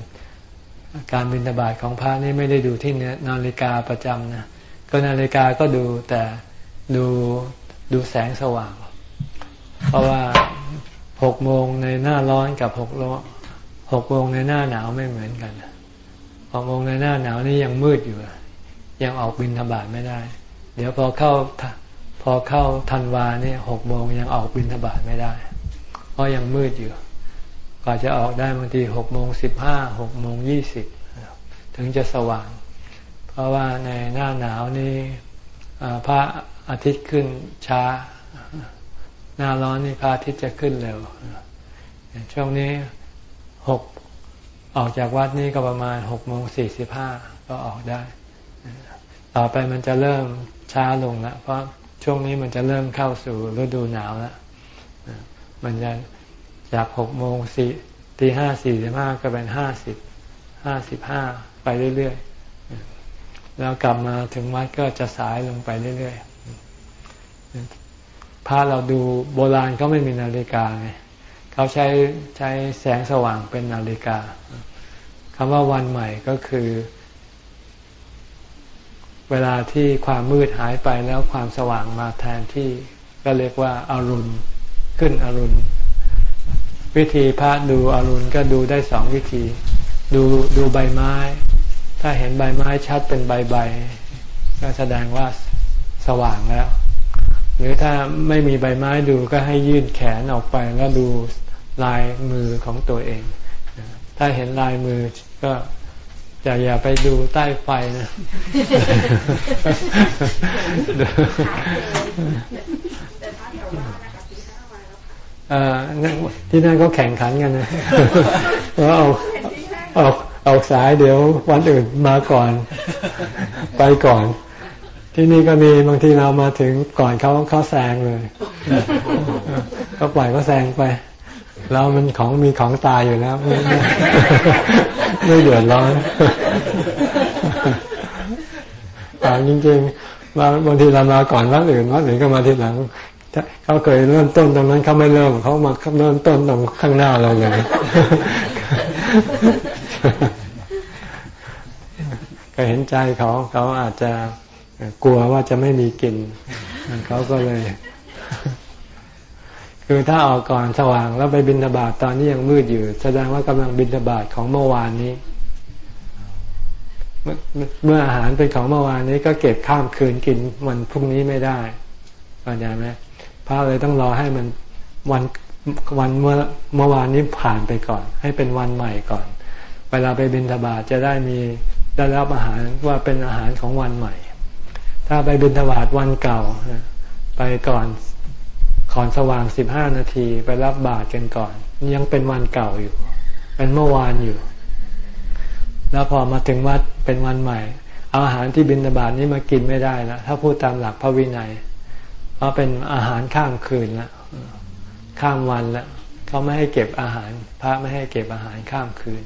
การบินทบาทของพระนี่ไม่ได้ดูที่นาฬิกาประจำนะก็นาฬิกาก็ดูแต่ดูดูแสงสว่าง เพราะว่าหกโมงในหน้าร้อนกับหกโหกโมงในหน้าหนาวไม่เหมือนกันหกโมงในหน้าหนาวนี่ยังมืดอยู่ยังออกบินทบาทไม่ได้ เดี๋ยวพอเข้าพอเข้าธันวาเนี่ยหกโมงยังออกบินทบาทไม่ได้ เพราะยังมืดอยู่กว่าจะออกได้บางทีหกโมงสิบห้าหกโมงยี่สิบถึงจะสว่าง เพราะว่าในหน้าหนาวนี่พระอาทิตย์ขึ้นช้า หน้าร้อนนี่พระอาทิตย์จะขึ้นเร็วช่วงนี้หกออกจากวัดนี่ก็ประมาณหกโมงสี่สิบห้าก็ออกได้ ต่อไปมันจะเริ่มช้าลงล้วเพราะช่วงนี้มันจะเริ่มเข้าสู่ฤดูหนาวแล้วมันจะจากหกโมงสี่ตีห้าสี่สิบห้าก็เป็นห้าสิบห้าสิบห้าไปเรื่อยๆ แล้วกลับมาถึงวัดก็จะสายลงไปเรื่อยๆ พาเราดูโบราณเขาไม่มีนาฬิกาไงเขาใช้ใช้แสงสว่างเป็นนาฬิกาคำว่าวันใหม่ก็คือ เวลาที่ความมืดหายไปแล้วความสว่างมาแทนที่ก็เรียกว่าอารุณขึ้นอรุณ วิธีพระดูอรุณก็ดูได้สองวิธี ดูดูใบไม้ ถ้าเห็นใบไม้ชัดเป็นใบใบก็แสดงว่าสว่างแล้ว หรือถ้าไม่มีใบไม้ดูก็ให้ยื่นแขนออกไปแล้วดูลายมือของตัวเอง ถ้าเห็นลายมือก็จะอย่าไปดูใต้ไฟนะที่นั่นก็แข่งขันกันนะว่าเอาเอาเอาสายเดี๋ยววันอื่นมาก่อน ไปก่อน ที่นี่ก็มีบางทีเรามาถึงก่อนเขาเขาแซงเลย ก็ปล่อยเขาแซงไป เรามันของมีของตายอยู่แล้ว ไม่เดือดร้อนแต่จริงๆว่าบางทีเรามาก่อนวัดอื่นวัดอื่นก็มาทีหลังเขาเคยเริ่มต้นตรงนั้นเขาไม่เริ่มเขามาเริ่มต้นตรงข้างหน้าเราเลยก็เห็นใจเขาเขาอาจจะ กลัวว่าจะไม่มีกินเขาก็เลย คือถ้าออกก่อนสว่างแล้วไปบินทบาทตอนนี้ยังมืดอยู่ แสดงว่ากำลังบินทบาทของเมื่อวานนี้ เมื่ออาหารเป็นของเมื่อวานนี้ก็เก็บข้ามคืนกินวันพรุ่งนี้ไม่ได้เข้าใจไหมพระเลยต้องรอให้มันวันวันเมื่อเมื่อวานนี้ผ่านไปก่อน ให้เป็นวันใหม่ก่อน เวลาไปบิณฑบาตจะได้มีได้รับอาหารว่าเป็นอาหารของวันใหม่ ถ้าไปบิณฑบาตวันเก่า ไปก่อนก่อนสว่างสิบห้านาทีไปรับบาตรกันก่อน ยังเป็นวันเก่าอยู่ เป็นเมื่อวานอยู่ แล้วพอมาถึงวัดเป็นวันใหม่ เอาอาหารที่บิณฑบาตนี้มากินไม่ได้แล้วถ้าพูดตามหลักพระวินัยเพราะเป็นอาหารข้ามคืนล้วข้ามวันล้วเขาไม่ให้เก็บอาหาร พระไม่ให้เก็บอาหารข้ามคืน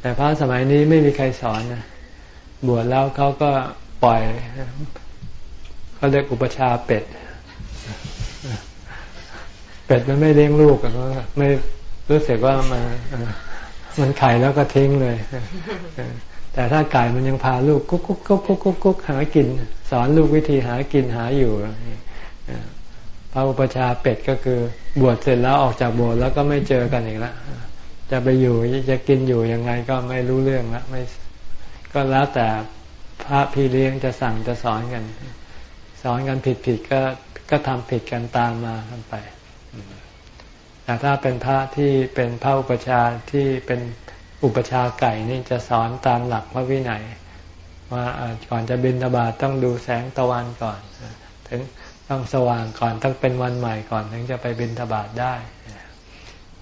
แต่พระสมัยนี้ไม่มีใครสอนนะบวชแล้วเขาก็ ปล่อยเขาเรียกอุปชาเป็ด เป็ดมันไม่เลี้ยงลูกก็ไม่รู้สึกว่ามันมันไข่แล้วก็ทิ้งเลย แต่ถ้าไก่มันยังพาลูกกุ๊กกุ๊กกุ๊กกุ๊กกุ๊กกุ๊กหากิน สอนลูกวิธีหากินหาอยู่พระอุปชาเป็ดก็คือบวชเสร็จแล้วออกจากบวชแล้วก็ไม่เจอกันอีกแล้วจะไปอยู่จะกินอยู่ยังไงก็ไม่รู้เรื่องละไม่ก็แล้วแต่ พระพี่เลี้ยงจะสั่งจะสอนกัน สอนกันผิดผิดก็ก็ทำผิดกันตามมาทำไปแต่ถ้าเป็นพระที่เป็นพระอุปชาที่เป็นอุปชาไก่นี่จะสอนตามหลักพระวินัยว่าก่อนจะบินตบาตต้องดูแสงตะวันก่อน ถึงต้องสว่างก่อนต้องเป็นวันใหม่ก่อน ถึงจะไปบินทบาได้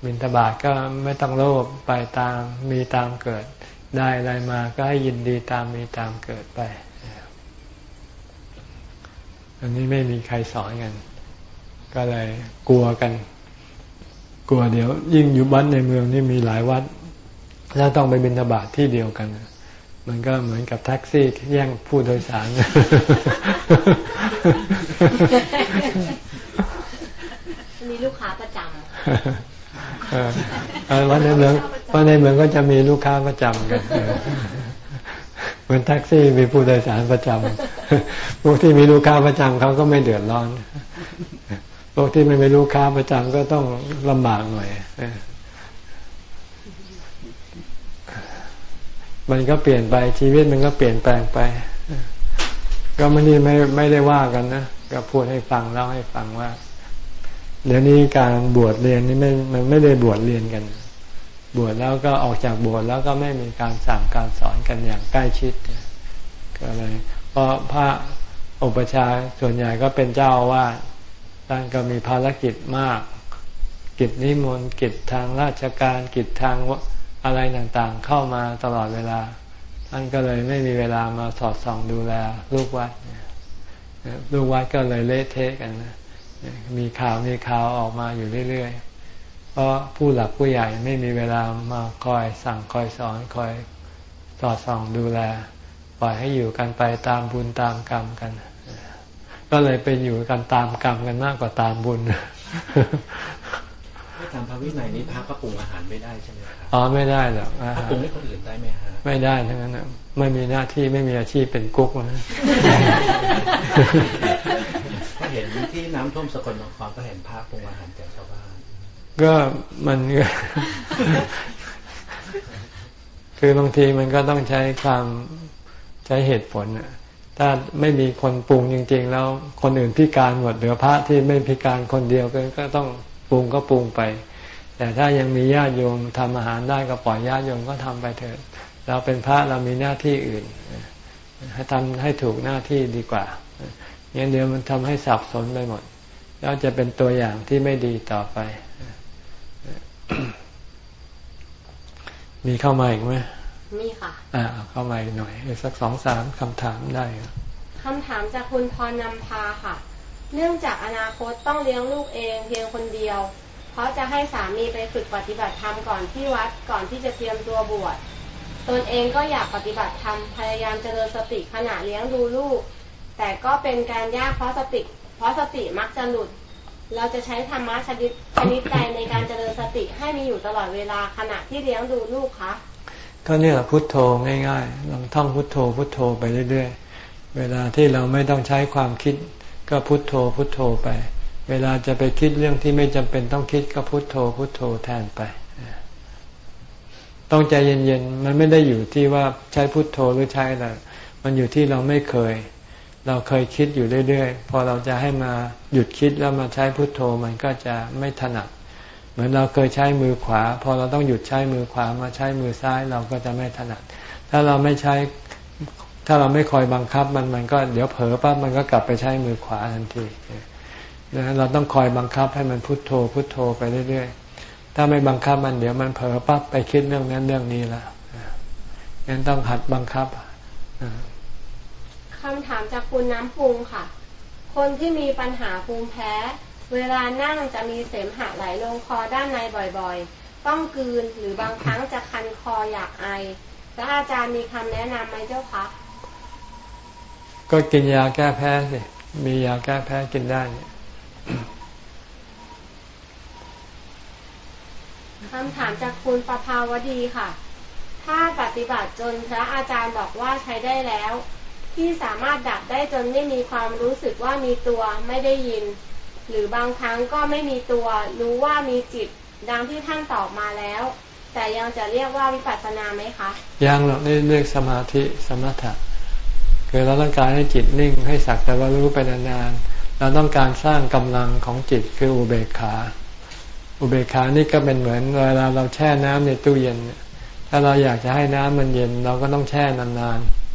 บินทบาก็ไม่ต้องโลภไปตามมีตามเกิด ได้อะไรมาก็ให้ยินดีตามมีตามเกิดไป อันนี้ไม่มีใครสอนกัน ก็เลยกลัวกัน กลัวเดี๋ยว ยิ่งอยู่บ้านในเมืองนี่มีหลายวัด แล้วต้องไปบินทบาทที่เดียวกัน มันก็เหมือนกับแท็กซี่แย่งผู้โดยสาร
มีลูกค้าประจำ
วันในเมืองราะในเมืองก็จะมีลูกค้าประจำกันเหมือนแท็กซี่มีผู้โดยสารประจำพวกที่มีลูกค้าประจำเขาก็ไม่เดือดร้อนพวกที่ไม่มีลูกค้าประจำก็ต้องลำบากหน่อยมันก็เปลี่ยนไปชีวิตมันก็เปลี่ยนแปลงไป ก็ไม่ได้ไม่ไม่ได้ว่ากันนะก็พูดให้ฟังเล่าให้ฟังว่า เดี๋ยวนี้การบวชเรียนนี่ไม่มันไม่ได้บวชเรียนกัน บวชแล้วก็ออกจากบวชแล้วก็ไม่มีการสั่งการสอนกันอย่างใกล้ชิดก็เลยเพราะพระอุปชาส่วนใหญ่ก็เป็นเจ้าว่าท่านก็มีภารกิจมาก กิจนิมนต์กิจทางราชการกิจทางอะไรต่างๆ เข้ามาตลอดเวลา ท่านก็เลยไม่มีเวลามาสอดส่องดูแลลูกวัดลูกวัดก็เลยเละเทะกันนะ มีข่าวมีข่าวออกมาอยู่เรื่อยๆ เพราะผู้หลักผู้ใหญ่ไม่มีเวลามาคอยสั่งคอยสอนคอยสอดส่องดูแล ปล่อยให้อยู่กันไปตามบุญตามกรรมกัน ก็เลยไปอยู่กันตามกรรมกันมากกว่าตามบุญ
ถ้าตามพระวินัยนี้พระก็ปรุงอาหารไม่ได้ใช่ไหมครับ
อ๋อไม่ได้หรอก
ปรุงให้คนอื่นได้ไหมฮะ
ไม่ได้ทั้งนั้นไม่มีหน้าที่ไม่มีอาชีพเป็นกุ๊กนะ
ก็ เห็นที่น้ำท่วมสกลนครก็เห็นภาพปรุงอาหารแจกชาวบ้าน
ก็มันคือบางทีมันก็ต้องใช้ความใช้เหตุผลถ้าไม่มีคนปรุงจริง ๆ แล้วคนอื่นพิการหมดเหลือพระที่ไม่พิการคนเดียวก็ต้องปรุงก็ปรุงไป แต่ถ้ายังมีญาติโยมทำอาหารได้ก็ปล่อยญาติโยมก็ทำไปเถิดเราเป็นพระเรามีหน้าที่อื่นให้ทำให้ถูกหน้าที่ดีกว่า อย่างเดียวมันทำให้สับสนไปหมด แล้วจะเป็นตัวอย่างที่ไม่ดีต่อไป มีเข้ามาอีกไหม
มีค่ะ
อ่า เข้ามาอีกหน่อย สักสองสามคำถามได้
คำถามจากคุณพรนำพาค่ะ เนื่องจากอนาคตต้องเลี้ยงลูกเองเพียงคนเดียว เพราะจะให้สามีไปฝึกปฏิบัติธรรมก่อนที่วัดก่อนที่จะเตรียมตัวบวชตนเองก็อยากปฏิบัติธรรมพยายามเจริญสติขณะเลี้ยงดูลูก แต่ก็เป็นการยากเพราะสติ เพราะสติมักจะหลุด เราจะใช้ธรรมะชนิดชนิดใดในการเจริญสติให้มีอยู่ตลอดเวลาขณะที่เลี้ยงดูลูกคะ
ก็เนี่ยพุทโธง่ายๆลองท่องพุทโธพุทโธไปเรื่อยๆ เวลาที่เราไม่ต้องใช้ความคิด ก็พุทโธพุทโธไป เวลาจะไปคิดเรื่องที่ไม่จำเป็นต้องคิดก็พุทโธพุทโธแทนไป ต้องใจเย็นๆ มันไม่ได้อยู่ที่ว่าใช้พุทโธหรือใช้อะไร มันอยู่ที่เราไม่เคย เราเคยคิดอยู่เรื่อยๆ พอเราจะให้มาหยุดคิดแล้วมาใช้พุทโธมันก็จะไม่ถนัด เหมือนเราเคยใช้มือขวา พอเราต้องหยุดใช้มือขวามาใช้มือซ้ายเราก็จะไม่ถนัด ถ้าเราไม่ใช้ ถ้าเราไม่คอยบังคับมันมันก็เดี๋ยวเผลอปั๊บมันก็กลับไปใช้มือขวาทันทีนะเราต้องคอยบังคับให้มันพุทโธพุทโธไปเรื่อยๆ ถ้าไม่บังคับมันเดี๋ยวมันเผลอปั๊บไปคิดเรื่องนั้นเรื่องนี้ละงั้นต้องหัดบังคับ
คำถามจากคุณน้ำปุงค่ะ คนที่มีปัญหาภูมิแพ้ เวลานั่งจะมีเสมหะไหลลงคอด้านในบ่อยๆ ต้องกืนหรือบางครั้งจะคันคออยากไอพระอาจารย์มีคำแนะนำไหมเจ้าคะ
ก็กินยาแก้แพ้สิมียาแก้แพ้กินได้
คำถามจากคุณประภาวดีค่ะ ถ้าปฏิบัติจนพระอาจารย์บอกว่าใช้ได้แล้ว ที่สามารถดับได้จนไม่มีความรู้สึกว่ามีตัวไม่ได้ยิน หรือบางครั้งก็ไม่มีตัวรู้ว่ามีจิตดังที่ท่านตอบมาแล้ว แต่ยังจะเรียกว่าวิปัสสนาไหมคะ
ยังหรอกนี่เรียกสมาธิสมถะคือเราต้องการให้จิตนิ่งให้สักแต่ว่ารู้ไปนานๆเราต้องการสร้างกำลังของจิตคืออุเบกขา อุเบกขานี่ก็เป็นเหมือนเวลาเราแช่น้ำในตู้เย็น ถ้าเราอยากจะให้น้ำมันเย็น เราก็ต้องแช่นานๆ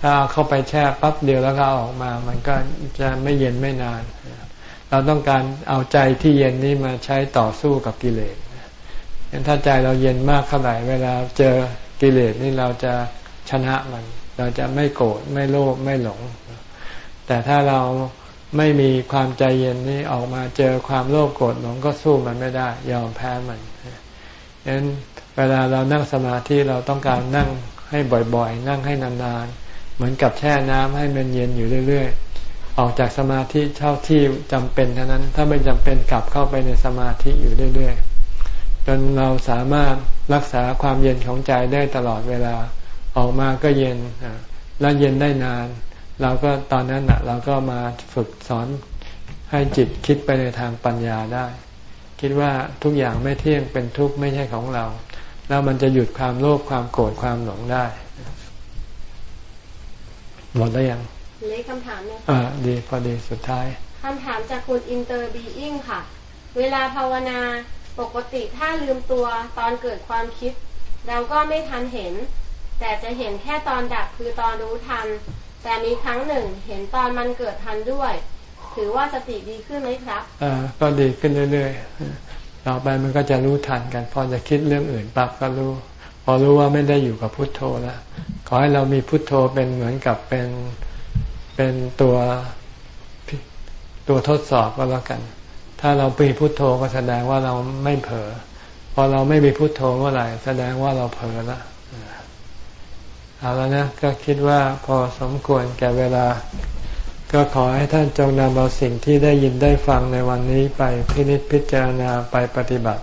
ถ้าเข้าไปแช่ปั๊บเดียวแล้วก็ออกมา มันก็จะไม่เย็นไม่นาน เราต้องการเอาใจที่เย็นนี้มาใช้ต่อสู้กับกิเลสงั้นถ้าใจเราเย็นมากเท่าไหร่เวลาเจอกิเลสนี่เราจะชนะมัน เราจะไม่โกรธไม่โลภไม่หลง แต่ถ้าเราไม่มีความใจเย็นนี่ออกมาเจอความโลภโกรธหลงก็สู้มันไม่ได้ ยอมแพ้มันฉะนั้นเวลาเรานั่งสมาธิเราต้องการนั่งให้บ่อยๆ นั่งให้นานๆ เหมือนกับแช่น้ำให้มันเย็นอยู่เรื่อยๆ ออกจากสมาธิเท่าที่จำเป็นเท่านั้น ถ้าไม่จำเป็นกลับเข้าไปในสมาธิอยู่เรื่อยๆ จนเราสามารถรักษาความเย็นของใจได้ตลอดเวลา ออกมาก็เย็น แล้วเย็นได้นาน เราก็ตอนนั้นนะเราก็มาฝึกสอนให้จิตคิดไปในทางปัญญาได้ คิดว่าทุกอย่างไม่เที่ยงเป็นทุกข์ไม่ใช่ของเรา แล้วมันจะหยุดความโลภความโกรธความหลงได้ หมดแล้วยัง
เล็กคำถามเนี่ย
อ่าดีพอดีสุดท้าย
คำถามจากคุณอินเตอร์บีอิงค่ะ เวลาภาวนาปกติถ้าลืมตัวตอนเกิดความคิด เราก็ไม่ทันเห็น แต่จะเห็นแค่ตอนดับคือตอนรู้ทัน แต่มีครั้งหนึ่งเห็นตอนมันเกิดทันด้วย ถือว่าสติดีขึ้นไหมครับ
อ่าก็ดีขึ้นเรื่อยๆต่อไปมันก็จะรู้ทันกัน พอจะคิดเรื่องอื่นปั๊บก็รู้ พอรู้ว่าไม่ได้อยู่กับพุทโธแล้วขอให้เรามีพุทโธเป็นเหมือนกับเป็นเป็นตัวตัวทดสอบก็แล้วกัน ถ้าเราปีพุทโธก็แสดงว่าเราไม่เผลอพอเราไม่มีพุทโธเมื่อไหร่แสดงว่าเราเผลอละเอาแล้วนะก็คิดว่าพอสมควรแก่เวลา ก็ขอให้ท่านจงนำเอาสิ่งที่ได้ยินได้ฟังในวันนี้ไปพินิจพิจารณาไปปฏิบัติ